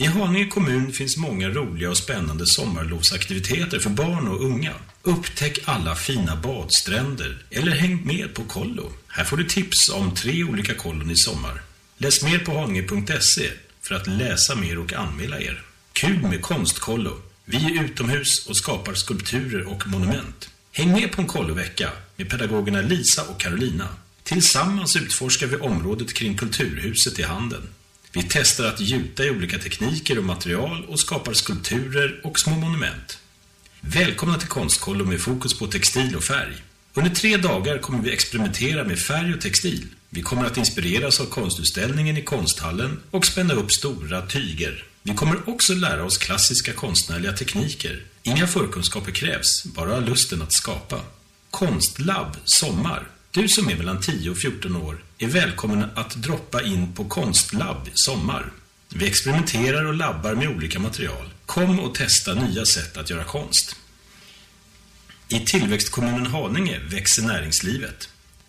I Haninge kommun finns många roliga och spännande sommarlovsaktiviteter för barn och unga. Upptäck alla fina badstränder eller häng med på kollo. Här får du tips om tre olika kollon i sommar. Läs mer på haninge.se för att läsa mer och anmäla er. Kul med konstkollo. Vi är utomhus och skapar skulpturer och monument. Häng med på en kollovecka med pedagogerna Lisa och Carolina. Tillsammans utforskar vi området kring Kulturhuset i Handen. Vi testar att gjuta i olika tekniker och material och skapar skulpturer och små monument. Välkomna till Konstkollo med fokus på textil och färg. Under tre dagar kommer vi experimentera med färg och textil. Vi kommer att inspireras av konstutställningen i konsthallen och spänna upp stora tyger. Vi kommer också lära oss klassiska konstnärliga tekniker. Inga förkunskaper krävs, bara lusten att skapa. Konstlab Sommar. Du som är mellan 10 och 14 år är välkommen att droppa in på Konstlab i Sommar. Vi experimenterar och labbar med olika material. Kom och testa nya sätt att göra konst. I tillväxtkommunen Haninge växer näringslivet.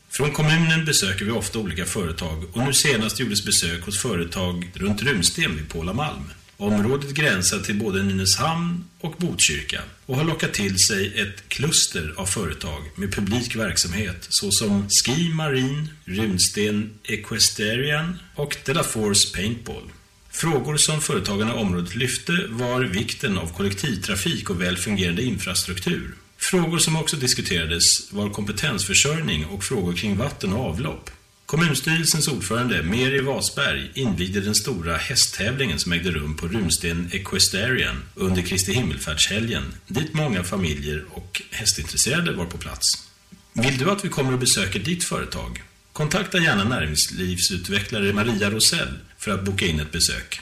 Från kommunen besöker vi ofta olika företag och nu senast gjordes besök hos företag runt Runsten vid Pålamalm. Området gränsar till både Nynäshamn och Botkyrka och har lockat till sig ett kluster av företag med publik verksamhet såsom Ski Marine, Runsten Equestrian och Delaforce Paintball. Frågor som företagarna i området lyfte var vikten av kollektivtrafik och väl fungerande infrastruktur. Frågor som också diskuterades var kompetensförsörjning och frågor kring vatten och avlopp. Kommunstyrelsens ordförande Meri Wasberg invigde den stora hästtävlingen som ägde rum på Runsten Equestrian under Kristi himmelfärdshelgen, dit många familjer och hästintresserade var på plats. Vill du att vi kommer och besöker ditt företag? Kontakta gärna näringslivsutvecklare Maria Rosell för att boka in ett besök.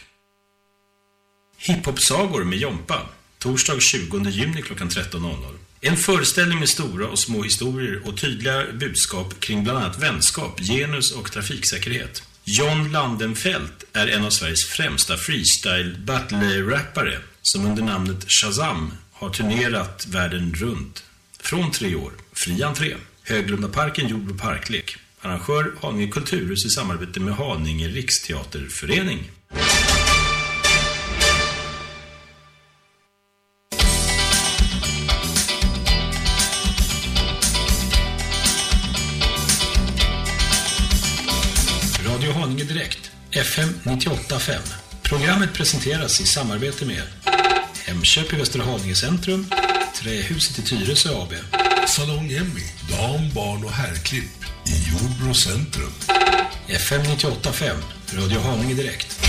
Hiphop-sagor med Jompa, torsdag 20 juni klockan 13.00. En föreställning med stora och små historier och tydliga budskap kring bland annat vänskap, genus och trafiksäkerhet. John Landenfelt är en av Sveriges främsta freestyle battle-rappare som under namnet Shazam har turnerat världen runt. Från tre år. Fri entré. Höglunda parken Jordbro Parklek. Arrangör Haninge Kulturhus i samarbete med Haninge Riksteaterförening. FM 98.5. Programmet presenteras i samarbete med Hemköp i Västra Haninge Centrum, Trähuset i Tyresö AB, Salong Emmy, dam, barn och herrklipp i Jordbro centrum. FM 98.5, Radio Haninge Direkt.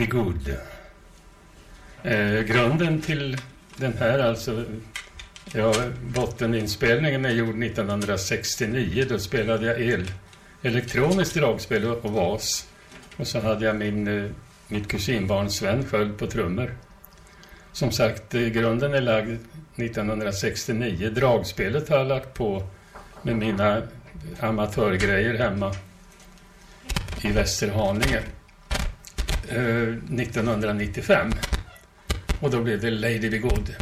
Be Good. Eh, grunden till den här, alltså, ja, botteninspelningen är gjord 1969. Då spelade jag el, elektroniskt dragspel och vas. Och så hade jag min, eh, mitt kusinbarn Sven Sköld på trummor. Som sagt, eh, grunden är lagd 1969. Dragspelet har jag lagt på med mina amatörgrejer hemma i Västerhaninge. Eh, 1995. Och då blev det Lady Be Good.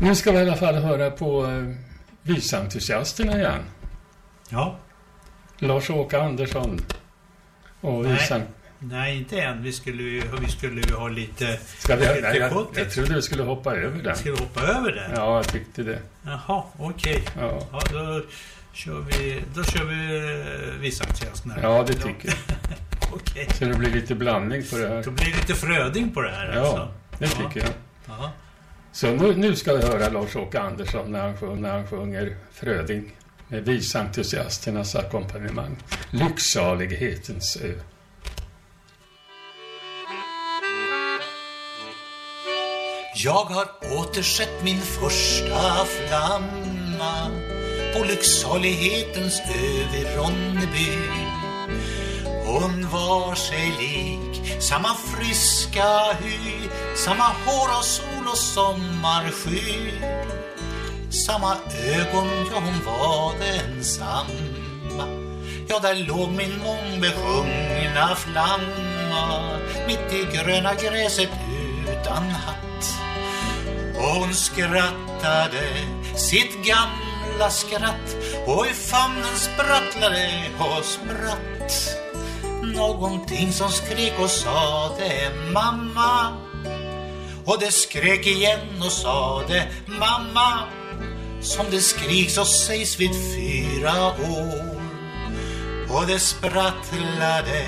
Nu ska vi i alla fall höra på eh, visentusiasterna igen. Ja. Lars-Åke Andersson och Nej, visan... nej, inte än. Vi skulle ju vi skulle ju ha lite... Ska vi, lite nej, jag, kort. jag trodde du skulle hoppa över den. Ska vi hoppa över den? Ja, jag tyckte det. Jaha, okej. Ja. Ja, då kör vi, då kör vi eh, visentusiasterna. Ja, det tycker jag. Okej. Så det blir lite blandning på det här. Då blir det lite fröding på det här Ja, alltså. det tycker jag. Ja. Så nu, nu ska vi höra Lars-Åke Andersson när han, sjung, när han sjunger Fröding med visentusiasternas ackompanjemang. Lycksalighetens ö. Jag har återsett min första flamma på lycksalighetens ö vid Ronneby. Hon var sig lik, samma friska hy, samma hår och sol och sommarsky. Samma ögon, ja hon var densamma Ja, där låg min mångbesjungna flamma mitt i gröna gräset utan hatt. Och hon skrattade sitt gamla skratt och i famnen sprattlade och spratt. Någonting som skrek och sade mamma. Och det skrek igen och sade mamma. Som det skriks och sägs vid fyra år. Och det sprattlade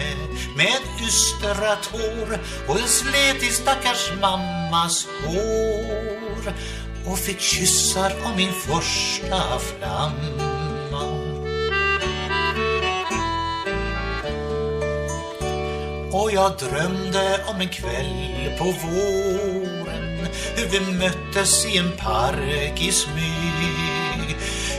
med ystra tår och det slet i stackars mammas hår och fick kyssar av min första flamma. Och jag drömde om en kväll på våren hur vi möttes i en park i smyg.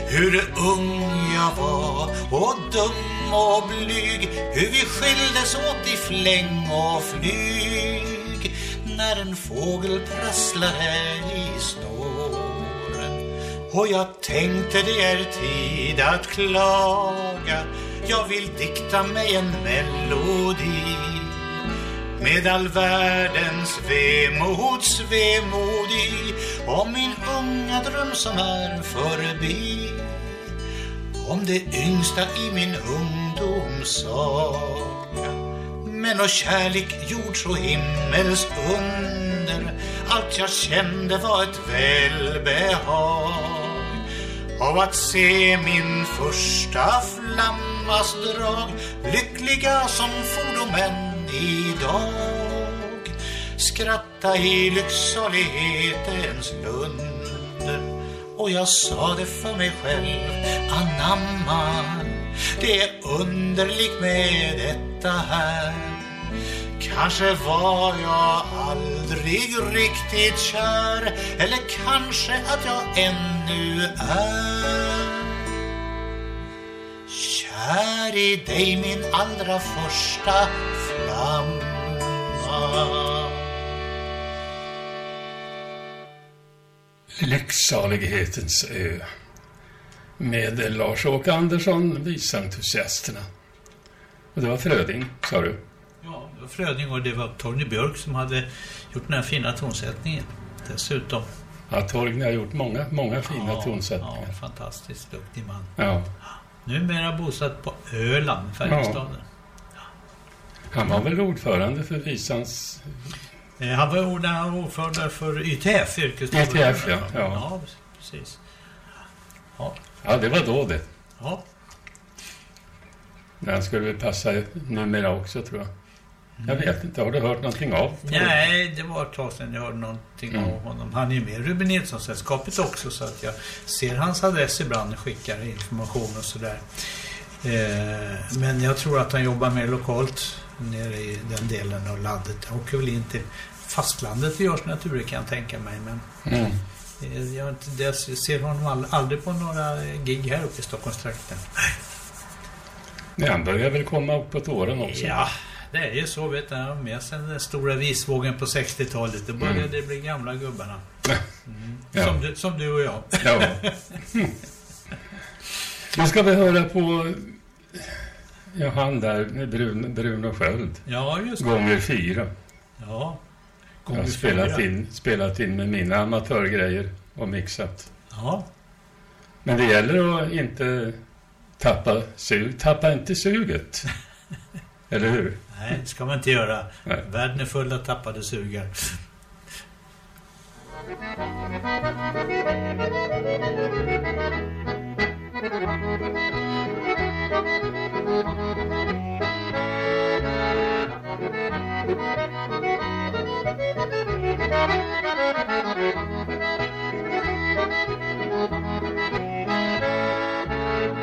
Hur ung jag var och dum och blyg Hur vi skildes åt i fläng och flyg. När en fågel prasslade i snåren Och jag tänkte det är tid att klaga. Jag vill dikta mig en melodi med all världens vemod, i om min unga dröm som är förbi om det yngsta i min ungdoms saga men och kärlek gjord så himmels under allt jag kände var ett välbehag av att se min första flammas drag lyckliga som fordomen idag. Skratta i lycksalighetens lunder och jag sa det för mig själv anamma. Det är underligt med detta här. Kanske var jag aldrig riktigt kär Eller kanske att jag ännu är Kär i dig min allra första flamma Lycksalighetens ö. Med Lars-Åke Andersson, visentusiasterna. Och det var Fröding, sa du? Ja, Fröding och det var Torgny Björk som hade gjort den här fina tonsättningen. Dessutom. Ja, Torgny har gjort många, många fina Ja, tonsättningar. Ja, fantastiskt duktig man. Ja. Numera bosatt på Öland, Färjestaden. Han var väl ordförande för visans... Eh, Han var ord- han var ordförande för YTF, yrkesskolan. YTF, ja, ja. Ja, precis. Ja. Ja, det var då det. Ja. Men han skulle väl passa numera också, tror jag. Jag vet inte, har du hört någonting av? Nej, det var ett tag sedan jag hörde någonting Mm. av honom. Han är ju med i Ruben Nilsson-sällskapet också så att jag ser hans adress ibland och skickar information och sådär. Eh, men jag tror att han jobbar mer lokalt nere i den delen av landet. Han åker väl in till fastlandet och gör sina turer kan jag tänka mig. Men Mm. eh, jag, inte- jag ser honom aldrig på några gig här uppe i Stockholmstrakten. Nej, han börjar väl komma uppåt åren också. Ja, det är ju så vet du. Har med sig den stora visvågen på 60-talet. Då började Mm. det bli gamla gubbarna. Mm. Ja. Som, du, som du och jag. Ja. Nu ska vi höra på ja, han där med Brun, Bruno Sköld. Ja, just det. Gånger fyra. Ja. Jag har Gånger spelat fyra. in, spelat in med mina amatörgrejer och mixat. Ja. Men det gäller att inte tappa sug. Tappa inte suget. Eller hur? Nej, det ska man inte göra. Nej. Världen är full av tappade sugar.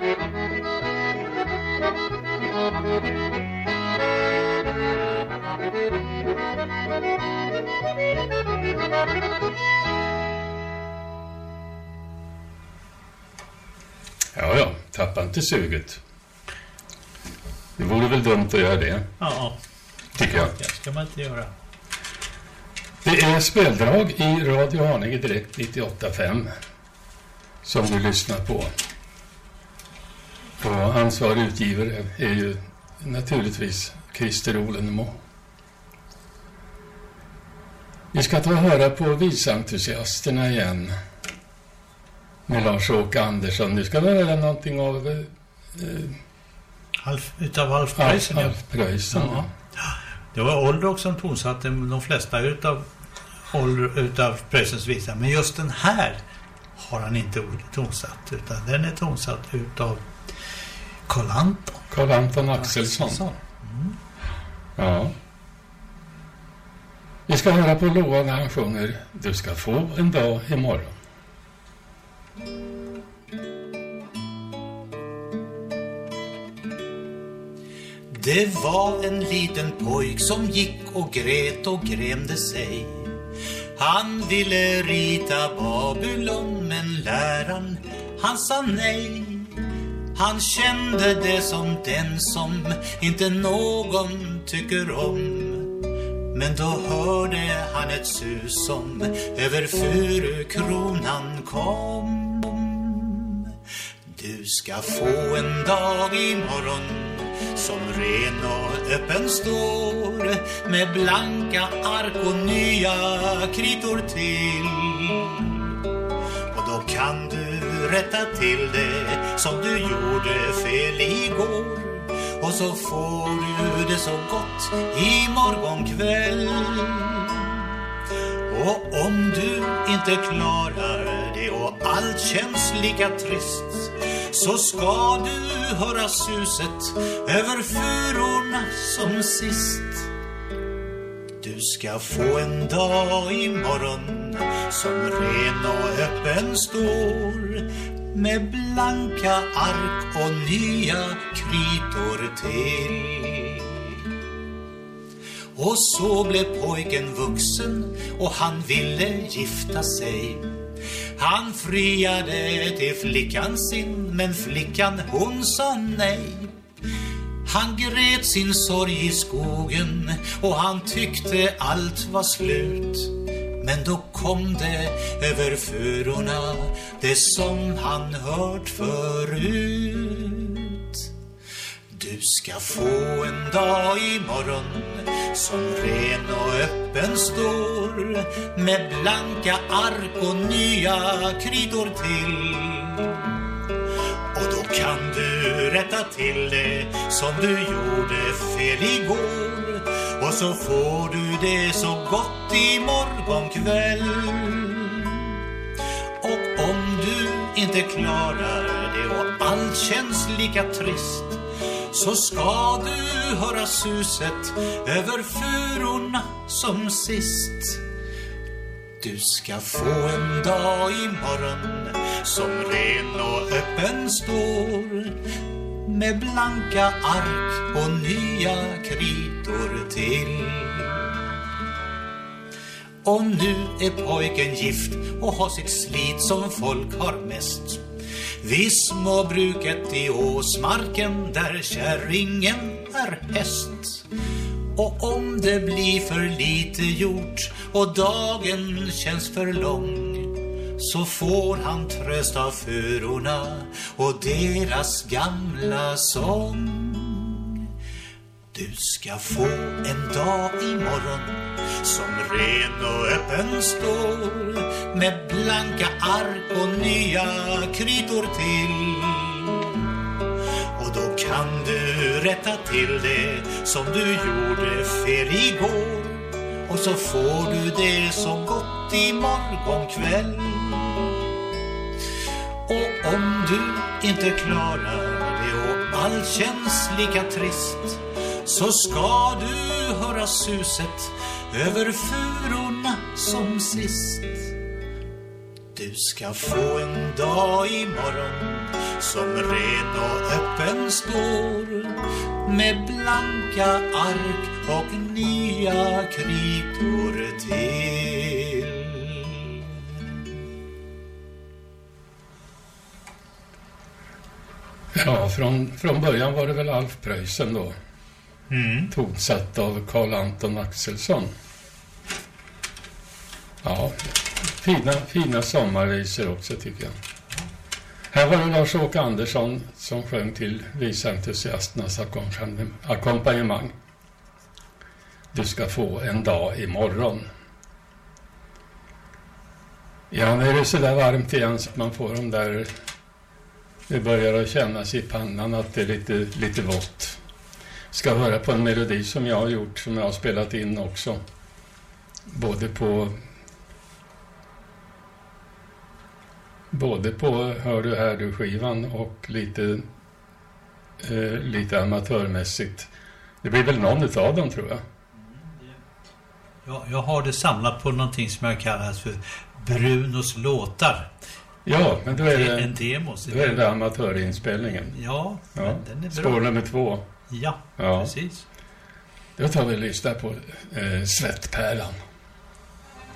Ja, ja, tappa inte suget. Det vore väl dumt att göra det, Ja, tycker jag. det ska man inte göra. Det är speldrag i Radio Haninge Direkt 98.5 som du lyssnar på. Och ansvarig utgivare är ju naturligtvis Christer Olenmo. Vi ska ta och höra på visentusiasterna igen med Lars-Åke Andersson. Nu ska vi höra någonting av eh, Alf, utav Alf Alf, Preussen. ja. Alf Preussen. Ja. Det var Oldrock som tonsatte de flesta utav, utav Preussens visa. Men just den här har han inte tonsatt. Utan den är tonsatt utav Carl Anton. Carl Anton Axelsson. Mm. Ja. Vi ska höra på Loa när han sjunger Du ska få en dag imorgon. Det var en liten pojk som gick och grät och grämde sig. Han ville rita Babylon men läraren han sa nej. Han kände det som den som inte någon tycker om. Men då hörde han ett sus som över furukronan kom. Du ska få en dag imorgon som ren och öppen står med blanka ark och nya kritor till. Kan du rätta till det som du gjorde fel igår och så får du det så gott imorgon kväll. Och om du inte klarar det och allt känns lika trist så ska du höra suset över furorna som sist. Du ska få en dag imorgon som ren och öppen står med blanka ark och nya kritor till. Och så blev pojken vuxen och han ville gifta sig. Han friade till flickan sin, men flickan hon sa nej. Han grät sin sorg i skogen och han tyckte allt var slut. Men då kom det över furorna det som han hört förut. Du ska få en dag imorgon som ren och öppen står med blanka ark och nya kryddor till. Och då kan du rätta till det som du gjorde fel igår och så får du det så gott imorgon kväll. Och om du inte klarar det och allt känns lika trist så ska du höra suset över furorna som sist. Du ska få en dag imorgon som ren och öppen står med blanka ark och nya kritor till. Och nu är pojken gift och har sitt slit som folk har mest. Vid småbruket i Åsmarken där kärringen är häst. Och om det blir för lite gjort och dagen känns för lång så får han tröst av furorna och deras gamla sång. Du ska få en dag imorgon som ren och öppen står med blanka ark och nya kritor till. Kan du rätta till det som du gjorde fel igår. Och så får du det som gott i morgon kväll. Och om du inte klarar det och allt känns lika trist så ska du höra suset över furorna som sist. Du ska få en dag imorgon som ren och öppen står med blanka ark och nya kritor till. Ja, från, från början var det väl Alf Preussen då. Mm. Tonsatt av Karl Anton Axelsson. Ja, fina, fina sommarvisor också tycker jag. Här var det Lars-Åke Andersson som sjöng till visaentusiasternas ackompanjemang. Du ska få en dag imorgon. Ja, nu är det så där varmt igen så att man får de där... Det börjar att kännas i pannan att det är lite, lite vått. Ska höra på en melodi som jag har gjort, som jag har spelat in också. Både på... Både på Hör du här du-skivan och lite, eh, lite amatörmässigt. Det blir väl någon utav dem tror jag. Jag, jag har det samlat på någonting som jag kallar för Brunos låtar. Ja, men då är det, En demo. så då är det amatörinspelningen. Ja, ja. den är bra. Spår nummer två. Ja, Ja. precis. Då tar vi och lyssnar på eh, Svettpärlan.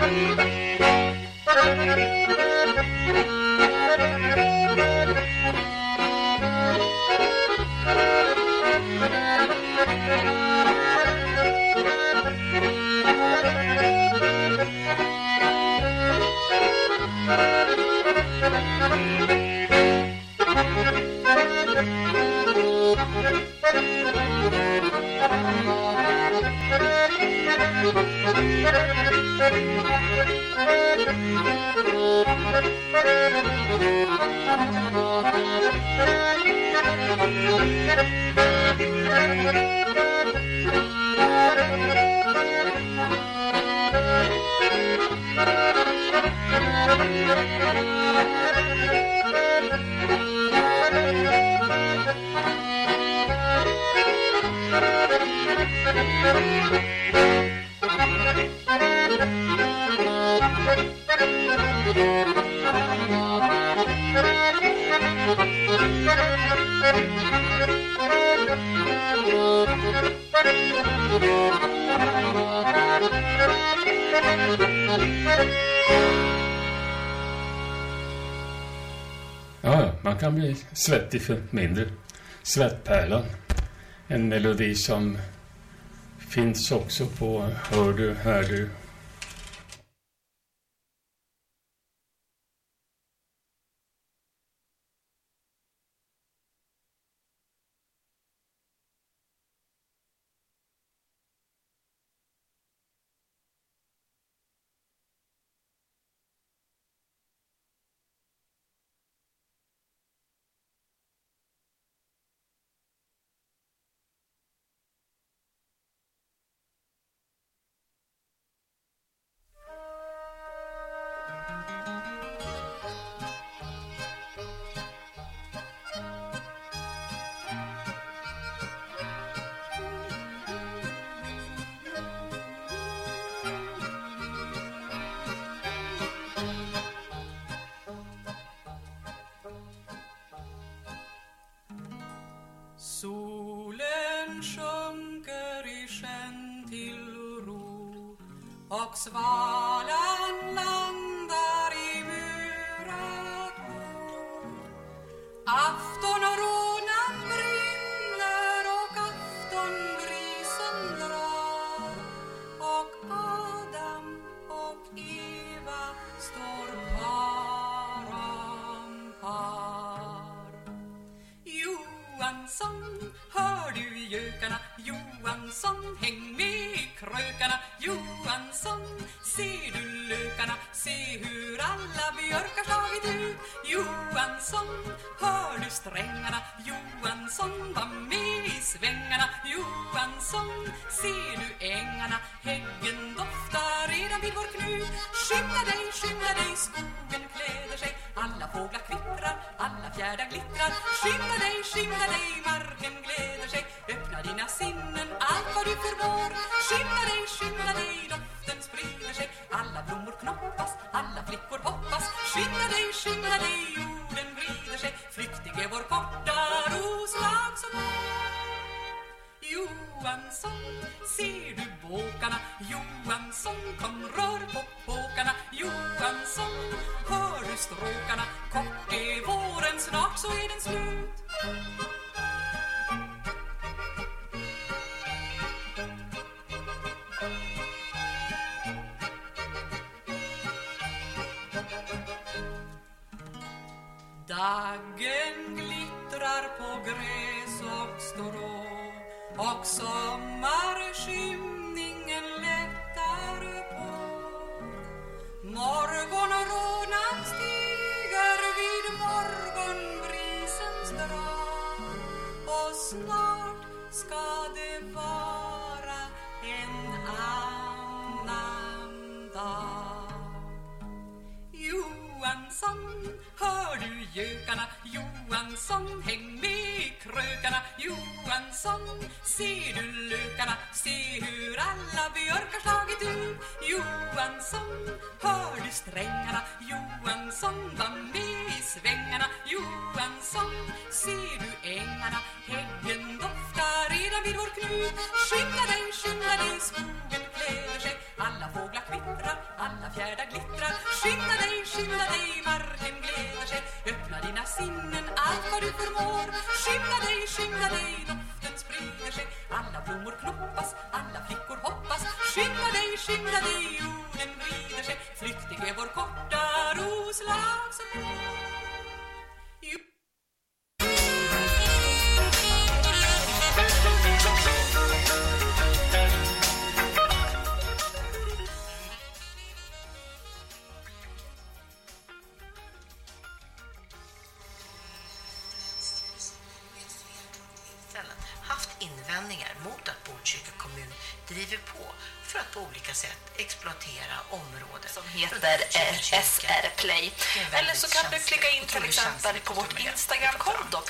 Ja, ja, man kan bli svettig för mindre. Svettpärlan. En melodi som finns också på Hör du, hör du.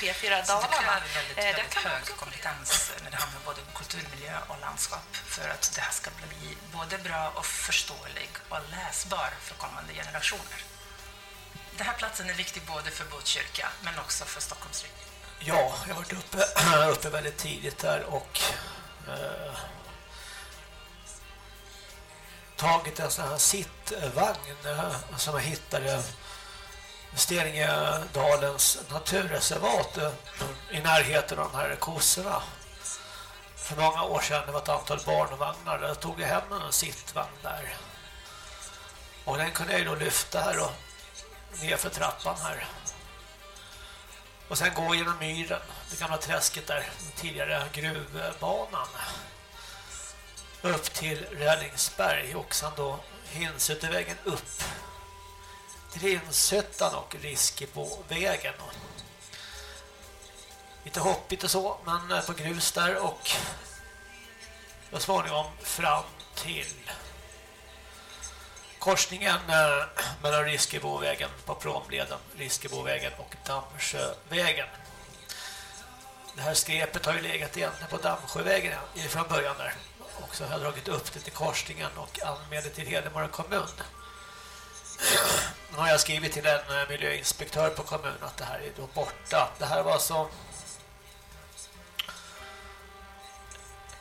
P4 Dalarna. Det kräver väldigt, Eh, hög kompetens när det handlar om både kulturmiljö och landskap för att det här ska bli både bra och förståelig och läsbar för kommande generationer. Den här platsen är viktig både för Botkyrka men också för Stockholmsregionen. Ja, jag har varit uppe, uppe väldigt tidigt där och eh, tagit en sån här sittvagn eh, som jag hittade Steningedalens naturreservat eh, i närheten av de här kossorna. För många år sedan det var ett antal barnvagnar. Där tog jag hem en sittvagn där. Och den kunde jag då lyfta här och ner för trappan här. Och sen gå genom myren, det gamla träsket där, den tidigare gruvbanan. Upp till Rällingsberg och sen då Hinsutevägen upp Trinshyttan och och på vägen. Lite hoppigt och så, men på grus där och så småningom fram till korsningen eh, mellan Riskebovägen på Promleden, Riskebovägen och Dammsjövägen. Det här skräpet har ju legat egentligen på Dammsjövägen från början där. Och så har jag dragit upp det till korsningen och anmält det till Hedemora kommun. Nu har jag skrivit till en eh, miljöinspektör på kommunen att det här är då borta. Det här var så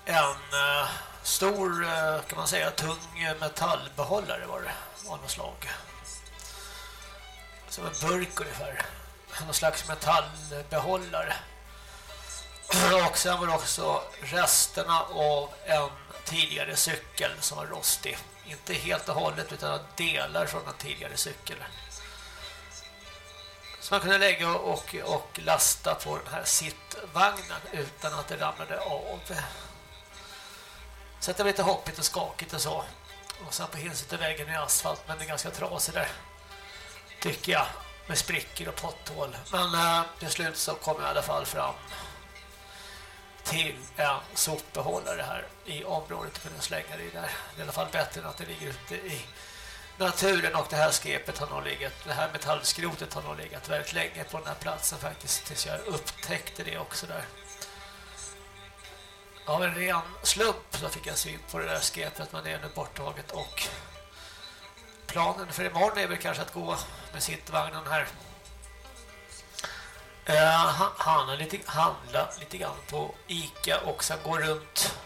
en eh, stor, eh, kan man säga, tung metallbehållare var det av något slag. Som en burk ungefär. Någon slags metallbehållare. Och sen var det också resterna av en tidigare cykel som var rostig. Inte helt och hållet utan delar från en tidigare cykel. Så man kunde lägga och, och lasta på den här sittvagnen utan att det ramlade av. Så det var lite hoppigt och skakigt och så. Och sen på hinset vägen i asfalt men det är ganska trasig där. Tycker jag. Med sprickor och potthål. Men äh, till slut så kom jag i alla fall fram till en sopbehållare här i området och kunde slänga det där. Det är i alla fall bättre än att det ligger ute i naturen och det här skepet har nog legat, det här metallskrotet har nog legat väldigt länge på den här platsen faktiskt tills jag upptäckte det också där. Av en ren slump så fick jag syn på det där skepet men det är nu borttaget och planen för imorgon är väl kanske att gå med sittvagnen här. Eh, han, han lite, handla lite grann på Ica och sen går runt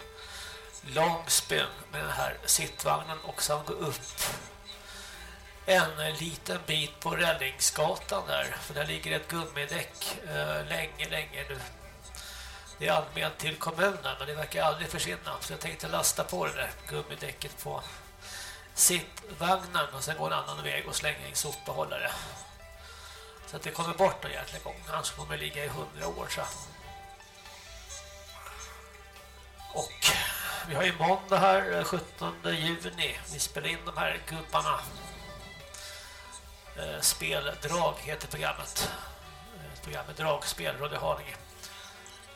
Långsbyn med den här sittvagnen och sen går upp en liten bit på Rällingsgatan där för där ligger ett gummidäck eh, länge, länge nu. Det är anmält till kommunen men det verkar aldrig försvinna så jag tänkte lasta på det där gummidäcket på sittvagnen och sen gå en annan väg och slänga in sopbehållare. Så att det kommer bort någon jäkla gång. Annars kommer det ligga i hundra år så. Och vi har ju måndag här, 17 juni. Vi spelar in de här gubbarna. Eh, speldrag heter programmet. Eh, programmet Dragspel, Radio Haninge.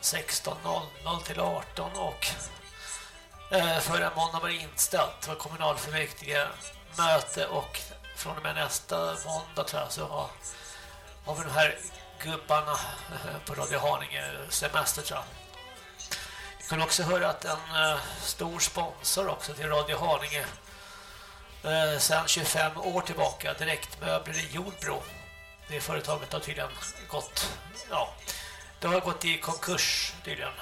16.00 till 18 och eh, förra måndagen var det inställt. Det var kommunalfullmäktige möte och från och med nästa måndag tror jag så har av de här gubbarna på Radio Haninge semester tror jag. Vi kan också höra att en eh, stor sponsor också till Radio Haninge uh, sedan 25 år tillbaka, Direktmöbler i Jordbro. Det företaget har tydligen gått, ja, det har gått i konkurs tydligen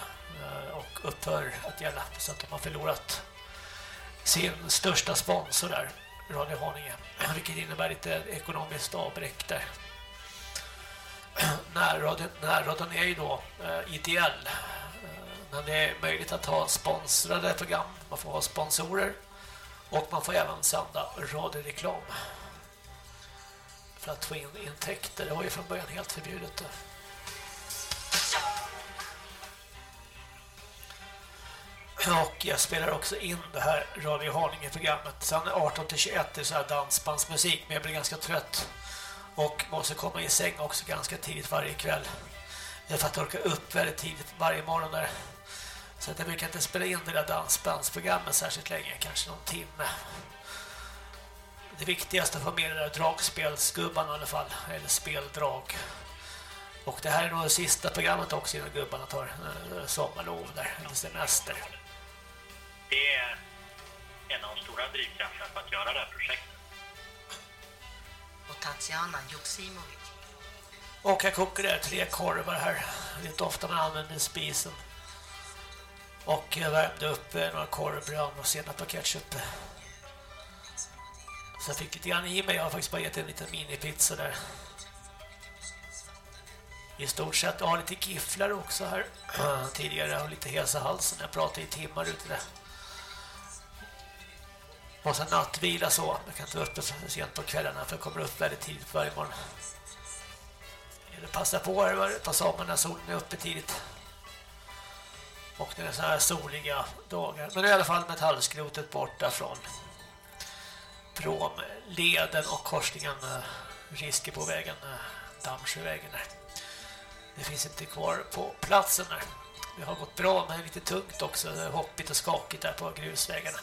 eh, och upphör att gälla så att de har förlorat sin största sponsor där, Radio Haninge, vilket innebär lite ekonomiskt avbräck där närradion, närradion är ju då eh, ideell. Eh, men det är möjligt att ha sponsrade program. Man får ha sponsorer. Och man får även sända radioreklam. För att få in intäkter. Det var ju från början helt förbjudet. Och jag spelar också in det här Radio Haninge-programmet. Sen 18-21 är så här dansbandsmusik. Men jag blir ganska trött. Och måste komma i säng också ganska tidigt varje kväll. För att orka upp väldigt tidigt varje morgon där. Så att jag brukar inte spela in det där dansbandsprogrammet särskilt länge, kanske någon timme. Det viktigaste är att få med det där dragspelsgubbarna i alla fall, eller speldrag. Och det här är nog det sista programmet också innan gubbarna tar eh, sommarlov där, eller semester. Det är en av de stora drivkrafterna för att göra det här projektet. Och Tatjana Joksimovic. Och jag kokar tre korvar här. Det är inte ofta man använder spisen. Och jag värmde upp eh, några korvbröd och senap och ketchup. Så jag fick lite grann i mig. Jag har faktiskt bara gett en liten minipizza där. I stort sett. Jag har lite gifflar också här. Tidigare har lite hesa halsen. Jag pratade i timmar ute där. Och sen nattvila så. Man kan inte vara uppe sent på kvällarna för jag kommer upp väldigt tidigt varje morgon. Eller passa på här på sommaren när solen är uppe tidigt. Och när det är så här soliga dagar. Men i alla fall metallskrotet borta från promleden och korsningen eh, risker på vägen eh, Dammsjövägen där. Det finns inte kvar på platsen där. Det har gått bra men lite tungt också. Det är hoppigt och skakigt där på grusvägarna.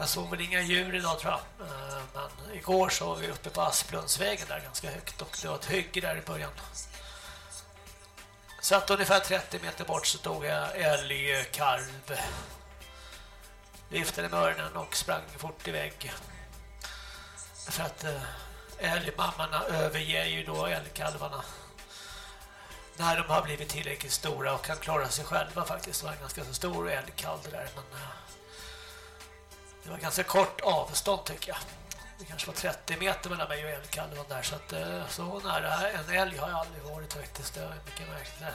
Jag såg väl inga djur idag tror jag. Eh, men igår så var vi uppe på Asplundsvägen där ganska högt och det var ett hygge där i början. Så att ungefär 30 meter bort så tog jag älgkalv. Viftade med öronen och sprang fort iväg. För att eh, älgmammorna överger ju då älgkalvarna. när de har blivit tillräckligt stora och kan klara sig själva faktiskt. Det var en ganska så stor älgkalv där. Men, eh, det var ganska kort avstånd tycker jag. Det kanske var 30 meter mellan mig och älgkalven där. Så, att, eh, så nära en älg har jag aldrig varit faktiskt. Det var mycket märkligt.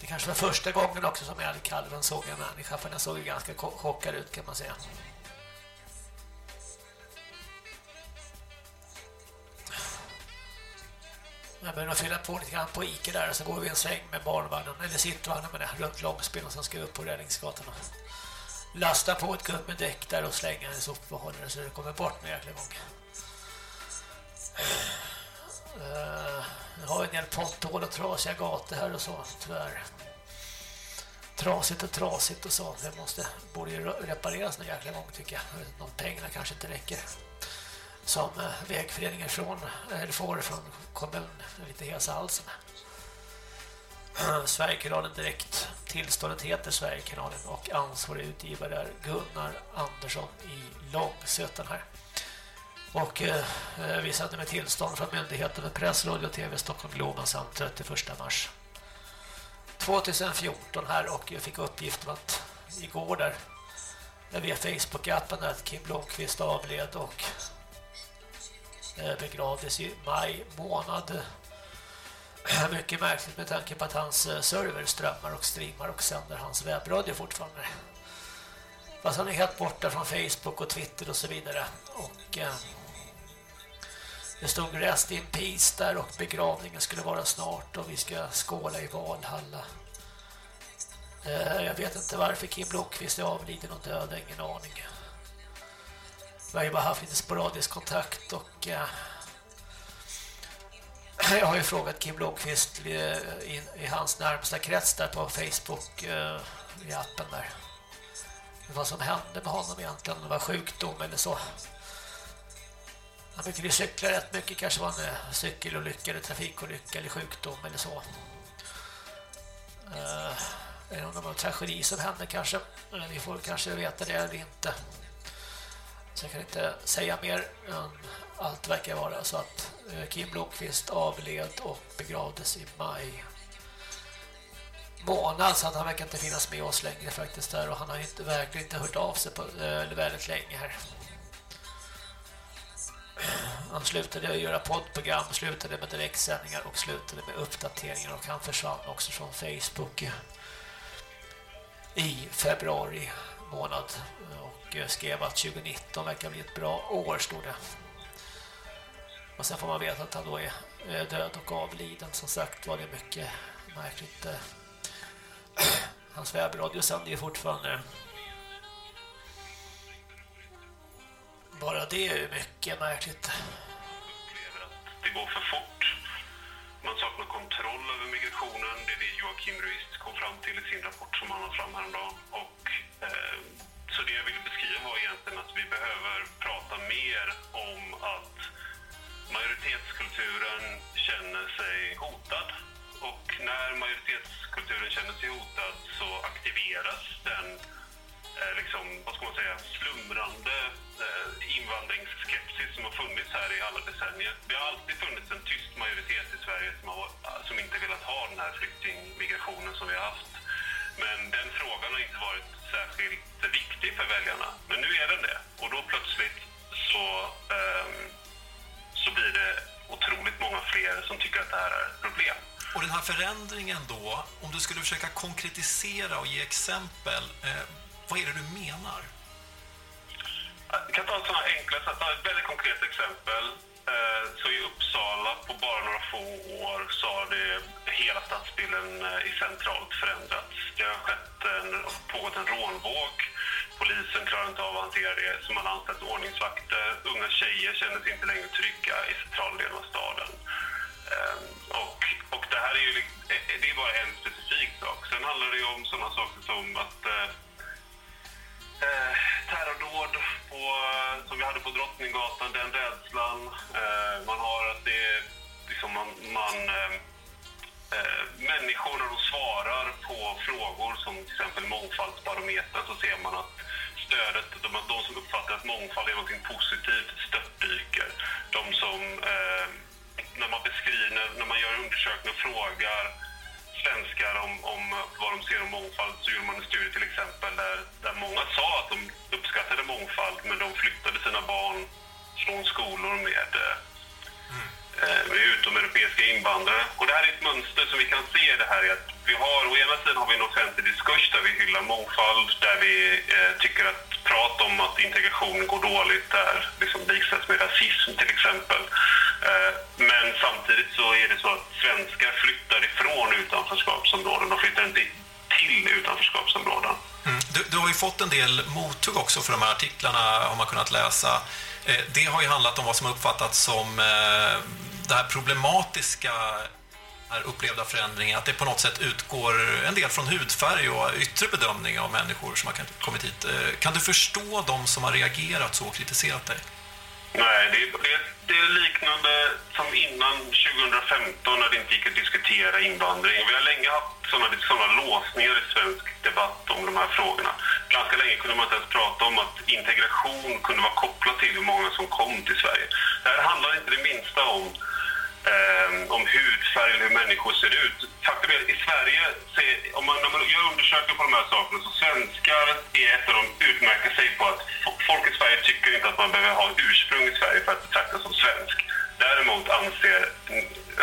Det kanske var första gången också som älgkalven såg en människa. För den såg ju ganska chockad ut kan man säga. Jag börjar fylla på lite grann på Ica där och så går vi en sväng med barnvagnen eller sittvagnen med det runt Långsbyn och sen ska vi upp på Räddningsgatan lasta på ett gummidäck där och slänga en sopbehållare så det kommer bort med jäkla gång. Uh, jag har en del potthål och trasiga gator här och så tyvärr. Trasigt och trasigt och så. Det måste, borde ju repareras någon jäkla gång tycker jag. De pengarna kanske inte räcker som eh, vägföreningen från, eller får från kommunen lite hesa halsen. Sverigekanalen direkt. Tillståndet heter Sverigekanalen och ansvarig utgivare är Gunnar Andersson i Långsötan här. Och eh, vi sänder med tillstånd från Myndigheten för press, radio och tv Stockholm Globen samt 31 mars 2014 här och jag fick uppgift om att igår där via Facebook-appen att Kim Blomqvist avled och eh, begravdes i maj månad. Mycket märkligt med tanke på att hans eh, server strömmar och streamar och sänder hans webbradio fortfarande. Fast han är helt borta från Facebook och Twitter och så vidare. Och eh, det stod rest in peace där och begravningen skulle vara snart och vi ska skåla i Valhalla. Eh, jag vet inte varför Kim Blomqvist är avliden och död, ingen aning. Vi har ju bara haft lite sporadisk kontakt och eh, jag har ju frågat Kim Blomqvist i, i, i hans närmsta krets där på Facebook eh, i appen där. Vad som hände med honom egentligen, om det var sjukdom eller så. Han brukade cykla rätt mycket, kanske var en cykelolycka eller trafikolycka eller sjukdom eller så. Uh, är det någon tragedi som hände kanske? Vi får kanske veta det eller inte. Så jag kan inte säga mer än allt verkar vara. Så att eh, Kim Blomqvist avled och begravdes i maj månad. Så att han verkar inte finnas med oss längre faktiskt där. Och han har inte, verkligen inte hört av sig på eh, väldigt länge här. Han slutade att göra poddprogram, slutade med direktsändningar och slutade med uppdateringar. Och han försvann också från Facebook i februari månad och eh, skrev att 2019 verkar bli ett bra år, stod det. Och sen får man veta att han då är eh, död och avliden. Som sagt var det mycket märkligt. Eh, hans webbradio sänder ju fortfarande Bara det är ju mycket märkligt. Det går för fort. Man saknar kontroll över migrationen. Det är det Joakim Ruist kom fram till i sin rapport som han har fram häromdagen. Och, eh, så det jag ville beskriva var egentligen att vi behöver prata mer om att majoritetskulturen känner sig hotad. Och när majoritetskulturen känner sig hotad så aktiveras den eh, liksom, vad ska man säga, slumrande eh, invandringsskepsis som har funnits här i alla decennier. Det har alltid funnits en tyst majoritet i Sverige som, har, som inte velat ha den här flyktingmigrationen som vi har haft. Men den frågan har inte varit särskilt viktig för väljarna. Men nu är den det. Och då plötsligt så, ehm, så blir det otroligt många fler som tycker att det här är ett problem. Och den här förändringen då, om du skulle försöka konkretisera och ge exempel, eh, vad är det du menar? Jag kan ta sådana enkla, så ett väldigt konkret exempel. Eh, så i Uppsala på bara några få år så har det hela stadsbilden eh, i centralt förändrats. Det har skett en, pågått en rånvåg. Polisen klarar inte av att hantera det. Så man har anställt ordningsvakter. Unga tjejer känner sig inte längre trygga i centrala delen av staden. Ehm, och, och det här är ju det är bara en specifik sak. Sen handlar det ju om sådana saker som att eh, eh, terrordåd på, som vi hade på Drottninggatan, den rädslan. Eh, man har att det är liksom man, man eh, eh, människor när de svarar på frågor som till exempel mångfaldsbarometern så ser man att stödet, de, de som uppfattar att mångfald är något positivt störtdyker. De som eh, när man beskriver, när man gör undersökningar och frågar svenskar om, om vad de ser om mångfald. Så gjorde man en studie till exempel där, där många sa att de uppskattade mångfald men de flyttade sina barn från skolor med, eh, Eh, med utomeuropeiska invandrare. Och det här är ett mönster som vi kan se det här i att vi har, å ena sidan har vi en offentlig diskurs där vi hyllar mångfald, där vi eh, tycker att prat om att integration går dåligt där liksom likställs med rasism till exempel. Eh, men samtidigt så är det så att svenskar flyttar ifrån utanförskapsområden och flyttar inte till utanförskapsområden. Mm. Du, du har ju fått en del mothugg också för de här artiklarna har man kunnat läsa. Eh, det har ju handlat om vad som uppfattats som eh, det här problematiska här upplevda förändringen, att det på något sätt utgår en del från hudfärg och yttre bedömning av människor som har kommit hit. Eh, kan du förstå de som har reagerat så och kritiserat dig? Nej, det är, det, är, det är liknande som innan 2015 när det inte gick att diskutera invandring. Vi har länge haft sådana, sådana låsningar i svensk debatt om de här frågorna. Ganska länge kunde man inte ens prata om att integration kunde vara kopplat till hur många som kom till Sverige. Det här handlar inte det minsta om eh, om hudfärg eller hur människor ser ut. Faktum är att i Sverige, så om man, när man gör undersökningar på de här sakerna så svenskar är ett av de utmärker sig på att folk i Sverige tycker inte att man behöver ha ursprung i Sverige för att betraktas som svensk. Däremot anser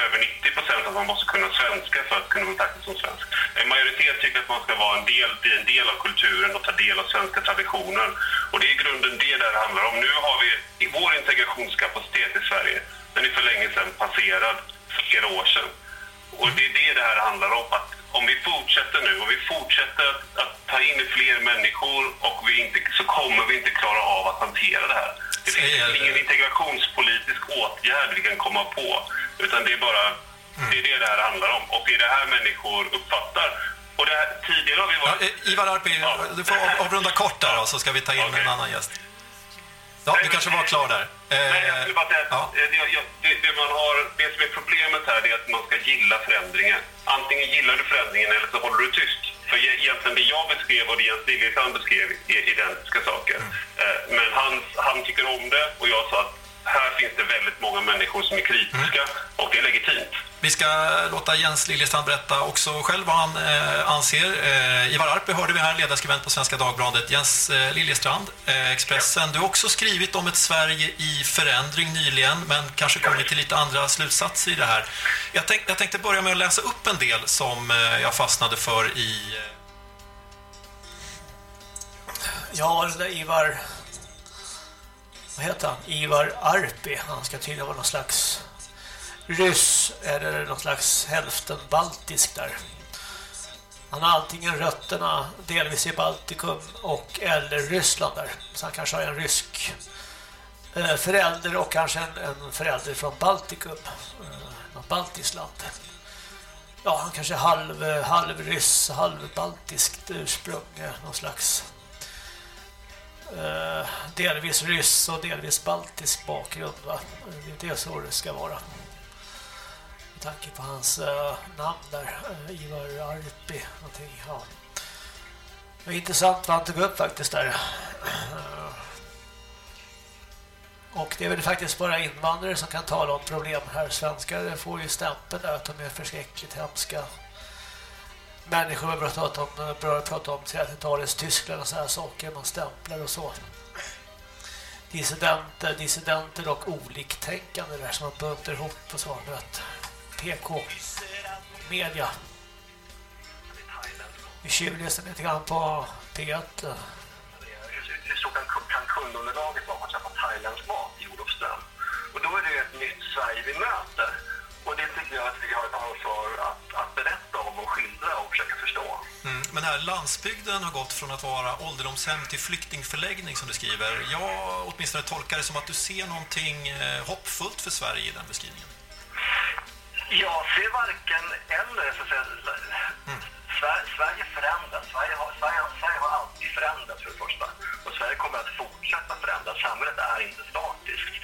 över 90 procent att man måste kunna svenska för att kunna betraktas som svensk. En majoritet tycker att man ska vara en del, bli en del av kulturen och ta del av svenska traditioner. Och det är i grunden det där det handlar om. Nu har vi i vår integrationskapacitet i Sverige, den är för länge sedan passerad, för flera år sedan. Och det är det det här handlar om. Att om vi fortsätter nu och vi fortsätter att, att ta in fler människor och vi inte, så kommer vi inte klara av att hantera det här. Det finns ingen integrationspolitisk åtgärd vi kan komma på. Utan det är bara det, är det det här handlar om. Och det är det här människor uppfattar. Och det här, tidigare har vi varit... Ja, Ivar Arpi, du får av- avrunda kort där då, så ska vi ta in en annan gäst. Ja, du kanske var klar där. Nej, jag skulle bara säga att eh, det, jag- det, det, man har, det som är problemet här är att man ska gilla förändringen. Antingen gillar du förändringen eller så håller du tyst. För egentligen det jag beskrev och det Jens Liljestrand beskrev är identiska saker. Eh, Men han, han tycker om det och jag sa att här finns det väldigt många människor som är kritiska och det är legitimt. Vi ska låta Jens Liljestrand berätta också själv vad han eh, anser. Eh, Ivar Arpi hörde vi här, ledarskribent på Svenska Dagbladet. Jens eh, Liljestrand, eh, Expressen. Du har också skrivit om ett Sverige i förändring nyligen, men kanske kommit till lite andra slutsatser i det här. Jag, tänk, jag tänkte börja med att läsa upp en del som eh, jag fastnade för i... eh, Ja, där Ivar... Vad heter han? Ivar Arpi. Han ska tydligen vara någon slags ryss eller någon slags hälften baltisk där. Han har antingen rötterna delvis i Baltikum och eller Ryssland där. Så han kanske har en rysk eh, förälder och kanske en, en förälder från Baltikum. Eh, något baltiskt land. Ja, han kanske är halv, eh, halv ryss, halv baltiskt ursprung. Någon slags eh, delvis ryss och delvis baltisk bakgrund. Va? Det är så det ska vara. Med tanke på hans eh, namn där, eh, Ivar Arpi. Någonting, ja. Det var intressant vad han tog upp faktiskt där. Eh, och det är väl faktiskt bara invandrare som kan tala om problem här. Svenskar får ju stämpeln att de är förskräckligt hemska. Människor har börjat prata om, eh, prata om 30-talets Tyskland och sådana saker. Man stämplar och så. Dissidenter, dissidenter och oliktänkande där som man buntar ihop och så. PK. Media. Vi tjuvläste lite grann på P1. hur, stort kan, kundunderlaget vara om att köpa thailändsk mat i Olofström? Och då är det ett nytt Sverige vi möter. Och det tycker jag att vi har ett ansvar att, att berätta om och skildra och försöka förstå. Mm, men här landsbygden har gått från att vara ålderdomshem till flyktingförläggning som du skriver. Jag åtminstone tolkar det som att du ser någonting eh, hoppfullt för Sverige i den beskrivningen. Jag ser varken eller. Så att säga, Sverige, Sverige förändras. Sverige har, Sverige, Sverige har alltid förändrats för det första. Och Sverige kommer att fortsätta förändras. Samhället är inte statiskt.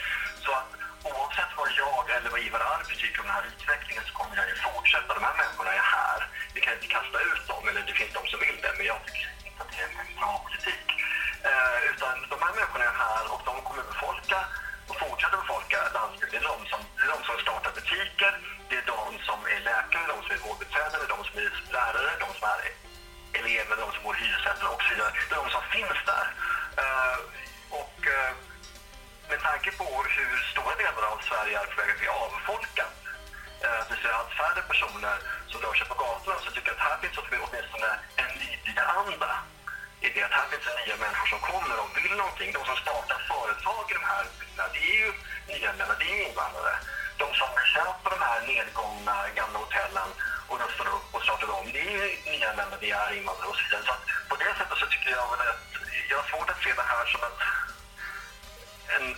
Så att oavsett vad jag eller vad Ivar Arpi tycker om den här utvecklingen så kommer jag ju fortsätta. De här människorna är här. Vi kan inte kasta ut dem, eller det finns de som vill det, men jag tycker inte att det är en bra politik. Eh, utan de här människorna är här och de kommer befolka och fortsätta befolka landsbygden. Det är de som, det är de som startar butiker, det är de som är läkare, de som är vårdbiträden, de som är lärare, de som är elever, de som bor i hyresrätter och så vidare. Det är de som finns där. Eh, och eh, hur stora delar av Sverige är på väg att bli avfolkat, eh, ser allt färre personer som rör sig på gatorna, så tycker att här finns åtminstone en anda i det att här finns det nya människor som kommer och vill någonting. De som startar företag i de här bygderna, det är ju nyanlända, det är ju invandrare. De som köper de här nedgångna gamla hotellen och rustar upp och startar om, det är ju nyanlända, det är invandrare och så vidare. Så att på det sättet så tycker jag väl att jag har svårt att se det här som ett en,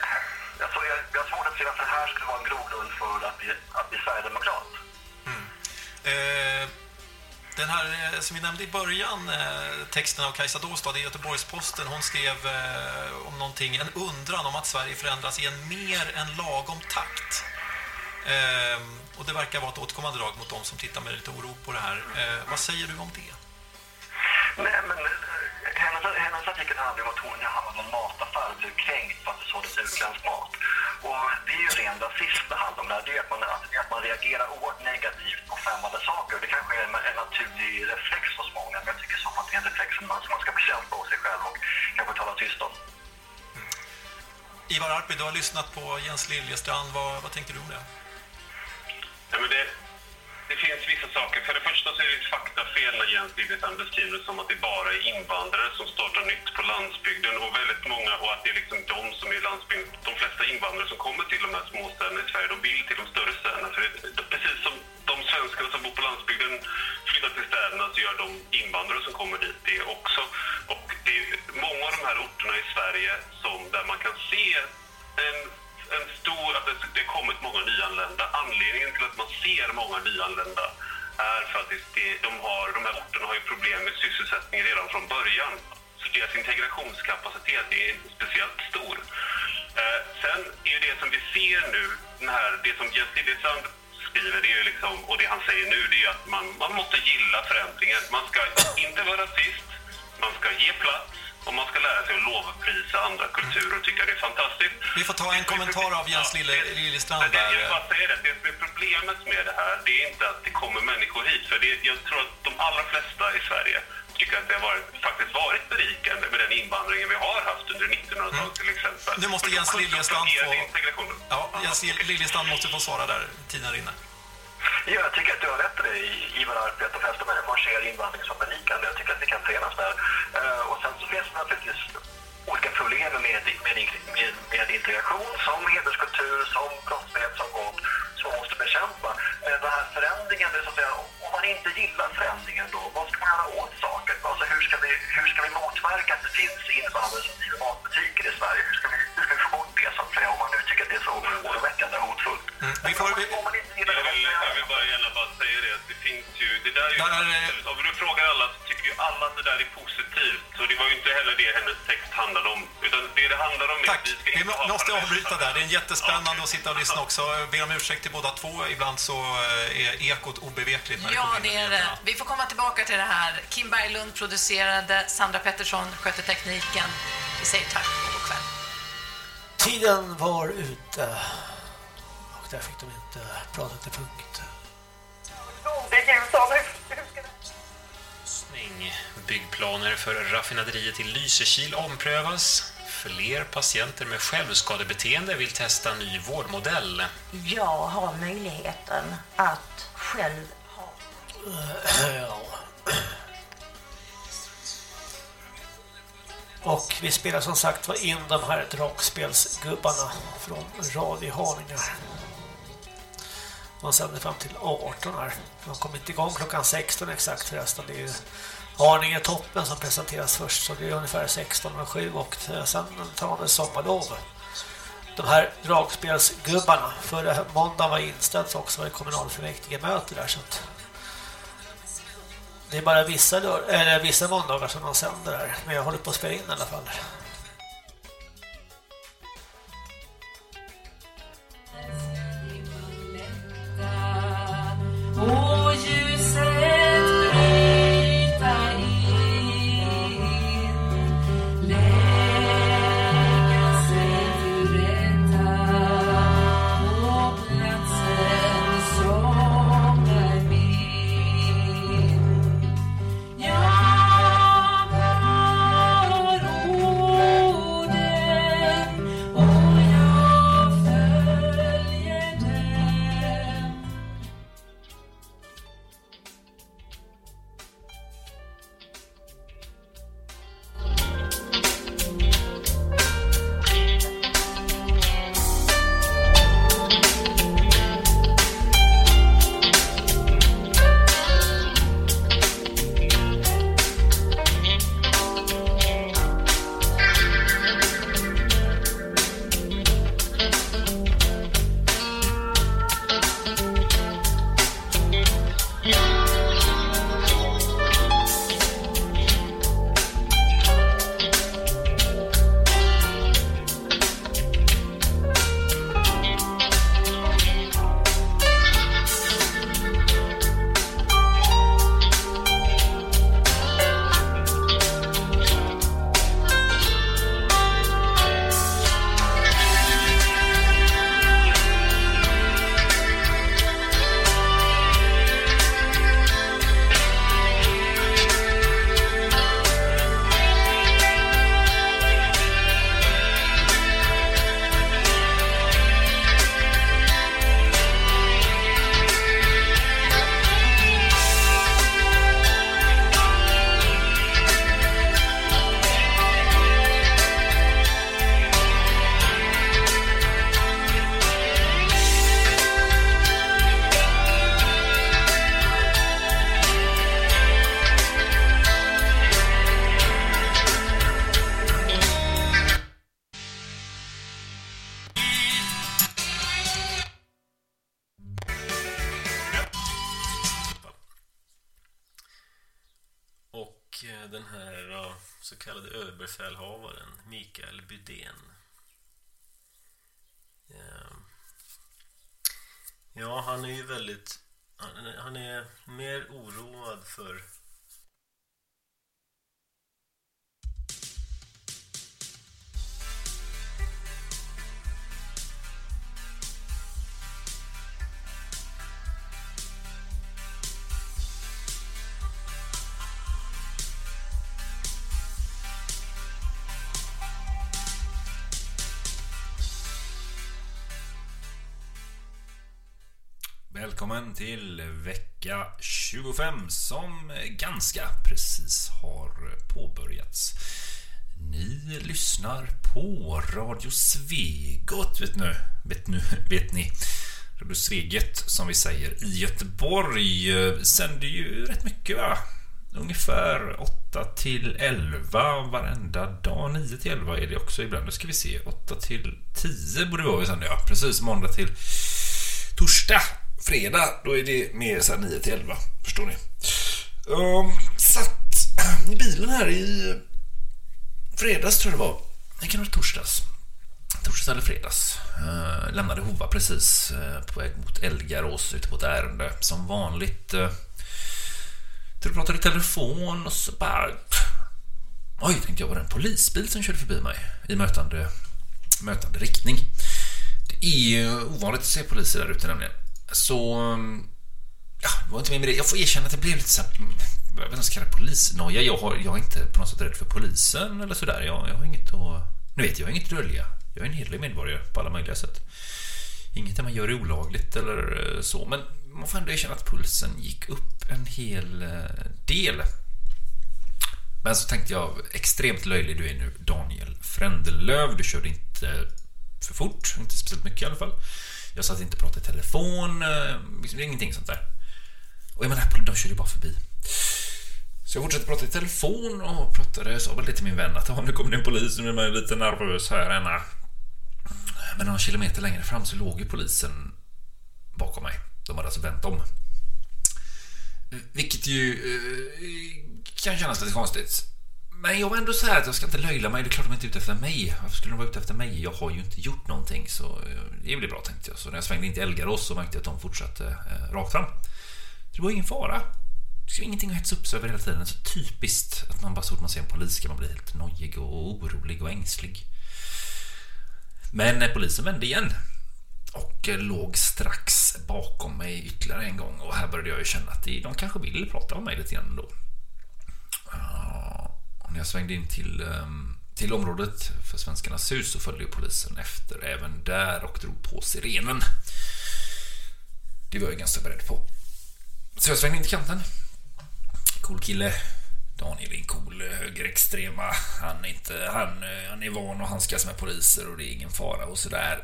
alltså jag, jag har svårt att se varför det här skulle vara en grogrund för att bli, att bli sverigedemokrat. Eh, Den här eh, som vi nämnde i början, eh, texten av Kajsa Dåstad i Göteborgs-Posten, hon skrev eh, om någonting, en undran om att Sverige förändras i en mer än lagom takt. Eh, och det verkar vara ett återkommande drag mot de som tittar med lite oro på det här. Vad säger du om det? Nej, men hennes, hennes artikel handlar om att hon hamnade i en mataffär och blev kränkt för att det såldes utländsk mat. Och det är ju ren rasism det handlar om. Det, är att man, att, man reagerar oerhört negativt på främmande saker. Det kanske är en, en naturlig reflex hos många, men jag tycker så att det är en reflex som man, som man ska bekämpa hos sig själv och kanske tala tyst om. Ivar Arpi, du har lyssnat på Jens Liljestrand. Vad, vad tänker du om det? Ja, men det, det finns vissa saker. För det första så är det ett faktafel när Jens Liljestrand beskriver det som att det bara är invandrare som startar nytt på landsbygden och väldigt många och att det är liksom de som är landsbygden. De flesta invandrare som kommer till de här småstäderna i Sverige, de vill till de större städerna. För det, precis som de svenskar som bor på landsbygden flyttar till städerna så gör de invandrare som kommer dit det också. Och det är många av de här orterna i Sverige som, där man kan se en en stor, att det, det har kommit många nyanlända. Anledningen till att man ser många nyanlända är för att det, de, har, de här orterna har ju problem med sysselsättning redan från början. Så deras integrationskapacitet är speciellt stor. Eh, sen är ju det som vi ser nu, den här, det som Jens Liljestrand skriver, det är ju liksom, och det han säger nu, det är att man, man måste gilla förändringen. Man ska inte vara rasist, man ska ge plats och man ska lära sig att lovprisa andra kulturer och tycka det är fantastiskt. Vi får ta en kommentar av Jens Lille, det, jag där. vill bara säga det, det som är problemet med det här, det är inte att det kommer människor hit. För det, jag tror att de allra flesta i Sverige tycker att det har varit, faktiskt varit berikande med den invandringen vi har haft under 1900-talet till exempel. Nu måste Jens Liljestrand få... Ja, Jens Liljestrand måste få svara där. Tiden är inne. Ja, jag tycker att du har rätt i det, Ivar Arpi, att de flesta människor ser invandring som berikande. Jag tycker att vi kan förenas där. Eh, och sen så finns det naturligtvis olika problem med, med, med, med integration, som hederskultur, som brottslighet, som våld, som man måste bekämpa. Men den här förändringen, det är så att säga, om man inte gillar förändringen då, vad ska man göra åt saken? Alltså hur ska vi, hur ska vi motverka att det finns invandrare som driver matbutiker i Sverige? Hur ska vi, hur ska vi få bort det, så att säga, om man nu tycker att det är så oroväckande och hotfullt? Vi får, vi... Om man inte gillar Jag vill, jag vill bara gärna bara säga det att det finns ju, det där är ju, om du frågar alla så tycker ju alla att det där är positivt. Så det var ju inte heller det hennes text handlade om. Utan det det handlar om är Tack. vi ska Vi måste avbryta där. Det är en jättespännande att sitta och lyssna också. Jag ber om ursäkt till båda två. Ibland så eh, är ekot obevekligt. När det Ja, det är det. Vi får komma tillbaka till det här. Kim Berglund producerade, Sandra Pettersson skötte tekniken. Vi säger tack och god kväll. Tiden var ute och där fick de inte prata till punkt. Lyssning. Byggplaner för raffinaderiet i Lysekil omprövas. Fler patienter med självskadebeteende vill testa ny vårdmodell. Jag har möjligheten att själv ha... Och vi spelar som sagt var in de här dragspelsgubbarna från Radio Haninge. Man sänder fram till 18 här. De kommer inte igång klockan 16 exakt förresten. Det är Arninge-toppen som presenteras först så det är ungefär 16.07 och eh, sen tar man väl sommarlov. De här dragspelsgubbarna förra måndagen var inställt också var det kommunalfullmäktige möte där så att det är bara vissa, eller vissa måndagar som de sänder här. Men jag håller på att spela in i alla fall. Välkommen till vecka 25 som ganska precis har påbörjats. Ni lyssnar på Radio Svegot, vet nu, vet nu, vet ni. Radio Sveget, som vi säger, i Göteborg eh, sänder ju rätt mycket va? Ungefär 8 till 11 varenda dag. 9 till 11 är det också ibland. Nu ska vi se. 8 till 10 borde det vara vi sänder, ja. Precis, måndag till torsdag. Fredag, då är det mer så här 9 till 11. Förstår ni? Ehm, um, satt i bilen här i fredags tror jag det var. Det kan vara torsdags. Torsdags eller fredags. Uh, lämnade Hova precis uh, på väg mot Elgarås ute på ett ärende. Som vanligt. Eh, uh, till pratade i telefon och så bara... Oj, tänkte jag, var det en polisbil som körde förbi mig i mötande, mötande riktning. Det är ovanligt att se poliser där ute nämligen. Så... Mm, ja, det var inte med det. Jag får erkänna att det blev lite så här... Mm, jag vet inte vad ska kalla det, polisnoja. Jag, har, jag är inte på något sätt rädd för polisen eller sådär. Jag, jag har inget att... Nu vet jag, jag har inget att dölja. Jag är en hederlig medborgare på alla möjliga sätt. Inget där man gör det olagligt eller eh, så. Men man får ändå erkänna att pulsen gick upp en hel eh, del. Men så tänkte jag, extremt löjlig du är nu, Daniel Frändelöv. Du körde inte för fort, inte speciellt mycket i alla fall. Jag satt inte och pratade i telefon, eh, liksom, ingenting sånt där. Och jag menar, de körde ju bara förbi. Så jag fortsatte prata i telefon och pratade, sa väl det till min vän att nu kommer det en polis, nu är man lite nervös här ena. Men några kilometer längre fram så låg ju polisen bakom mig. De hade alltså vänt om. Eh, vilket ju eh, kan kännas lite konstigt. Men jag var ändå så här att jag ska inte löjla mig. Det är klart de är inte ute efter mig. Varför skulle de vara ute efter mig? Jag har ju inte gjort någonting. Så eh, det blir bra tänkte jag. Så när jag svängde in till Elgarås så märkte jag att de fortsatte eh, rakt fram. Så det var ingen fara. Det var ingenting att hetsa upp sig över hela tiden. Så typiskt att man bara så fort man ser en polis ska man bli helt nojig och orolig och ängslig. Men eh, polisen vände igen. Och eh, låg strax bakom mig ytterligare en gång. Och här började jag ju känna att de kanske vill prata med mig lite grann då. Och när jag svängde in till, ehm, till området för Svenskarnas hus så följde ju polisen efter även där och drog på sirenen. Det var jag ganska beredd på. Så jag svängde in till kanten. Cool kille. Daniel är en cool eh, högerextrema. Han är, inte, han, eh, han är van att handskas med poliser och det är ingen fara och sådär.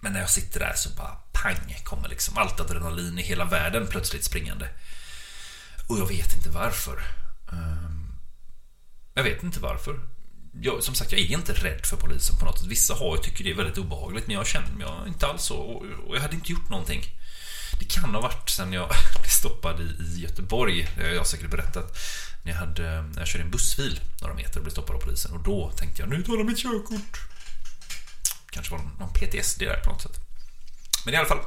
Men när jag sitter där så bara pang kommer liksom allt adrenalin i hela världen plötsligt springande. Och jag vet inte varför. Ehm, jag vet inte varför. Jag, som sagt, jag är inte rädd för polisen på något sätt. Vissa har ju tycker det är väldigt obehagligt, men jag känner mig inte alls så. Och, och jag hade inte gjort någonting. Det kan ha varit sen jag blev stoppad i, i Göteborg. Det har jag säkert berättat. När jag, hade, när jag körde en bussfil några meter och blev stoppad av polisen. Och då tänkte jag, nu tar de mitt körkort. Kanske var det någon PTSD där på något sätt. Men i alla fall.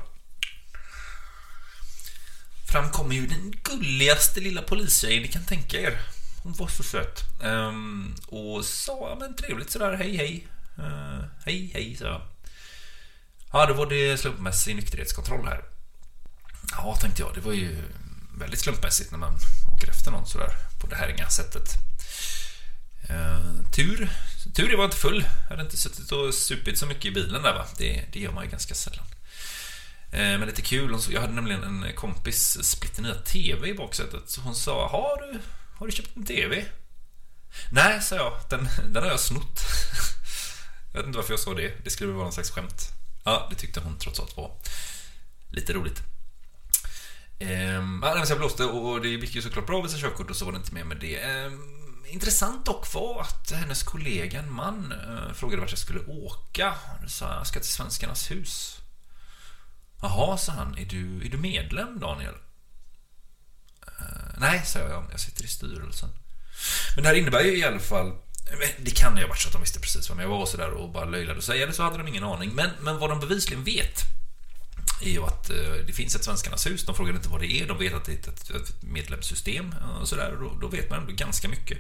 Fram kommer ju den gulligaste lilla polistjejen ni kan tänka er. Hon var så söt. Um, och sa, ja, men trevligt sådär, hej hej. Uh, hej hej, sa jag. Ja, då var det slumpmässig nykterhetskontroll här. Ja, tänkte jag. Det var ju väldigt slumpmässigt när man åker efter någon sådär på det här inga sättet. Uh, tur. Tur jag var inte full. Jag hade inte suttit och supit så mycket i bilen där va. Det, det gör man ju ganska sällan. Ehm, men lite kul. Jag hade nämligen en kompis splitternya TV i baksätet. Så hon sa, har du, har du köpt en TV? Nej, sa jag. Den, den har jag snott. jag vet inte varför jag sa det. Det skulle väl vara någon slags skämt. Ja, det tyckte hon trots allt var lite roligt. Ehm, ja, så jag blåste och det gick ju såklart bra att visa körkort och så var det inte mer med det. Ehm, intressant dock var att hennes kollega, en man, eh, frågade vart jag skulle åka. Då sa jag, jag ska till Svenskarnas hus. Jaha, sa han. Är du, är du medlem, Daniel? Eh, nej, sa jag. Jag sitter i styrelsen. Men det här innebär ju i alla fall det kan ju ha varit så att de visste precis vem jag var och sådär och bara löjlade sig, eller så hade de ingen aning. Men, men vad de bevisligen vet är ju att eh, det finns ett Svenskarnas hus. De frågar inte vad det är. De vet att det är ett, ett medlemssystem eh, och sådär. Och då, då vet man ändå ganska mycket.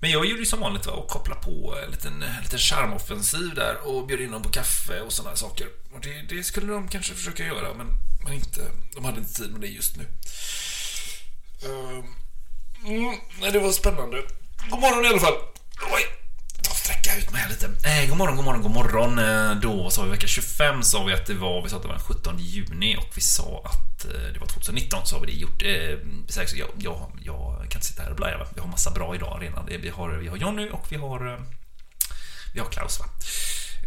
Men jag gjorde ju som vanligt va, och kopplade på en liten, en liten charmoffensiv där och bjöd in dem på kaffe och sådana saker. Och det, det skulle de kanske försöka göra, men, men inte, de hade inte tid med det just nu. Ehm, mm, nej, det var spännande. God morgon i alla fall. Oj, ta och sträcka ut mig här lite. Eh, god morgon, god morgon, god morgon. Eh, då sa vi vecka 25 sa vi att det var, vi sa att det var den 17 juni och vi sa att eh, det var 2019 så har vi det gjort. Eh, säkert, jag, jag, jag kan inte sitta här och blaja? Vi har massa bra idag redan. Eh, vi har, vi har Jonny och vi har, eh, vi har Klaus va.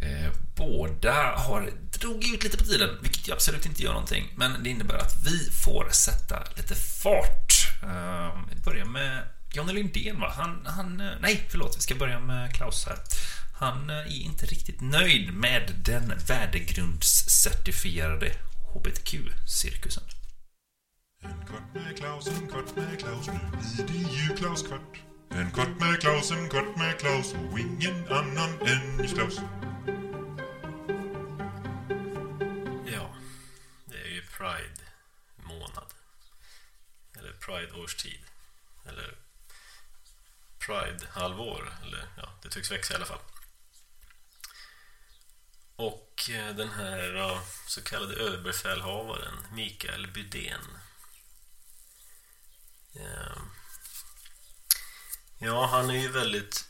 Eh, båda har drog ut lite på tiden, vilket absolut inte gör någonting. Men det innebär att vi får sätta lite fart. Eh, vi börjar med Johnny Lindén va? Han, han, eh, nej, förlåt, vi ska börja med Klaus här. Han eh, är inte riktigt nöjd med den värdegrundscertifierade HBTQ-cirkusen. En kvart med Klaus, en kvart med Klaus, nu blir det ju Klauskvart. En kvart med Klaus, en kvart med Klaus och ingen annan än just Klaus. Ja, det är ju Pride-månad. Eller Pride-årstid. Eller Pride-halvår. Eller ja, det tycks växa i alla fall. Och eh, den här så kallade överbefälhavaren Mikael Bydén. Ehm, ja, han är ju väldigt...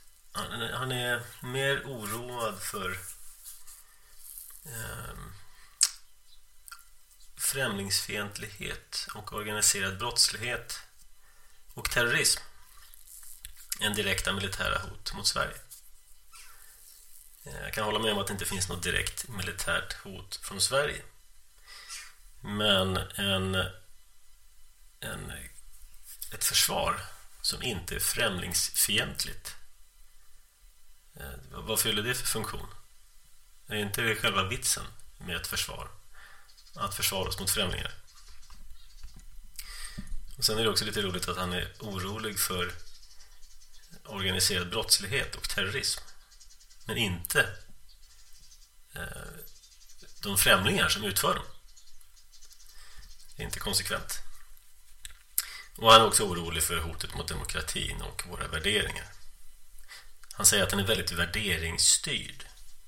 Han är, mer oroad för ehm, främlingsfientlighet och organiserad brottslighet och terrorism än direkta militära hot mot Sverige. Eh, jag kan hålla med om att det inte finns något direkt militärt hot från Sverige. Men en, en, ett försvar som inte är främlingsfientligt. Eh, vad fyller det för funktion? Är inte det själva vitsen med ett försvar? Att försvara oss mot främlingar. Och sen är det också lite roligt att han är orolig för organiserad brottslighet och terrorism. Men inte eh, de främlingar som utför dem. Det är inte konsekvent. Och han är också orolig för hotet mot demokratin och våra värderingar. Han säger att han är väldigt värderingsstyrd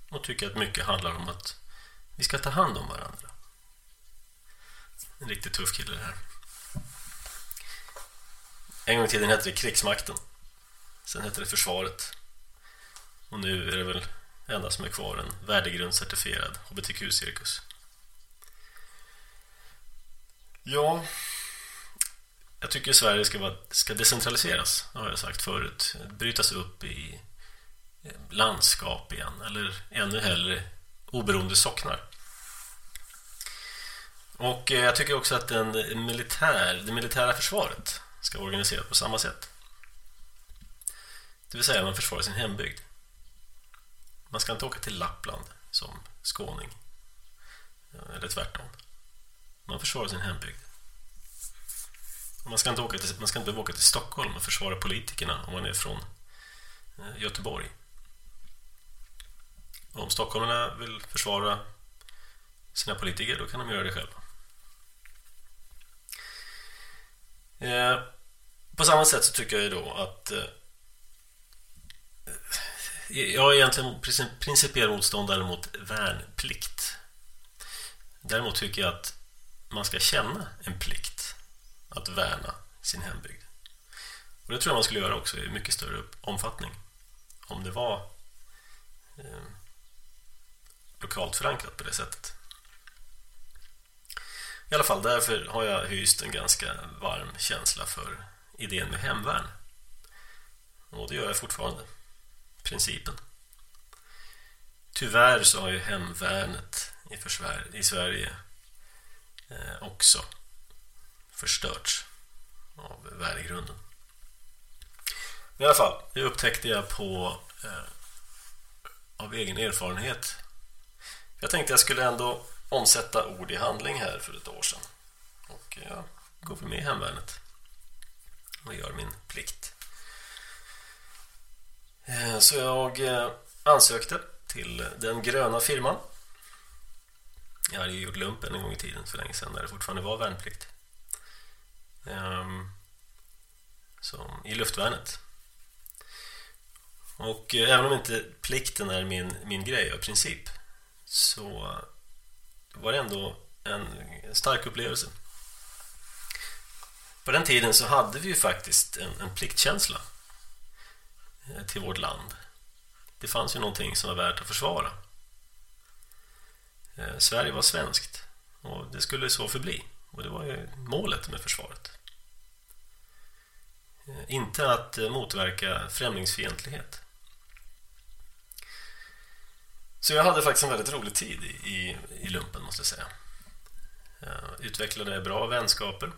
och tycker att mycket handlar om att vi ska ta hand om varandra. En riktigt tuff kille det här. En gång i tiden hette det krigsmakten. Sen hette det försvaret. Och nu är det väl enda som är kvar en värdegrundscertifierad HBTQ-cirkus. Ja, jag tycker Sverige ska, vara, ska decentraliseras, har jag sagt förut. Brytas upp i eh, landskap igen, eller ännu hellre oberoende socknar. Och eh, jag tycker också att den militär, det militära försvaret ska organiseras på samma sätt. Det vill säga man försvarar sin hembygd. Man ska inte åka till Lappland som skåning. Eller tvärtom. Man försvarar sin hembygd. Man ska inte åka till, man ska inte åka till Stockholm och försvara politikerna om man är från eh, Göteborg. Om stockholmarna vill försvara sina politiker, då kan de göra det själva. Eh, på samma sätt så tycker jag ju då att eh, jag är egentligen principiell motståndare mot värnplikt. Däremot tycker jag att man ska känna en plikt att värna sin hembygd. Och det tror jag man skulle göra också i mycket större omfattning. Om det var eh, lokalt förankrat på det sättet. I alla fall därför har jag hyst en ganska varm känsla för idén med hemvärn. Och det gör jag fortfarande. Principen. Tyvärr så har ju hemvärnet i, i Sverige eh, också förstörts av värdegrunden. I alla fall, det upptäckte jag på eh, av egen erfarenhet. Jag tänkte jag skulle ändå omsätta ord i handling här för ett år sedan. Och jag går för med i hemvärnet och gör min plikt. Eh, så jag eh, ansökte till den gröna firman. Jag hade ju gjort lumpen en gång i tiden för länge sedan när det fortfarande var värnplikt. Ehm, Som i luftvärnet. Och eh, även om inte plikten är min, min grej av princip så var det ändå en stark upplevelse. På den tiden så hade vi ju faktiskt en, en pliktkänsla eh, till vårt land. Det fanns ju någonting som var värt att försvara. Eh, Sverige var svenskt och det skulle så förbli. Och det var ju målet med försvaret. Eh, inte att motverka främlingsfientlighet. Så jag hade faktiskt en väldigt rolig tid i, i, i lumpen måste jag säga. Jag utvecklade bra vänskaper.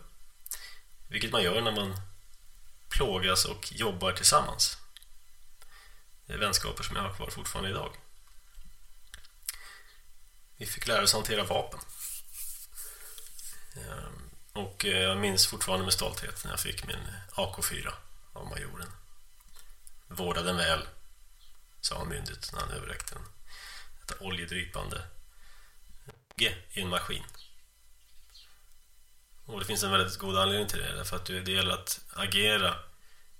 Vilket man gör när man plågas och jobbar tillsammans. Det är vänskaper som jag har kvar fortfarande idag. Vi fick lära oss hantera vapen. Eh, och eh, jag minns fortfarande med stolthet när jag fick min AK4 av majoren. Vårda den väl, sa han myndigt när han överräckte den. Oljedrypande i en maskin. Och det finns en väldigt god anledning till det, därför att det gäller att agera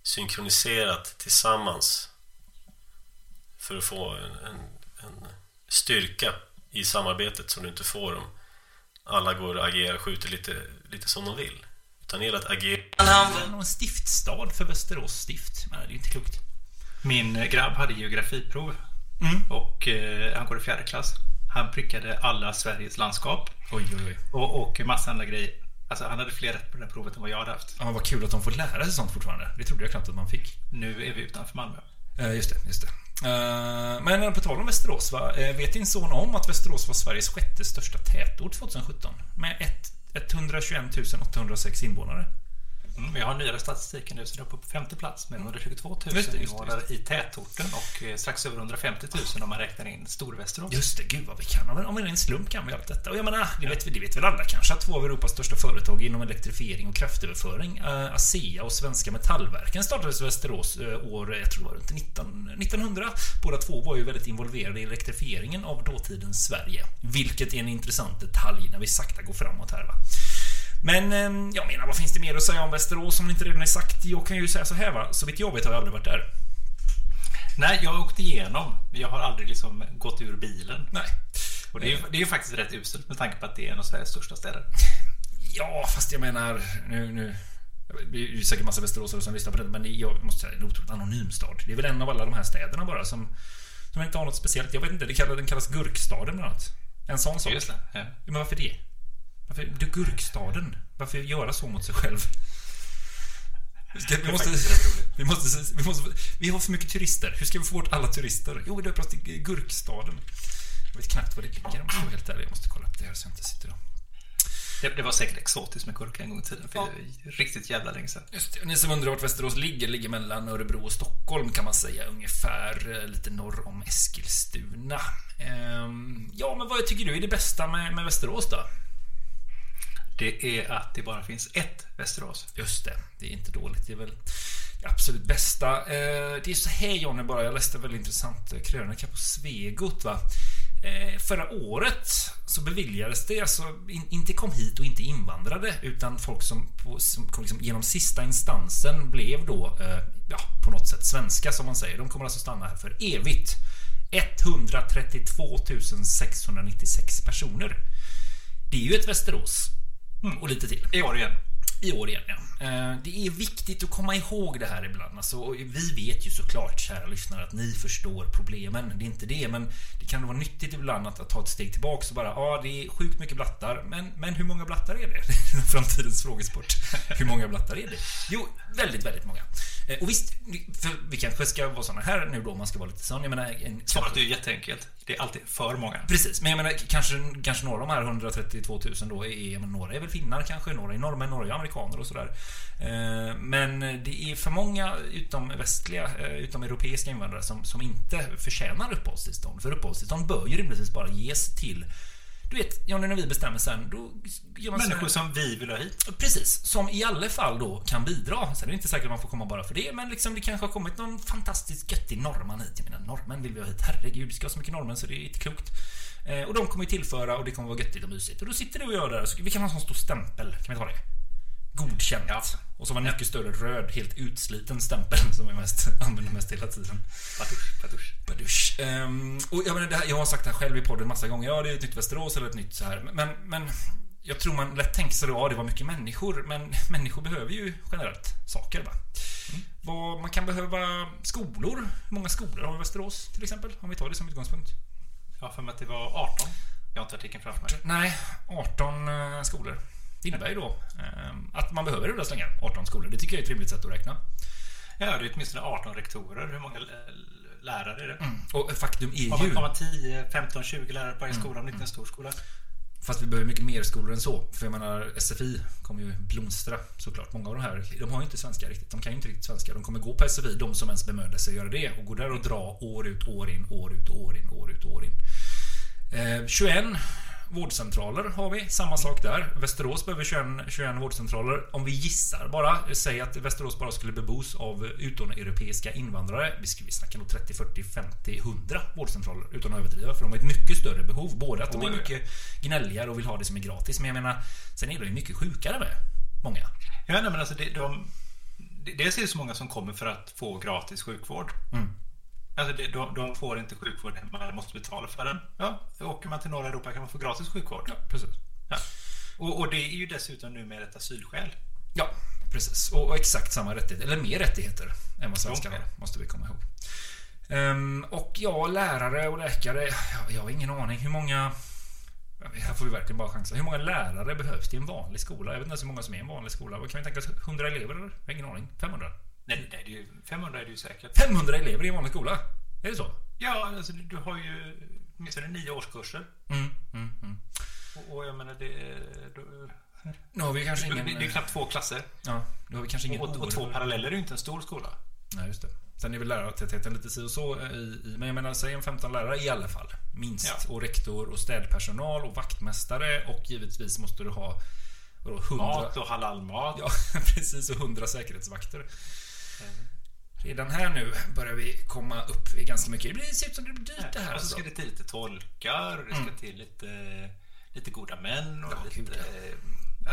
synkroniserat tillsammans för att få en, en, en styrka i samarbetet som du inte får om alla går och agerar och skjuter lite, lite som de vill. Utan det gäller att agera... Någon stiftstad för Västerås stift. Men det är ju inte klokt. Min grabb hade geografiprov Mm. och eh, han går i fjärde klass. Han prickade alla Sveriges landskap. Oj, oj, oj. Och, och massa andra grejer. Alltså han hade fler rätt på det här provet än vad jag hade haft. Ja, men vad kul att de får lära sig sånt fortfarande. Det trodde jag knappt att man fick. Nu är vi utanför Malmö. Eh, Just det, just det. Eh, Men på tal om Västerås, va? Eh, vet din son om att Västerås var Sveriges sjätte största tätort 2017? Med ett, 121 806 invånare. Mm, jag har nyare statistiken nu så det är uppe på femte plats med 122 000 Just det, just det, invånare i tätorten och eh, strax över 150 000 om man räknar in Storvästerås. Just det, gud vad vi kan. Om, om en slump kan vi allt detta. Och jag menar, det vet, vi- det vet väl alla kanske att två av Europas största företag inom elektrifiering och kraftöverföring, uh, ASEA och Svenska Metallverken, startades i Västerås eh, år, jag tror det var runt 19, 1900. Båda två var ju väldigt involverade i elektrifieringen av dåtidens Sverige. Vilket är en intressant detalj när vi sakta går framåt här va. Men eh, jag menar, vad finns det mer att säga om Västerås som inte redan är sagt? Jag kan ju säga så här va, så vitt jag vet har jag aldrig varit där. Nej, jag har åkt igenom. men Jag har aldrig liksom gått ur bilen. Nej. Och det är, ju- det är ju faktiskt rätt uselt med tanke på att det är en av Sveriges största städer. Ja, fast jag menar... Nu, nu, det är ju säkert massa västeråsare som lyssnar på det, men det, jag måste säga en otroligt anonym stad. Det är väl en av alla de här städerna bara som, som inte har något speciellt. Jag vet inte, det kallas, den kallas Gurkstaden bland annat. En sån sak. Just det, ja. Men varför det? Varför, du, Gurkstaden? Varför göra så mot sig själv? Vi, ska, vi, måste, vi, måste, vi måste... Vi har för mycket turister. Hur ska vi få bort alla turister? Jo, vi döper oss till Gurkstaden. Jag vet knappt var det ligger om jag ska helt ärlig. Jag måste kolla upp det här så jag inte sitter och... Det, det var säkert exotiskt med gurka en gång i tiden. För Ja. det är riktigt jävla länge sedan. Just det. Ni som undrar vart Västerås ligger, ligger mellan Örebro och Stockholm kan man säga. Ungefär eh, lite norr om Eskilstuna. Ehm, ja, men vad tycker du är det bästa med, med Västerås då? Det är att det bara finns ett Västerås. Just det, det är inte dåligt. Det är väl det absolut bästa. Eh, det är så här Johnny bara, jag läste en väldigt intressant eh, krönika på Svegot va. Eh, förra året så beviljades det alltså inte kom hit och inte invandrade utan folk som, på, som liksom genom sista instansen blev då ja, på något sätt svenska som man säger. De kommer alltså stanna här för evigt. 132 696 personer. Det är ju ett Västerås. Och lite till. I år igen. I år igen, ja. Eh, Det är viktigt att komma ihåg det här ibland. Alltså, vi vet ju såklart, kära lyssnare, att ni förstår problemen. Det är inte det, men det kan vara nyttigt ibland att, att ta ett steg tillbaka och bara, ja, det är sjukt mycket blattar, men, men hur många blattar är det? Framtidens frågesport. Hur många blattar är det? Jo, väldigt, väldigt många. Eh, Och visst, för vi kanske ska vara såna här nu då, om man ska vara lite sån. Jag menar, en, Svaret är ju jätteenkelt. Det är alltid för många. Precis, men jag menar kanske, kanske några av de här 132 000 då är, men några är väl finnar kanske, några är norrmän, några är amerikaner och sådär. Eh, men det är för många utom västliga, eh, utom europeiska invandrare som, som inte förtjänar uppehållstillstånd. För uppehållstillstånd bör ju rimligtvis bara ges till du vet, ja, när vi bestämmer sen, då gör man Människor som vi vill ha hit. Precis, som i alla fall då kan bidra. Sen är det inte säkert att man får komma bara för det, men liksom det kanske har kommit någon fantastiskt göttig norrman hit. Jag menar, norrmän vill vi ha hit. Herregud, vi ska ha så mycket norrmän så det är inte klokt. Eh, och de kommer ju tillföra och det kommer vara göttigt och mysigt. Och då sitter du och gör det här. Så vi kan ha en sån stor stämpel. Kan vi ta det? Godkänt. Och så var en mycket större röd, helt utsliten stämpel som jag mest, använder mest hela tiden. Patusch, patusch. Badusch. Ehm, och jag, menar, det här, jag har sagt det här själv i podden massa gånger. Ja, det är ett nytt Västerås eller ett nytt så här. Men, men jag tror man lätt tänker sig då, ja, det var mycket människor. Men människor behöver ju generellt saker. Va? Vad, man kan behöva skolor. Hur många skolor har vi i Västerås till exempel? Om vi tar det som utgångspunkt. Jag har för mig att det var 18. Jag har inte artikeln framför mig. Nej, 18 eh, skolor. Det innebär ju då eh, att man behöver runda slängar 18 skolor. Det tycker jag är ett rimligt sätt att räkna. Ja, det är åtminstone 18 rektorer. Hur många lä- lärare är det? Mm. Och faktum är ju... man 10, 15, 20 lärare på varje Mm, skola om det inte är en stor skola? Fast vi behöver mycket mer skolor än så. För jag menar, SFI kommer ju blomstra såklart. Många av de här, de har ju inte svenska riktigt. De kan ju inte riktigt svenska. De kommer gå på SFI, de som ens bemödar sig att göra det. Och gå där och dra år ut, år in, år ut, år in, år ut, år in. Eh, 21 vårdcentraler har vi. Samma sak där. Västerås behöver 21, 21 vårdcentraler. Om vi gissar bara, säg att Västerås bara skulle bebos av utomeuropeiska invandrare. Vi skulle snacka nog 30, 40, 50, 100 vårdcentraler utan att överdriva. För de har ett mycket större behov. Både att de är mycket gnälligare och vill ha det som är gratis. Men jag menar, sen är de ju mycket sjukare med. Många. Ja, nej, men alltså det, de, dels är det så många som kommer för att få gratis sjukvård. Mm. Alltså det, de, de får inte sjukvård hemma, man måste betala för den. Ja, åker man till norra Europa kan man få gratis sjukvård. Ja, precis. Ja. Och, och det är ju dessutom numera ett asylskäl. Ja, precis. Och, och exakt samma rättigheter, eller mer rättigheter än vad svenskarna har, måste vi komma ihåg. Ehm, och ja, lärare och läkare. Jag, jag har ingen aning. Hur många... Här får vi verkligen bara chansa. Hur många lärare behövs det i en vanlig skola? Jag vet inte ens hur många som är i en vanlig skola. Vad kan vi tänka oss? 100 elever? Jag har ingen aning. 500? Nej, nej det är ju, 500 är det ju säkert. 500 elever i en vanlig skola? Är det så? Ja, alltså du, har ju åtminstone nio årskurser. Mm, mm, mm. Och, och jag menar det... Då, Nu har vi kanske ingen- det, är knappt två klasser. Ja, då har vi kanske ingen och, och, två paralleller är ju inte en stor skola. Nej, just det. Sen är väl lärartätheten lite si och så. eh, I, i, men jag menar, säg en 15 lärare i alla fall. Minst. Och rektor och städpersonal och vaktmästare. Och givetvis måste du ha vadå, 100... Mat och halalmat. Ja, precis. Och 100 säkerhetsvakter. Redan här nu börjar vi komma upp i ganska mycket. Det blir- ser ut som det blir dyrt det här. Alltså. ska det till lite tolkar, det ska Mm. till lite, lite goda män och Ja, lite... gud,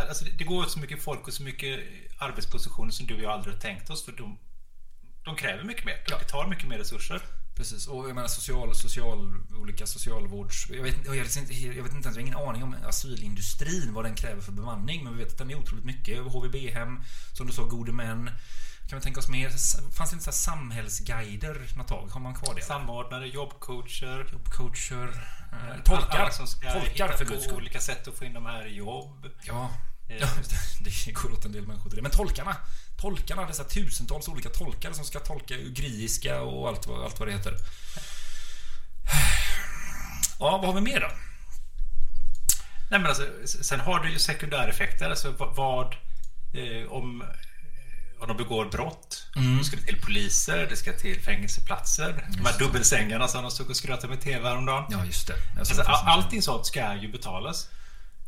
Alltså det, går åt så mycket folk och så mycket arbetspositioner som du och jag aldrig har tänkt oss för de, de kräver mycket mer. Det tar mycket mer resurser. Precis, och jag menar social, social, olika socialvårds... Jag vet, inte- jag, vet inte, jag vet inte ens, jag har ingen aning om asylindustrin, vad den kräver för bemanning. Men vi vet att den är otroligt mycket. HVB-hem, som du sa, gode män. Kan vi tänka oss mer? Fanns det inte så här samhällsguider något tag? Har man kvar det? Samordnare, jobbcoacher. Jobbcoacher. Eh, tolkar. Som ska Tolkar för guds skull. olika sätt att få in de här i jobb. Ja. Eh, ja, det går åt en del människor till det. Men tolkarna. Tolkarna, dessa tusentals olika tolkar som ska tolka ugriiska och allt vad, allt vad det heter. Ja, vad har vi mer då? Nej, men alltså, sen har du ju sekundäreffekter. Alltså vad eh, om, om de begår brott. Mm. Då ska det till poliser, det ska till fängelseplatser. De här dubbelsängarna som de stod och skröt med TV häromdagen. Ja, just det. Alltså, allting sånt ska ju betalas.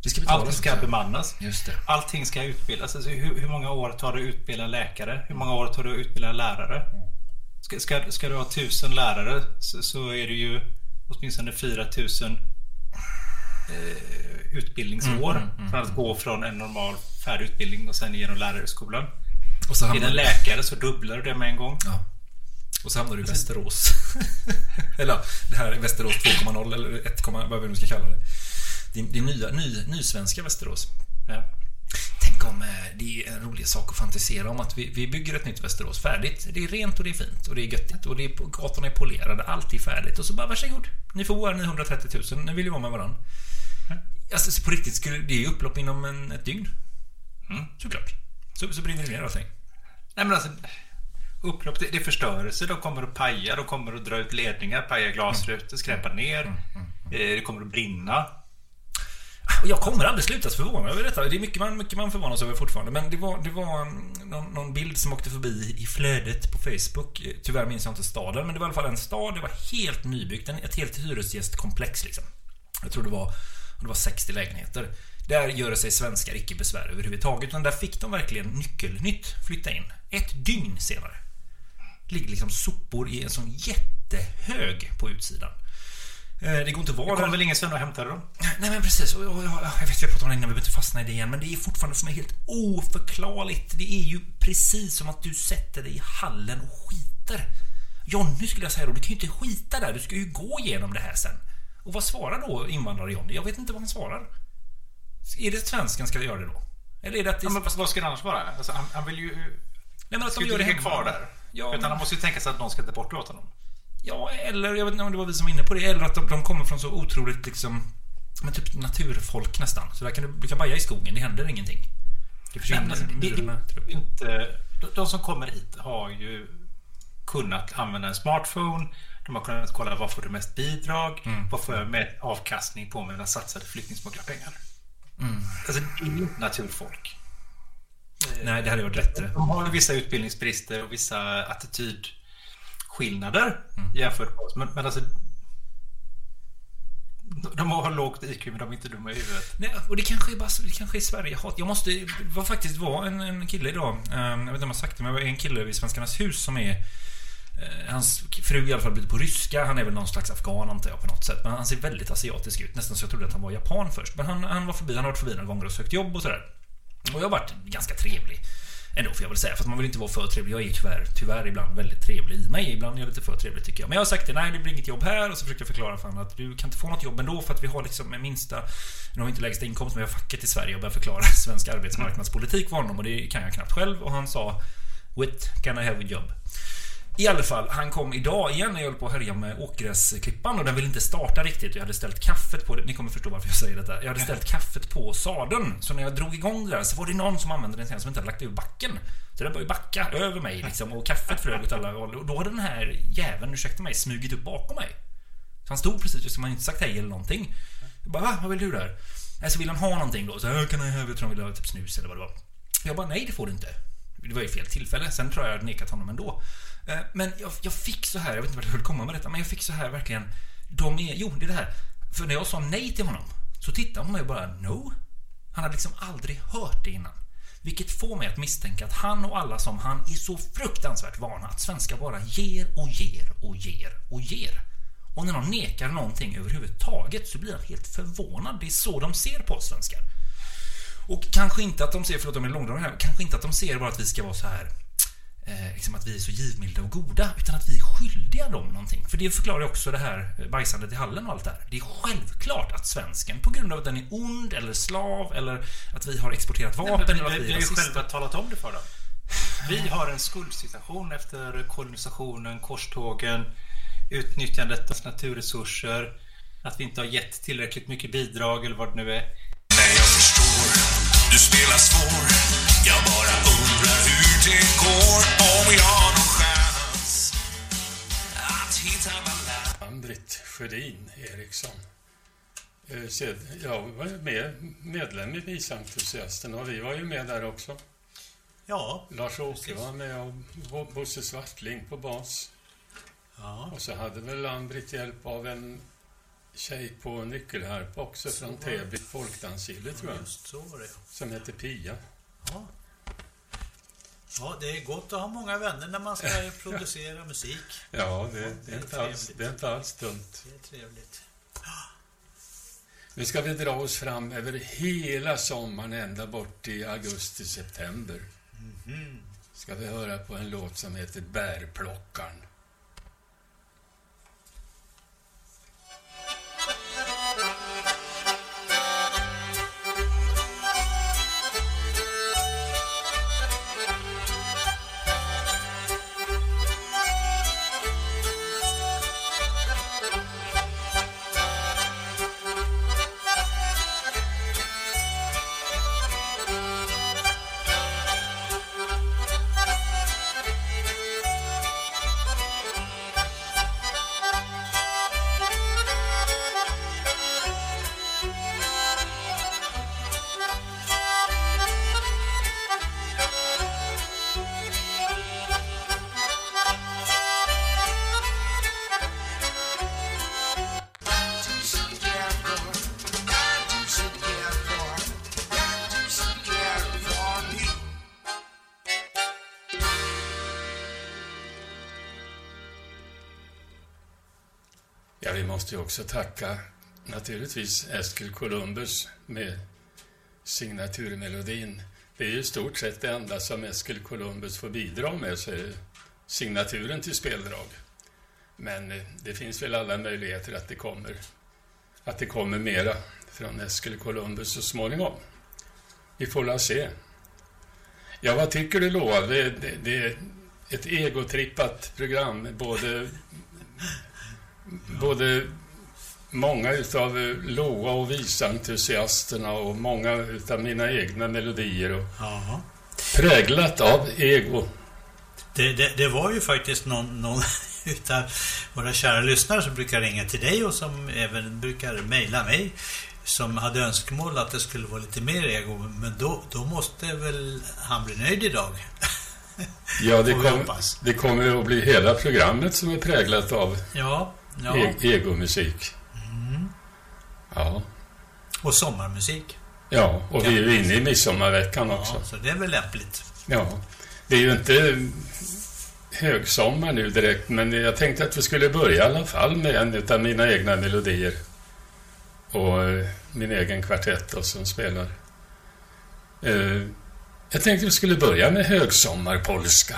Det ska betalas Allting ska också. bemannas. Just det. Allting ska utbildas. Alltså, hur, hur många år tar det att utbilda läkare? Hur många år tar det att utbilda lärare? Ska, ska, ska du ha tusen lärare så, så är det ju åtminstone 4000 eh, utbildningsår Mm, mm, mm, för att gå från en normal färdig utbildning och sen genom lärarhögskolan. Och så är det en läkare så dubblar du det med en gång. Ja. Och så hamnar du i Västerås. eller det här är Västerås 2.0 eller 1, vad vi nu ska kalla det. Det är, nya, ny, nysvenska Västerås. Ja. Tänk om eh, det är en rolig sak att fantisera om att vi, vi bygger ett nytt Västerås färdigt. Det är rent och det är fint och det är göttigt och det är, gatorna är polerade. Allt är färdigt och så bara varsågod. Ni får bo här 930 000. Ni vill ju vara med varandra. Alltså så på riktigt, skulle, det är upplopp inom en, ett dygn. Mm. Såklart. Så, så brinner det ner allting. Nej men alltså Upplopp, det, det är förstörelse. De kommer att paja, de kommer att dra ut ledningar, paja glasrutor, skräpa ner. Eh, Det kommer att brinna. Jag kommer aldrig sluta förvåna över detta. Det är mycket man, mycket man förvånas över fortfarande. Men det var, det var mm, någon, någon bild som åkte förbi i flödet på Facebook. Eh, Tyvärr minns jag inte staden, men det var i alla fall en stad. Det var helt nybyggt. Ett helt hyresgästkomplex liksom. Jag tror det var det var 60 lägenheter. Där gör sig svenskar icke besvär överhuvudtaget. Utan där fick de verkligen nyckelnytt flytta in. Ett dygn senare. Ligger liksom sopor i en sån jättehög på utsidan. Eh, Det går inte vara Det kom där. väl ingen sven och hämtade dem? Nej men precis, och, och, jag vet vi har pratat om det innan, vi behöver inte fastna i det igen. Men det är fortfarande för mig helt oförklarligt. Det är ju precis som att du sätter dig i hallen och skiter. Jonny skulle jag säga då, du kan ju inte skita där. Du ska ju gå igenom det här sen. Och vad svarar då invandrare Jonny? Jag vet inte vad han svarar. Är det svensken ska göra det då? Eller är det att det... Ja, men vad ska det annars vara? Alltså, han, han vill ju... Nej, men att de ska gör det hemma. kvar där. Ja, Utan men- han måste ju tänka sig att någon ska ta bort åt honom. Ja, eller jag vet inte om det var vi som var inne på det. Eller att de, de kommer från så otroligt liksom... Men typ naturfolk nästan. Så där kan du, du kan baja i skogen, det händer ingenting. Det försvinner myrorna. det, inte, de, de som kommer hit har ju kunnat använda en smartphone. De har kunnat kolla vad får du mest bidrag? Mm. Vad får jag med avkastning på mina satsade flyktingsmugglarpengar? Mm. Alltså, det är inte naturfolk. Nej, det hade varit bättre. De har vissa utbildningsbrister och vissa attitydskillnader Mm. jämfört med oss. Men, men alltså... De har lågt IQ men de är inte dumma i huvudet. Nej, och det kanske är bara det kanske är Sverige hat. Jag måste, var faktiskt var en, en kille idag, eh, jag vet inte om jag sagt det, men det var en kille vid Svenskarnas hus som är eh, Eh, hans fru i alla fall blir på ryska. Han är väl någon slags afghan antar jag på något sätt. Men han ser väldigt asiatisk ut. Nästan så jag trodde att han var japan först. Men han, han var förbi, han har varit förbi några gånger och sökt jobb och sådär. Och jag har varit ganska trevlig. Ändå får jag väl säga. Fast man vill inte vara för trevlig. Jag är tyvärr, tyvärr ibland väldigt trevlig i mig. Ibland är jag lite för trevlig tycker jag. Men jag har sagt det. Nej, det blir inget jobb här. Och så försökte jag förklara för honom att du kan inte få något jobb ändå. För att vi har liksom en minsta... Nu har vi inte lägsta inkomst, men vi har facket i Sverige. Och börjar förklara svensk arbetsmarknadspolitik för honom. Och det kan jag knappt själv. Och han sa What can I have a job? I alla fall, han kom idag igen när jag höll på att härja med åkgräsklippan och den ville inte starta riktigt. Jag hade ställt kaffet på det. Ni kommer förstå varför jag säger detta. Jag hade ställt kaffet på sadeln. Så när jag drog igång det där så var det någon som använde den sen som inte hade lagt ur backen. Så den började backa över mig liksom och kaffet flög åt alla håll. Och då hade den här jäveln, ursäkta mig, smugit upp bakom mig. Så han stod precis som han inte sagt hej eller någonting. Jag bara, va? Vad vill du där? Så vill han ha någonting då. Så här, kan jag have? Han ville ha typ snus eller vad det var. Jag bara, nej det får du inte. Det var ju fel tillfälle. Sen tror jag jag hade nekat honom ändå. Eh, men jag, jag fick så här, jag vet inte vart jag skulle komma med detta, men jag fick så här verkligen. De är, jo det är det här. För när jag sa nej till honom så tittade hon mig och bara no. Han hade liksom aldrig hört det innan. Vilket får mig att misstänka att han och alla som han är så fruktansvärt vana att svenskar bara ger och ger och ger och ger. Och när de nekar någonting överhuvudtaget så blir han helt förvånad. Det är så de ser på oss svenskar. Och kanske inte att de ser, förlåt om jag är långdragen här, kanske inte att de ser bara att vi ska vara så här eh, liksom att vi är så givmilda och goda, utan att vi är skyldiga dem någonting. För det förklarar ju också det här eh, bajsandet i hallen och allt det här. Det är självklart att svensken, på grund av att den är ond eller slav eller att vi har exporterat Nej, vapen men eller vi, att vi vi är har ju själva talat om det för dem. Vi har en skuldsituation efter kolonisationen, korstågen, utnyttjandet av naturresurser, att vi inte har gett tillräckligt mycket bidrag eller vad det nu är. Nej, jag förstår. Du spelar svår. Jag bara undrar hur det går. Om vi har någon chans att hitta balans. Ann-Britt Sjödin Eriksson. Eh, Jag var ju med, medlem i Visentusiasterna och vi var ju med där också. Ja. Lars-Åke var med och Bo- Bosse Svartling på bas. Ja. Och så hade väl Ann-Britt hjälp av en tjej på nyckelharpa också Så från. Täby folkdansgillet tror jag. Just så var det. Som hette Pia. Ja. ja, det är gott att ha många vänner när man ska producera musik. Ja, det, det, är inte alls, det är inte alls dumt. Det är trevligt. Nu ska vi dra oss fram över hela sommaren ända bort till augusti-september. Mhm. Ska vi höra på en låt som heter Bärplockaren. Också tacka naturligtvis Eskil Columbus med signaturmelodin. Det är ju i stort sett det enda som Eskil Columbus får bidra med, så signaturen till speldrag. Men eh, det finns väl alla möjligheter att det kommer, att det kommer mera från Eskil Columbus så småningom. Vi får la se. Ja, vad tycker du Loa? Det, det, det är ett egotrippat program. Både, både många utav eh, Loa och visentusiasterna och många utav mina egna melodier. Och. Präglat av ego. Det, det, det var ju faktiskt någon, någon utav våra kära lyssnare som brukar ringa till dig och som även brukar mejla mig som hade önskemål att det skulle vara lite mer ego men då, då måste väl han bli nöjd idag. Ja, det, kom, det kommer att bli hela programmet som är präglat av Ja, ja. e- egomusik. Ja. Och sommarmusik. ja, och vi är ju inne i midsommarveckan också. Ja, så det är väl lämpligt. Ja, det är ju inte högsommar nu direkt, men jag tänkte att vi skulle börja i alla fall med en av mina egna melodier. Och eh, min egen kvartett då, som spelar. Eh, jag tänkte vi skulle börja med högsommarpolska.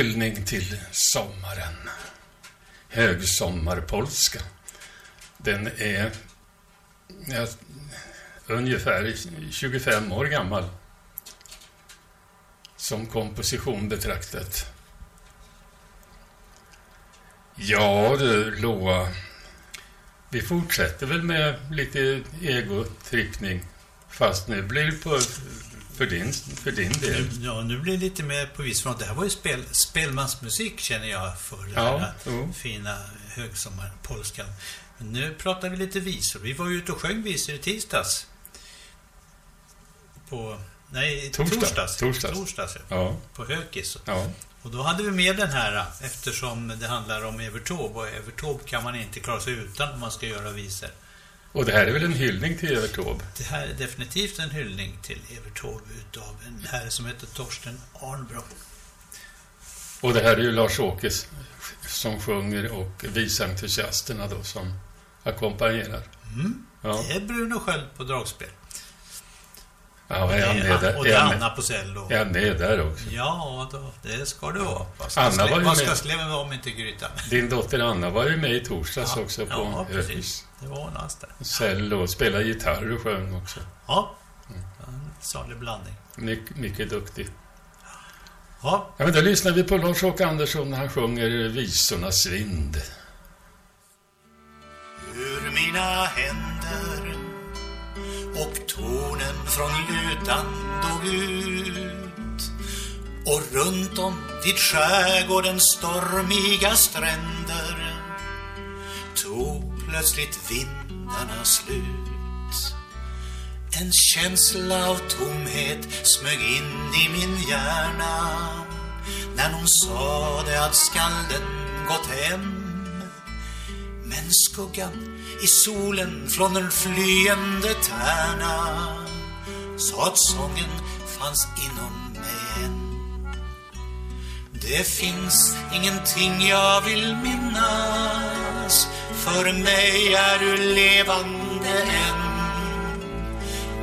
Hyllning till sommaren. Högsommarpolska. Den är ja, ungefär 25 år gammal. Som komposition betraktat. Ja du, Loa. Vi fortsätter väl med lite egotrippning. Fast nu blir det på, för, din, för din del. Nu, ja, nu blir det lite mer på viss front. Det här var ju spel, spelmansmusik känner jag för den Ja, här jo. fina högsommarpolskan. Men nu pratar vi lite visor. Vi var ju ute och sjöng visor i tisdags. På Nej, Torsdag. torsdags. Torsdags. torsdags ja. Ja. På Hökis. Ja. Och då hade vi med den här eftersom det handlar om Evert Taube och Evert Taube kan man inte klara sig utan om man ska göra visor. Och det här är väl en hyllning till Evert Taube? Det här är definitivt en hyllning till Evert Taube utav en herre som heter Torsten Arnbro. Och det här är ju Lars-Åke som sjunger och visentusiasterna då som ackompanjerar. Mm. Ja. Det är Bruno Sköld på dragspel. Ja, är han med där? och det är Anna på cello. Är han med där också? Ja, då, det ska det vara. Vad ska, Anna var ju vad ska med. om inte grytan? Din dotter Anna var ju med i torsdags Ja, också på ja, Hökis. Det var alls där. Cello och spelade gitarr och sjöng också. Ja, en salig blandning. Mycket, mycket duktig. Ja. ja men då lyssnar vi på Lars-Åke Andersson när han sjunger Visornas vind. ur mina händer och tonen från lutan dog ut och runt om vid skärgårdens stormiga stränder tog plötsligt vindarna slut. En känsla av tomhet smög in i min hjärna. När hon sade att skalden gått hem. Men skuggan i solen från den flyende tärna. Sa att sången fanns inom mig. Än. Det finns ingenting jag vill minnas. För mig är du levande än.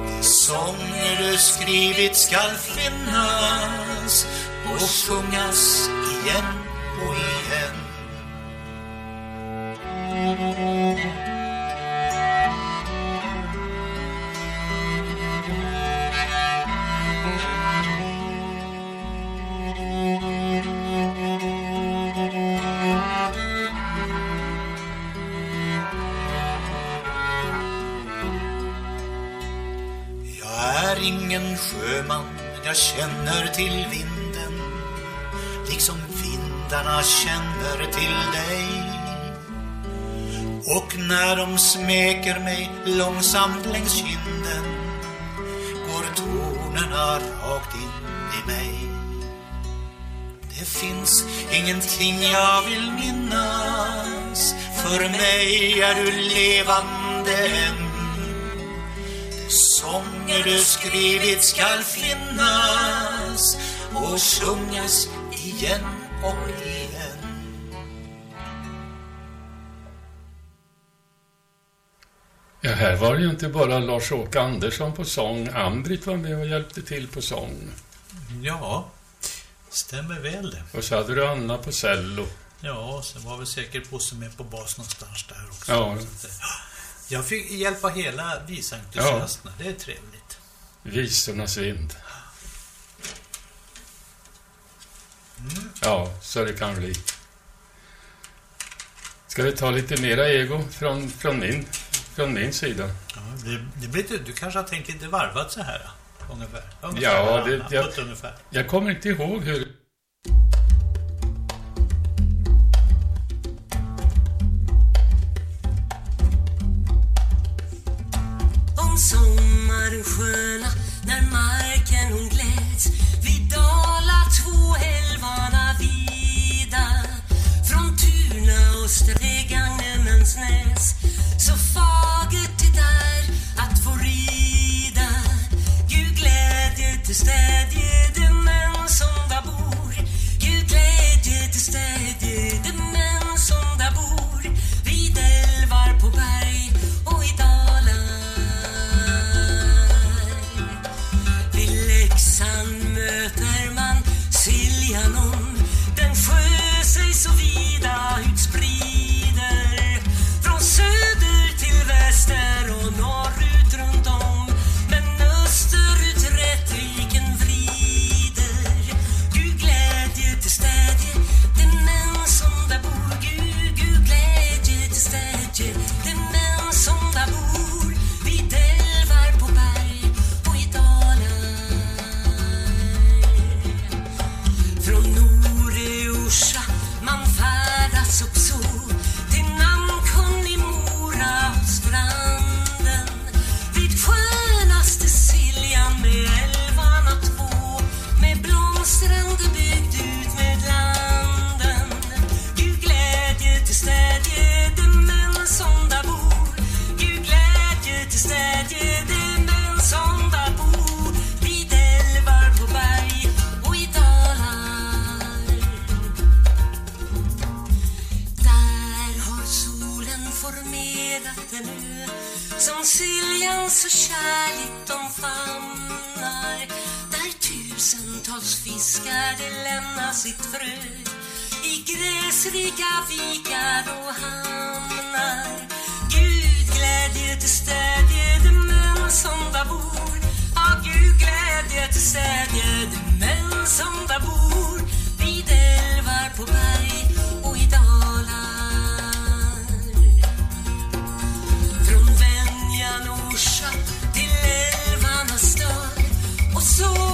De sånger du skrivit skall finnas Och sjungas igen och igen. Är ingen sjöman, men jag känner till vinden. Liksom vindarna känner till dig. Och när de smeker mig långsamt längs kinden Går tonerna rakt in i mig. Det finns ingenting jag vill minnas. För mig är du levande än Sånger du skrivit skall finnas och sjungas igen och igen. Ja, här var det ju inte bara Lars-Åke Andersson på sång. Ambrit var med och hjälpte till på sång. Ja, stämmer väl det. Och så hade du Anna på cello. Ja, sen var väl säkert Bosse med på bas någonstans där också. Ja. Jag fick hjälpa hela visentusiasterna. Det är trevligt. Visornas vind. Mm. Ja, så det kan bli. Ska vi ta lite mera ego från, från, min, från min sida? Ja, det, det blir, lite- du kanske har tänkt lite varvat så här, ungefär? ungefär Ja, det, jag, jag kommer inte ihåg hur... sommaren sköna när marken hon gläds. Vid dala två älvarna vida från Tuna och Stregangemensnäs så fagert det är att få rida. Gud glädje till städje det män som där bor. Gud glädje till städje. glans och kärlek de famnar. Där tusentals fiskar de lämnar sitt frö. I gräsrika vikar och hamnar. Gud glädje till städje de män som där bor. Ja, Gud glädje till städje de män som där bor. Vid älvar på berg och i dal och så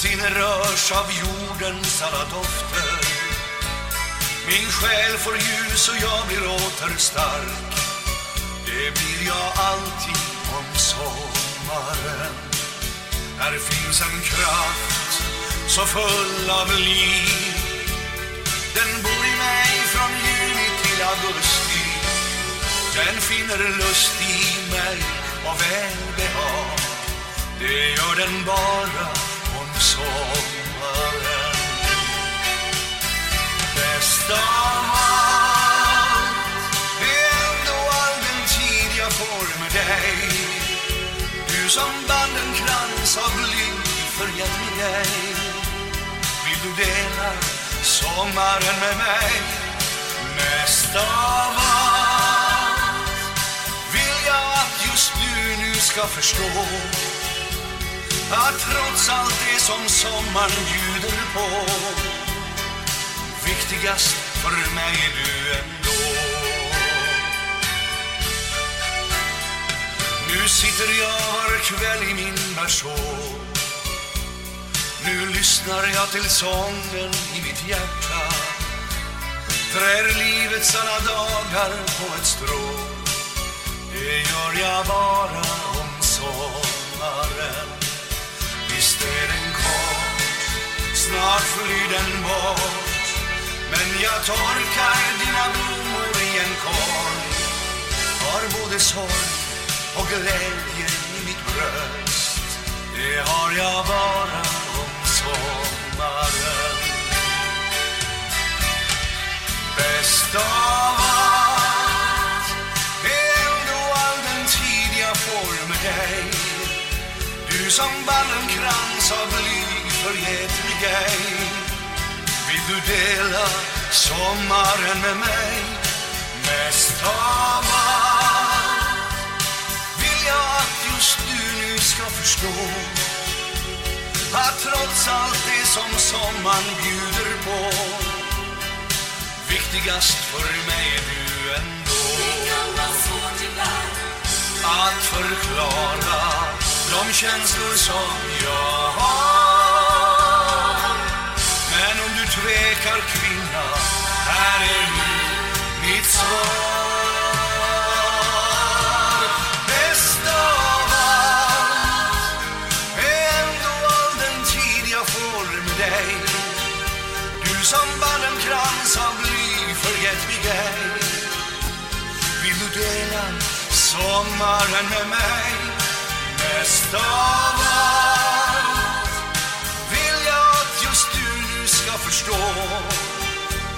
sinne rörs av jordens alla dofter. Min själ får ljus och jag blir åter stark. Det blir jag alltid om sommaren. Här finns en kraft så full av liv. Den bor i mig från juni till augusti. Den finner lust i mig och välbehag. Det gör den bara som band en krans av liv förgett mig Vill du dela sommaren med mig Mest av allt vill jag att just du nu ska förstå att trots allt det som sommaren bjuder på viktigast för mig är du ändå. Nu sitter jag var kväll i min verså Nu lyssnar jag till sången i mitt hjärta. Trär livets alla dagar på ett strå Det gör jag bara om sommaren. Visst är den kort, snart flyr den bort. Men jag torkar dina blommor i en korg. Har både sorg och glädje i mitt bröst. Det har jag bara om sommaren. Bäst av allt är ändå all den tid jag får med dig. Du som vann en krans av blyg förgätmigej vill du dela sommaren med mig? Mest av allt vill jag att just du nu ska förstå att trots allt det som sommaren bjuder på viktigast för mig är du ändå. Att förklara de känslor som jag har tvekar kvinna här är nu mitt svar. Bäst av allt är ändå all den tid jag får med dig. Du som bär en krans av bly förgätlig ej Vill du dela sommaren med mig? Mest av allt.